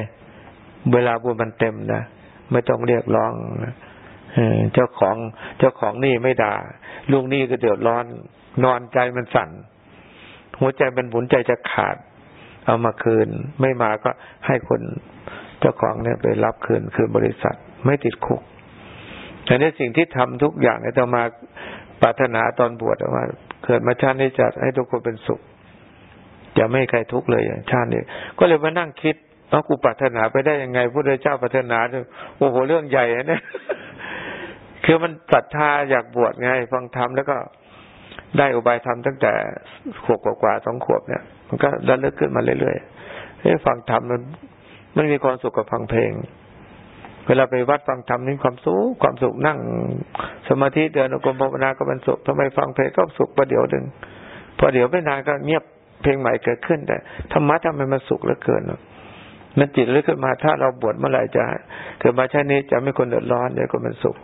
เวลาบุญมันเต็มนะไม่ต้องเรียกร้องนะ เจ้าของเจ้าของนี่ไม่ด่า ลูกนี่ก็เดือดร้อน นอนใจมันสั่น หัวใจมันหมุนใจจะขาด เอามาคืน ไม่มาก็ให้คนเจ้าของเนี่ยไปรับคืนคืนบริษัทไม่ติดคุกแต่ในสิ่งที่ทำทุกอย่างเนี่ยจะมาปรารถนาตอนบวชว่า เกิดมาชาตินี้จะให้ทุกคนเป็นสุขจะไม่ใครทุกข์เลยอย่างชาตินี้ก็เลยมานั่งคิดเอากูปรารถนาไปได้ยังไงพระเจ้าปรารถนาโอ้โหเรื่องใหญ่เนี่ย คือมันศรัทธาอยากบวชไง ฟังธรรมแล้วก็ได้อุบายธรรมตั้งแต่ขวบกว่าสองขวบเนี่ย มันก็ระลึกขึ้นมาเรื่อยๆให้ฟังธรรมมันมันมีความสุขกับฟังเพลง เวลาไปวัดฟังธรรมนี่ความสุขความสุขนั่ง สมาธิเดินอกรมภาวนาก็เป็นสุขทำไมฟังเพลงก็สุขประเดี๋ยวหนึ่งพอเดี๋ยวไม่นานก็เงียบเพลงใหม่เกิดขึ้นแต่ธรรมะทำไมมันสุขเหลือเกินเนาะมันจิตเลึกขึ้นมาถ้าเราบวชเมื่อไหร่จะเกิดมาชาตินี้จะไม่คนเดือดร้อนเดี๋ยวก็มันสุข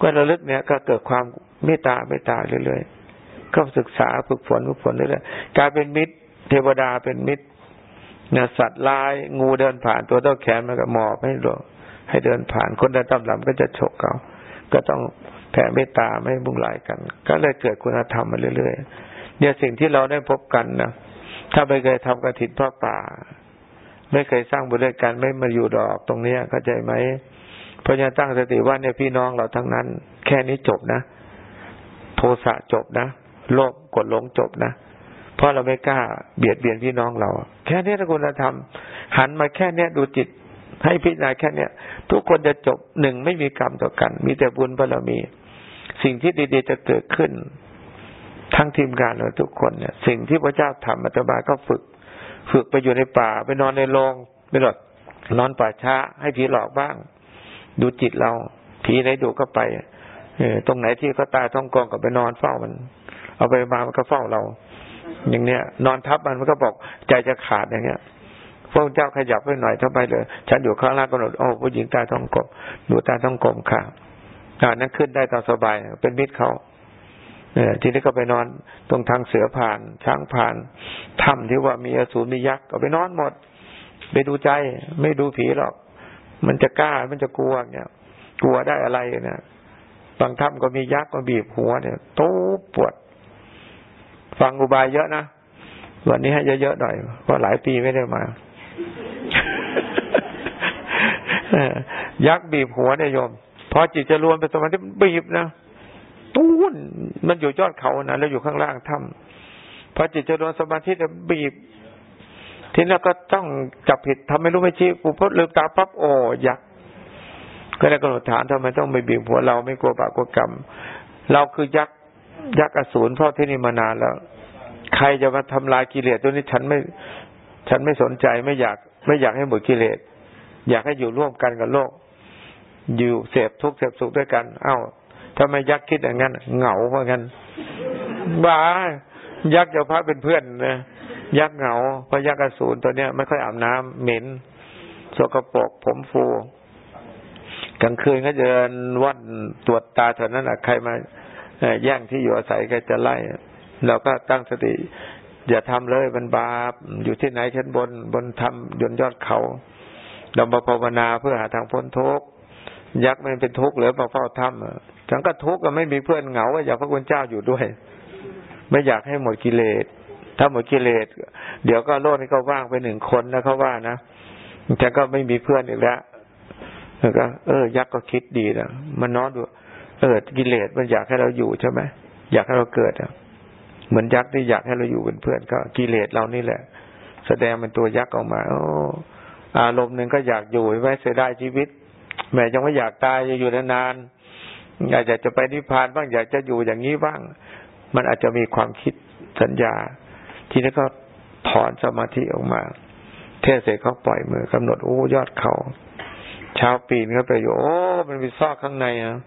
ก็ระลึกเนี่ยก็เกิดความเมตตาเมตตาเรื่อยๆก็ศึกษาฝึกฝนฝึกฝนเรื่อยๆกลายเป็นมิตร เทวดาเป็นมิตรเนี่ยสัตว์ลายงูเดินผ่านตัวเต้าแขนมันก็หมอบให้ดูให้เดินผ่านคนเดินตามหลังก็จะฉกเขาก็ต้องแผ่เมตตาไม่บุ่งลายกัน ก็เลยเกิดคุณธรรมมาเรื่อยๆเนี่ยสิ่งที่เราได้พบกันนะถ้าไม่เคยทำกระถินพระป่า ไม่เคยสร้างบุญด้วยกันไม่มาอยู่ดอกตรงเนี้ยเข้าใจไหม เพราะฉะนั้นตั้งสติว่าเนี่ยพี่น้องเราทั้งนั้น แค่นี้จบนะ โทสะจบนะโลภกดหลงจบนะเพราะเราไม่กล้าเบียดเบียนพี่น้องเรา แค่นี้ถ้าคุณธรรมหันมาแค่เนี้ยดูจิตให้พิจารณาแค่เนี้ยทุกคนจะจบหนึ่งไม่มีกรรมต่อกัน มีแต่บุญบารมี สิ่งที่ดีๆจะเกิดขึ้น ทั้งทีมงานเราทุกคนเนี่ย สิ่งที่พระเจ้าทำอัตมาก็ฝึก ฝึกไปอยู่ในป่า ไปนอนในโรงไปหลดนอนป่าช้าให้ผีหลอกบ้าง ดูจิตเราผีไหนดูก็ไปเออตรงไหนที่เขาตายท้องกองก็ไปนอนเฝ้ามัน เอาไปมามันก็เฝ้าเรา อย่างเนี้ย นอนทับมันมันก็บอกใจจะขาดอย่างเงี้ยพระเจ้าขยับไปหน่อยเทำไมเลยฉันอยู่ข้างล่างก็หนดโอ้ผู้หญิงตายท้องกลมดูตายท้องกลมค่ะอ่านั้นขึ้นได้ตามสบายเป็นมิตรเขาเนี่ยทีนี้ก็ไปนอนตรงทางเสือผ่านช้างผ่านถ้ำที่ว่ามีอสูรมียักษ์ก็ไปนอนหมด ไปดูใจไม่ดูผีหรอก มันจะกล้ามันจะกลัวเนี่ยกลัวได้อะไรเนี่ยบางถ้ำก็มียักษ์ก็บีบหัวเนี่ยโต๊ปวด ฟังอุบายเยอะนะวันนี้ให้เยอะๆหน่อยเพราะหลายปีไม่ได้มายักษ์บีบหัวเนี่ยโยมพอจิตจะรวมเป็นสมาธิบีบนะตูนมันอยู่ยอดเขานะแล้วอยู่ข้างล่างถ้ำพอจิตจะรวมสมาธิจะบีบ ทีนี้ก็ต้องจับผิดทำไม่รู้ไม่ชี้กูพดลืมตาปั๊บโอ้ยักษ์ก็เลยกำหนดฐานทำไมต้องไปบีบหัวเราไม่กลัวบาปกลัวกรรม เราคือยักษ์ยักษ์อสูรพราะที่นี่มานานแล้ว ใครจะมาทำลายกิเลสตัวนี้ฉันไม่ฉันไม่สนใจไม่อยาก ไม่อยากให้หมดกิเลส อยากให้อยู่ร่วมกันกับโลก อยู่เสพทุกข์เสพสุขด้วยกัน เอ้าทำไมยักษ์คิดอย่างนั้นเหงาเพราะงั้นบ้ายักษ์จะพระเป็นเพื่อนนะ ยักษ์เหงาเพราะยักษ์อสูรตัวเนี้ยไม่ค่อยอาบน้ำเหม็นสกปรกผมฟู กลางคืนก็เดินวัดตรวจตาเท่านั้นแหะใครมาแย่งที่อยู่อาศัยก็จะไล่เราก็ตั้งสติ อย่าทำเลยมันบาปอยู่ที่ไหนชั้นบนบนทำยนยอดเขาเรามาภาวนาเพื่อหาทางพ้นทุกข์ยักษ์มันเป็นทุกข์หรือมาเฝ้าถ้ำฉันก็ทุกข์ก็ไม่มีเพื่อนเหงาอยากพระคุณเจ้าอยู่ด้วย ไม่อยากให้หมดกิเลส ถ้าหมดกิเลสเดี๋ยวก็โลกนี้ก็ว่างไปหนึ่งคนนะเขาว่านะฉันก็ไม่มีเพื่อนอีกแล้วแล้วก็ เออ ยักษ์ก็คิดดีนะมันนอนดูเออกิเลสมันอยากให้เราอยู่ใช่ไหมอยากให้เราเกิดอะเหมือนยักษ์ที่อยากให้เราอยู่เป็นเพื่อนก็กิเลสเรานี่แหละ แสดงเป็นตัวยักษ์ออกมาโอ้อารมณ์หนึ่งก็อยากอยู่ไว้เสียดายชีวิตแม้ยังไม่อยากตายจะอยู่นานๆอยากจะไปนิพพานบ้างอยากจะอยู่อย่างนี้บ้าง มันอาจจะมีความคิดสัญญา ทีนี้ก็ถอนสมาธิออกมา เทศเสร็จเขาปล่อยมือกำหนดโอ้ยอดเขาชาวปีนเข้าไปอยู่โอ้มันมีซอกข้างในอะ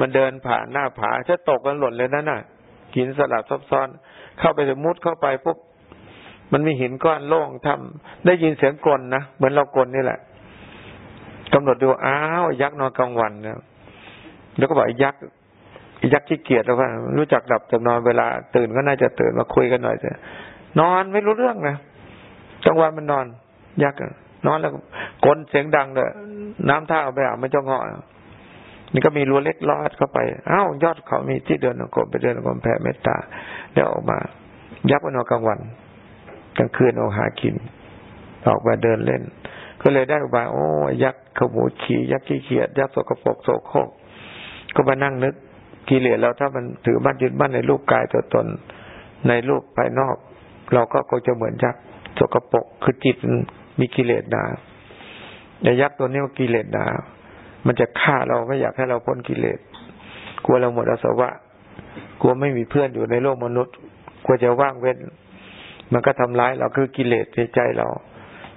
มันเดินผ่านหน้าผาถ้าตกกันหล่นเลยนั่นน่ะหินสลับซับซ้อน เข้าไปสมุดเข้าไปปุ๊บมันมีหินก้อนโล่งทำได้ยินเสียงกลนนะเหมือนเรากลนนี่แหละกำหนดดูอ้าวยักษ์นอนกลางวันเนี่ยแล้วก็บอกยักษ์ยักษ์ขี้เกียจแล้วว่ารู้จักหลับจากนอนเวลาตื่นก็น่าจะตื่นมาคุยกันหน่อยเถอะ นอนไม่รู้เรื่องนะกลางวันมันนอนยักนอนแล้วกลนเสียงดังเลยน้ำท่าเอาไปอาบไม่จ้องเหาะนี่ก็มีรั้วเล็กลอดเข้าไปอ้าวยอดเขามีที่เดินองกรมไปเดินองกรมแผ่เมตตาแล้วออกมา ยักวันนอนกลางวันกลางคืนเอาหากิน ออกมาเดินเล่น ก็เลยได้อุบายโอ้ยักษ์ขโมยขี่ยักษ์ขี้เขียดยักษ์สกปรกโสโครกก็มานั่งนึกกิเลสเราถ้ามันถือบ้านยึดบ้านในรูปกายตัวตนในรูปภายนอก เราก็คงจะเหมือนยักษ์สกปรกคือจิตมีกิเลสหนาในยักษ์ตัวนี้มันกิเลสหนา มันจะฆ่าเราไม่อยากให้เราพ้นกิเลสกลัวเราหมดอาสวะกลัวไม่มีเพื่อนอยู่ในโลกมนุษย์กลัวจะว่างเว้น มันก็ทำร้ายเราคือกิเลสในใจเรา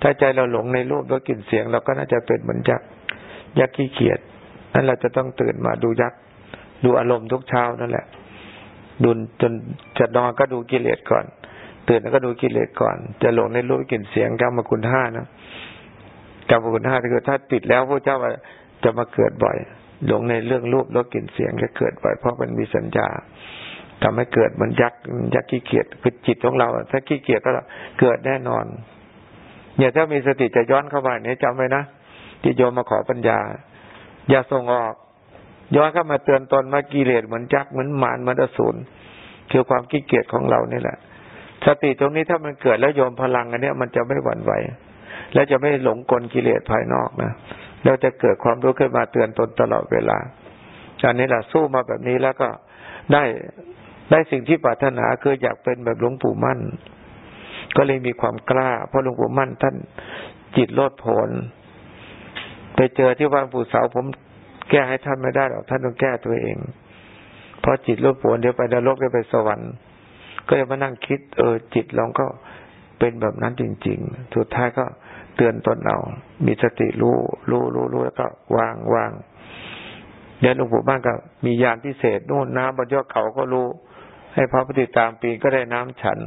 ถ้าใจเราหลงในรูปแล้วกลิ่นเสียง เราก็น่าจะเป็นเหมือนยักษ์ยักษ์ขี้เกียจนั้นเราจะต้องตื่นมาดูยักษ์ดูอารมณ์ทุกเช้านั่นแหละดูจนจะนอนก็ดูกิเลสก่อน ตื่นแล้วก็ดูกิเลสก่อน จะหลงในรูปกลิ่นเสียงกรรมคุณห้านะกรรมคุณห้าคือถ้าติดแล้วพระเจ้าจะมาเกิดบ่อย หลงในเรื่องรูปแล้วกลิ่นเสียงจะเกิดบ่อยเพราะมันมีสัญญาทำให้เกิดมือนยักยักขี้เกียจคือจิตของเราถ้าขี้เกียจก็เกิดแน่นอนเนี่ยถ้ามีสติจะย้อนเข้ามาเนี่ยจำไว้นะที่โยมมาขอปัญญา อย่าส่งออก ย้อนเข้ามาเตือนตนมากิเลสเหมือนยักษ์เหมือนมารเหมือนอสูรคือความขี้เกียจของเรานี่แหละ สติตรงนี้ถ้ามันเกิดแล้วโยมพลังอันนี้มันจะไม่หวั่นไหวและจะไม่หลงกลกิเลสภายนอกนะแล้วจะเกิดความรู้ขึ้นมาเตือนตนตลอดเวลาอันนี้แหละสู้มาแบบนี้แล้วก็ได้ได้สิ่งที่ปรารถนาคืออยากเป็นแบบหลวงปู่มั่น ก็เลยมีความกล้า เพราะหลวงปู่มั่นท่านจิตโลดโผนไปเจอที่วังปู่เสาผมแก้ให้ท่านไม่ได้หรอกท่านต้องแก้ตัวเอง เพราะจิตโลดโผนเดี๋ยวไปนรกเดี๋ยวไปสวรรค์ ก็เลยมานั่งคิด เออ จิตเราก็เป็นแบบนั้นจริง ๆ สุดท้ายก็เตือนตนเรามีสติรู้รู้รู้รู้แล้วก็วางวางเดี๋ยวหลวงปู่บ้านก็มียานพิเศษนู่นน้ำบนยอดเขาก็รู้ ให้พระปฏิตามปีก็ได้น้ำฉัน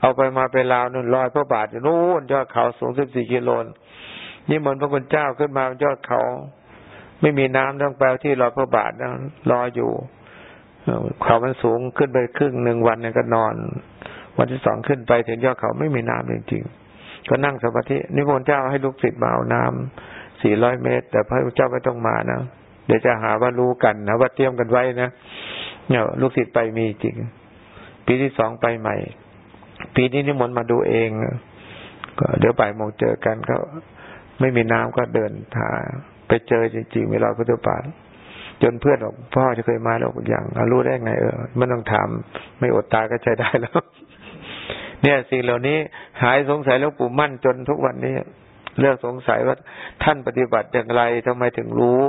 เอาไปมาไปลาวนู่นลอยพระบาทอยู่นู่นยอดเขาสูงสิบสี่กิโลนี่เหมือนพระคุณเจ้าขึ้นมาบนยอดเขา ไม่มีน้ำต้องแปลที่ลอยพระบาทนะรออยู่ เขามันสูงขึ้นไปครึ่งหนึ่งวันเนี่ยก็นอน วันที่สองขึ้นไปถึงยอดเขาไม่มีน้ำจริงๆก็นั่งสมาธินิมนต์เจ้าให้ลูกศิษย์มาเอาน้ำสี่ร้อยเมตร แต่พระเจ้าไม่ต้องมานะเดี๋ยวจะหาว่ารู้กันนะว่าเตรียมกันไว้นะเนี่ยลูกศิษย์ไปมีจริง ปีที่สองไปใหม่ ปีนี้นิมนต์มาดูเองก็เดี๋ยวไปมองเจอกันก็ไม่มีน้ำก็เดินหาไปเจอจริงๆเวลาพุทธบาท จนเพื่อนบอกพ่อจะเคยมาแล้วอย่างรู้ได้ไง เออไม่ต้องถามไม่อดตายก็ใช้ได้แล้ว เนี่ยสิ่งเหล่านี้หายสงสัยแล้วปู่มั่นจนทุกวันนี้เลือกสงสัยว่าท่านปฏิบัติอย่างไรทำไมถึงรู้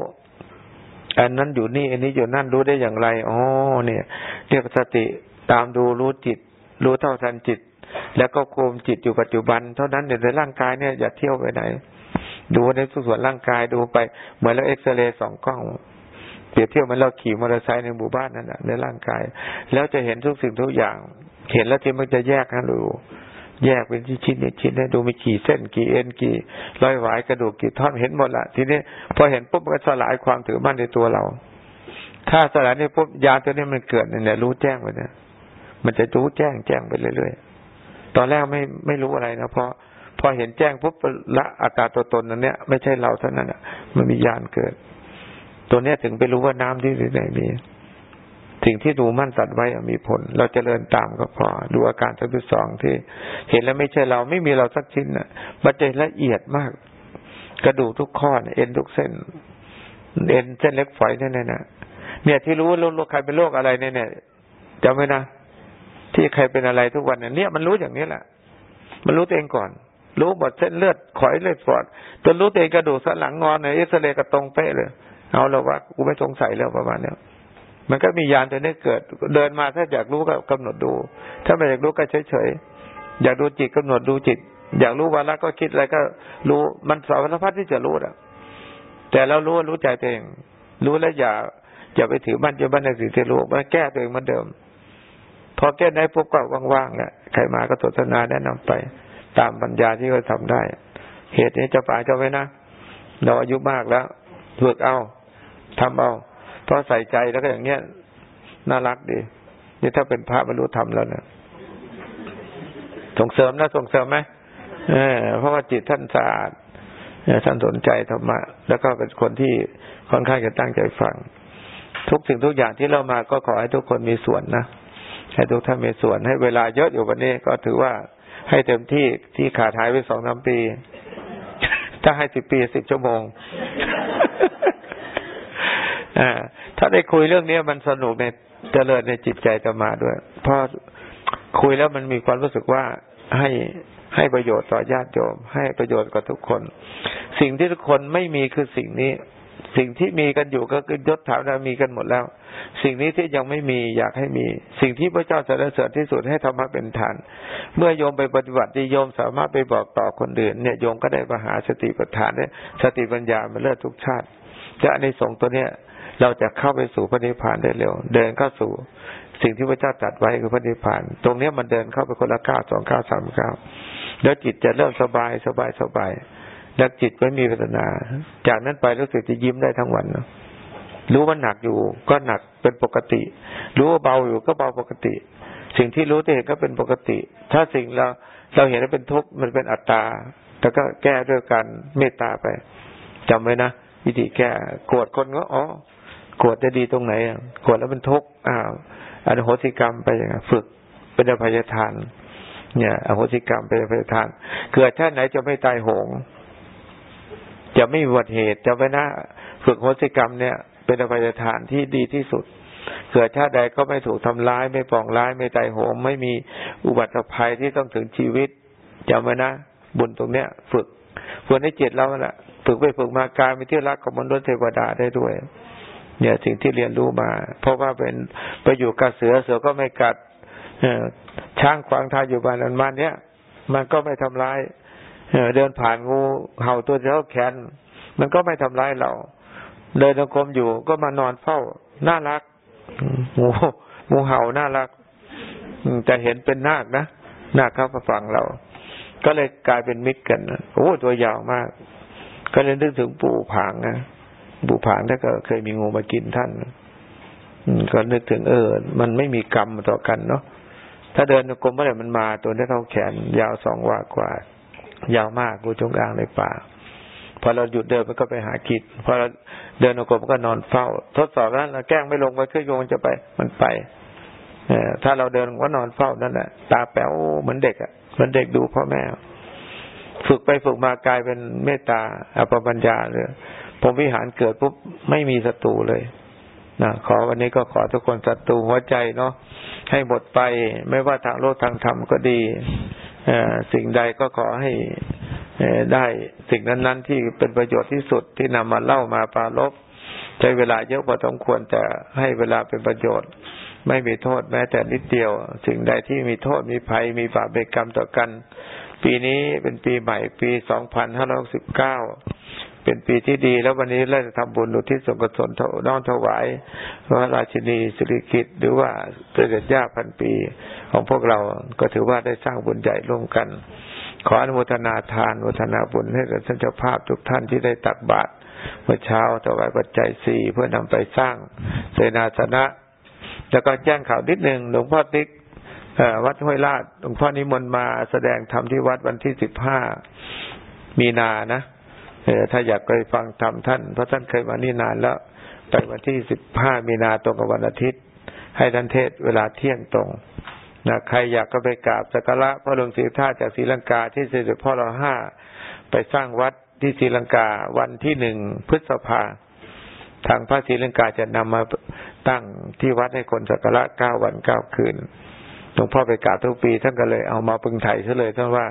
อันนั้นอยู่นี่ อันนี้อยู่นั่นรู้ได้อย่างไรอ๋อเนี่ย เรียกสติตามดูรู้จิต รู้เท่าทันจิต แล้วก็โคมจิตอยู่ปัจจุบัน เท่านั้นในร่างกายเนี่ยอย่าเที่ยวไปไหน ดูในส่วนร่างกายดูไป เหมือนเราเอ็กซเรย์สองกล้อง เปรียบเทียบมันเราขี่มอเตอร์ไซค์ในหมู่บ้านนั่นแหะในร่างกาย แล้วจะเห็นทุกสิ่งทุกอย่าง เห็นแล้วที่มันจะแยกนะดูแยกเป็นชิ้นชิ้นชิ้นให้ดูมีกี่เส้นกี่เอ็นกี่ร้อยหวายกระดูกกี่ท่อนเห็นหมดละทีนี้พอเห็นปุ๊บมันก็สลายความถือมั่นในตัวเรา ถ้าสลายนี่ปุ๊บยาตัวนี้มันเกิดเนี่ยรู้แจ้งไปเนี่ยมันจะรู้แจ้งแจ้งไปเรื่อยๆตอนแรกไม่ไม่รู้อะไรนะเพราะพอเห็นแจ้งปุ๊บละอัตราตัวตนนั้นเนี่ยไม่ใช่เราเท่านั้นอะมันมียานเกิด ตัวเนี้ยถึงไปรู้ว่าน้ำที่ไหนมี สิ่งที่ดูมั่นสัตว์ไว้มีผล เราจเจริญตามก็พอ ดูอาการทั้งสองที่ เห็นแล้วไม่ใช่เราไม่มีเราสักชิ้นนะมันจะละเอียดมาก กระดูกทุกข้อเอ็นทุกเส้น เอ็นเส้นเล็กฝอยนี่นนะเนี่ยที่รู้ว่าโรคใครเป็นโรคอะไรเนี่ยเนี่ยจำไว้นะที่ใครเป็นอะไรทุกวันเนี่ยมันรู้อย่างนี้แหละ มันรู้ตัวเองก่อน รู้หมดเส้นเลือดขอยเลือดฝอดจนรู้ตัวเองกระดูกสันหลังงอนเนี่ยเอ็กซเรย์กระตรงเป๊ะเลย เอาแล้วว่ากูไม่สงสัยแล้วประมาณเนี้ยมันก็มียานตัวนี้เกิด เดินมาถ้าอยากรู้ก็กำหนดดู ถ้าไม่อยากรู้ก็เฉยเฉยอยากดูจิตกำหนดดูจิต อยากรู้วาระก็คิดอะไรก็ รู้มันสารพัดที่จะรู้อะ แต่เรารู้รู้ใจตัวเอง รู้แล้วอย่าอย่าไปถือมั่นจะมั่นในสิ่งที่รู้มันแก้ตัวเองเหมือนเดิม พอแก้ได้ปุ๊บก็ว่างๆแหละใครมาก็สนทนาแนะนำไป ตามปัญญาที่เขาทาได้ เหตุนี้จะป่าจะไว้นะเราอายุมากแล้วฝึกเอา ทำเอาเพราะใส่ใจแล้วก็อย่างเงี้ยน่ารักดีนี่ถ้าเป็นพระบรรลุธรรมแล้วเนี่ยส่งเสริมนะส่งเสริมไหมเออเพราะว่าจิตท่านสะอาดท่านสนใจธรรมะ แล้วก็เป็นคนที่ค่อนข้างจะตั้งใจฟัง ทุกสิ่งทุกอย่างที่เรามาก็ขอให้ทุกคนมีส่วนนะให้ทุกท่านมีส่วนให้เวลาเยอะอยู่วันนี้ก็ถือว่าให้เต็มที่ที่ขาดหายไปสองสามปี ถ้าให้สิบปีสิบชั่วโมง อ่า ถ้าได้คุยเรื่องนี้มันสนุกในเจริญในจิตใจจะมาด้วย เพราะคุยแล้วมันมีความรู้สึกว่าให้ให้ประโยชน์ต่อญาติโยม ให้ประโยชน์กับทุกคน สิ่งที่ทุกคนไม่มีคือสิ่งนี้ สิ่งที่มีกันอยู่ก็คือยศถาบรรมีกันหมดแล้ว สิ่งนี้ที่ยังไม่มีอยากให้มี สิ่งที่พระเจ้าจะได้เสริญที่สุดให้ธรรมะเป็นฐาน เมื่อโยมไปปฏิบัติโยมสามารถไปบอกต่อคนอื่นเนี่ยโยมก็ได้มหาสติปัฏฐานได้สติปัญญามาเลิศทุกชาติจะในสงตัวเนี้ย เราจะเข้าไปสู่พระนิพพานได้เร็ว เดินเข้าสู่สิ่งที่พระเจ้าตรัสไว้คือพระนิพพาน ตรงนี้มันเดินเข้าไปคนละก้าวสองก้าวสามก้าวแล้วจิตจะเริ่มสบายสบายสบาย แล้วจิตไม่มีปัญนา จากนั้นไปรู้สึกจะยิ้มได้ทั้งวันนะรู้ว่าหนักอยู่ก็หนักเป็นปกติ รู้ว่าเบาอยู่ก็เบาปกติ สิ่งที่รู้ที่เห็นก็เป็นปกติ ถ้าสิ่งเราเราเห็นว่าเป็นทุกข์มันเป็นอัตตาแล้วก็แก้ด้วยการเมตตาไปจำไว้นะวิธีแก้โกรธคนก็อ๋อ โกรธจะดีตรงไหนอะโกรธแล้วเป็นทุกข์อ้าวอโหสิกรรมไปอย่างฝึกเป็นอภัยทาน เนี่ยอโหสิกรรมเป็นอภัยทาน เกิดชาติไหนจะไม่ตายโหง จะไม่มีอุบัติเหตุจะไว้นะฝึกโหสิกรรมเนี่ย เป็นอภัยทานที่ดีที่สุด เกิดชาติใดก็ไม่ถูกทำร้าย ไม่ปองร้าย ไม่ตายโหง ไม่มีอุบัติภัยที่ต้องถึงชีวิตจำไว้นะบุญตรงเนี้ย ฝึกฝึกในจิตเราแหละฝึกไปฝึกมากลายเป็นที่รักของมนุษย์เทวดาได้ด้วย เนี่ยสิ่งที่เรียนรู้มา เพราะว่าเป็นไปอยู่กับเสือเสือก็ไม่กัดช้างขวางทางอยู่บ้านนั้นมาเนี้ยมันก็ไม่ทำร้ายเดินผ่านงูเห่าตัวเดียวแขน มันก็ไม่ทำร้ายเราเดินตะกรมอยู่ก็มานอนเฝ้า น่ารักงูงูเห่าน่ารักแต่เห็นเป็นนาคนะนาคเข้ามาฟังเรา ก็เลยกลายเป็นมิตรกันโอ้ตัวยาวมาก ก็เลยนึกถึงปู่ผางนะ ปู่ผางถ้าก็เคยมีงูมากินท่านก็นึกถึงเออ มันไม่มีกรรมต่อกันเนาะถ้าเดินกรมเมื่อไหร่มันมาตัวนี้เท่าแขน ยาวสองวากว่า ยาวมากกูจงอางในป่าพอเราหยุดเดินมันก็ไปหากิดพอเราเดินกรมก็นอนเฝ้า ทดสอบแล้วเราแกล้งไม่ลงไปขึ้นโยงจะไปมันไปเอถ้าเราเดินก็นอนเฝ้านั่นแหละตาแป๋วเหมือนเด็กอะเหมือนเด็กดูพ่อแม่ ฝึกไปฝึกมากลายเป็นเมตตาอภปัญญาเลย ผมวิหารเกิดปุ๊บไม่มีศัตรูเลยนะขอวันนี้ก็ขอทุกคนศัตรูหัวใจเนาะให้หมดไป ไม่ว่าทางโลกทางธรรมก็ดีสิ่งใดก็ขอให้ได้สิ่งนั้น ๆ ที่เป็นประโยชน์ที่สุดที่นำมาเล่ามาปาลบใช้เวลาเยอะพอสมควรแต่ให้เวลาเป็นประโยชน์ ไม่มีโทษแม้แต่นิดเดียว สิ่งใดที่มีโทษมีภัยมีบาปเบกรรมต่อกัน ปีนี้เป็นปีใหม่ปีสองพันห้าร้อยสิบเก้า เป็นปีที่ดี แล้ววันนี้เราจะทำบุญอุทิศส่วนกุศลน้องถวายพระราชินีสิริกิตหรือว่าเสด็จย่าพันปีของพวกเราก็ถือว่าได้สร้างบุญใหญ่ร่วมกัน ขออนุโมทนาทานโมทนาบุญให้กับท่านเจ้าภาพทุกท่านที่ได้ตักบาตรเมื่อเช้าถวายปัจจัยสี่เพื่อนำไปสร้างเสนาสนะแล้วก็แจ้งข่าวนิดหนึ่งหลวงพ่อติ๊กวัดห้วยลาดหลวงพ่อนิมนต์มาแสดงธรรมที่วัดวันที่สิบห้ามีนานะ ถ้าอยากไปฟังธรรมท่านเพราะท่านเคยมานี่นานแล้ว ไปวันที่สิบห้ามีนาตรงกับวันอาทิตย์ ให้ท่านเทศเวลาเที่ยงตรงนะใครอยากก็ไปกราบสักการะพระหลวงศรีท่าจากศรีลังกาที่เสด็จพ่อเราห้าไปสร้างวัดที่ศรีลังกาวันที่หนึ่งพฤษภาทางพระศรีลังกาจะนำมาตั้งที่วัดให้คนสักการะเก้าวันเก้าคืนหลวงพ่อไปกราบทุกปีท่านก็เลยเอามาปึงไถ่ซะเลยท่านว่า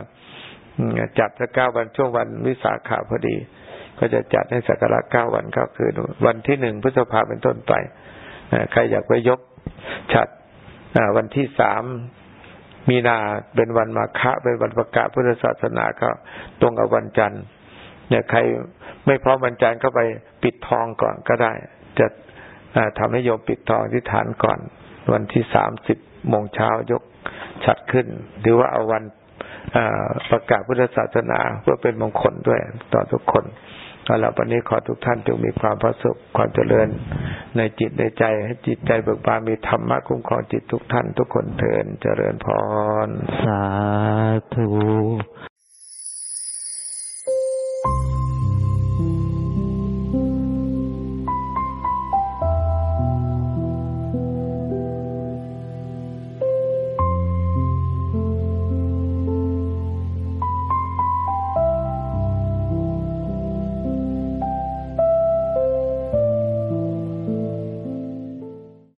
จัดสักเก้าวันช่วงวันวิสาขาพอดี ก็จะจัดให้สักการะเก้าวันเก้าคืน วันที่หนึ่งพฤษภาเป็นต้นไปใครอยากไปยกฉัดวันที่สามมีนาเป็นวันมาฆะเป็นวันประกาศพุทธศาสนาก็ตรงกับวันจันทร์เนี่ยใครไม่พร้อมวันจันทร์ก็ไปปิดทองก่อนก็ได้ จะทำให้โยมปิดทองที่ฐานก่อน วันที่สามสิบโมงเช้ายกฉัดขึ้น หรือว่าเอาวัน ประกาศพุทธศาสนาเพื่อเป็นมงคลด้วยต่อทุกคนเอาละวันนี้ขอทุกท่านจงมีความพระสุขความเจริญในจิตในใจให้จิตใจเบิกบานมีธรรมะคุ้มครองจิตทุกท่านทุกคนเถินเจริญพร สาธุ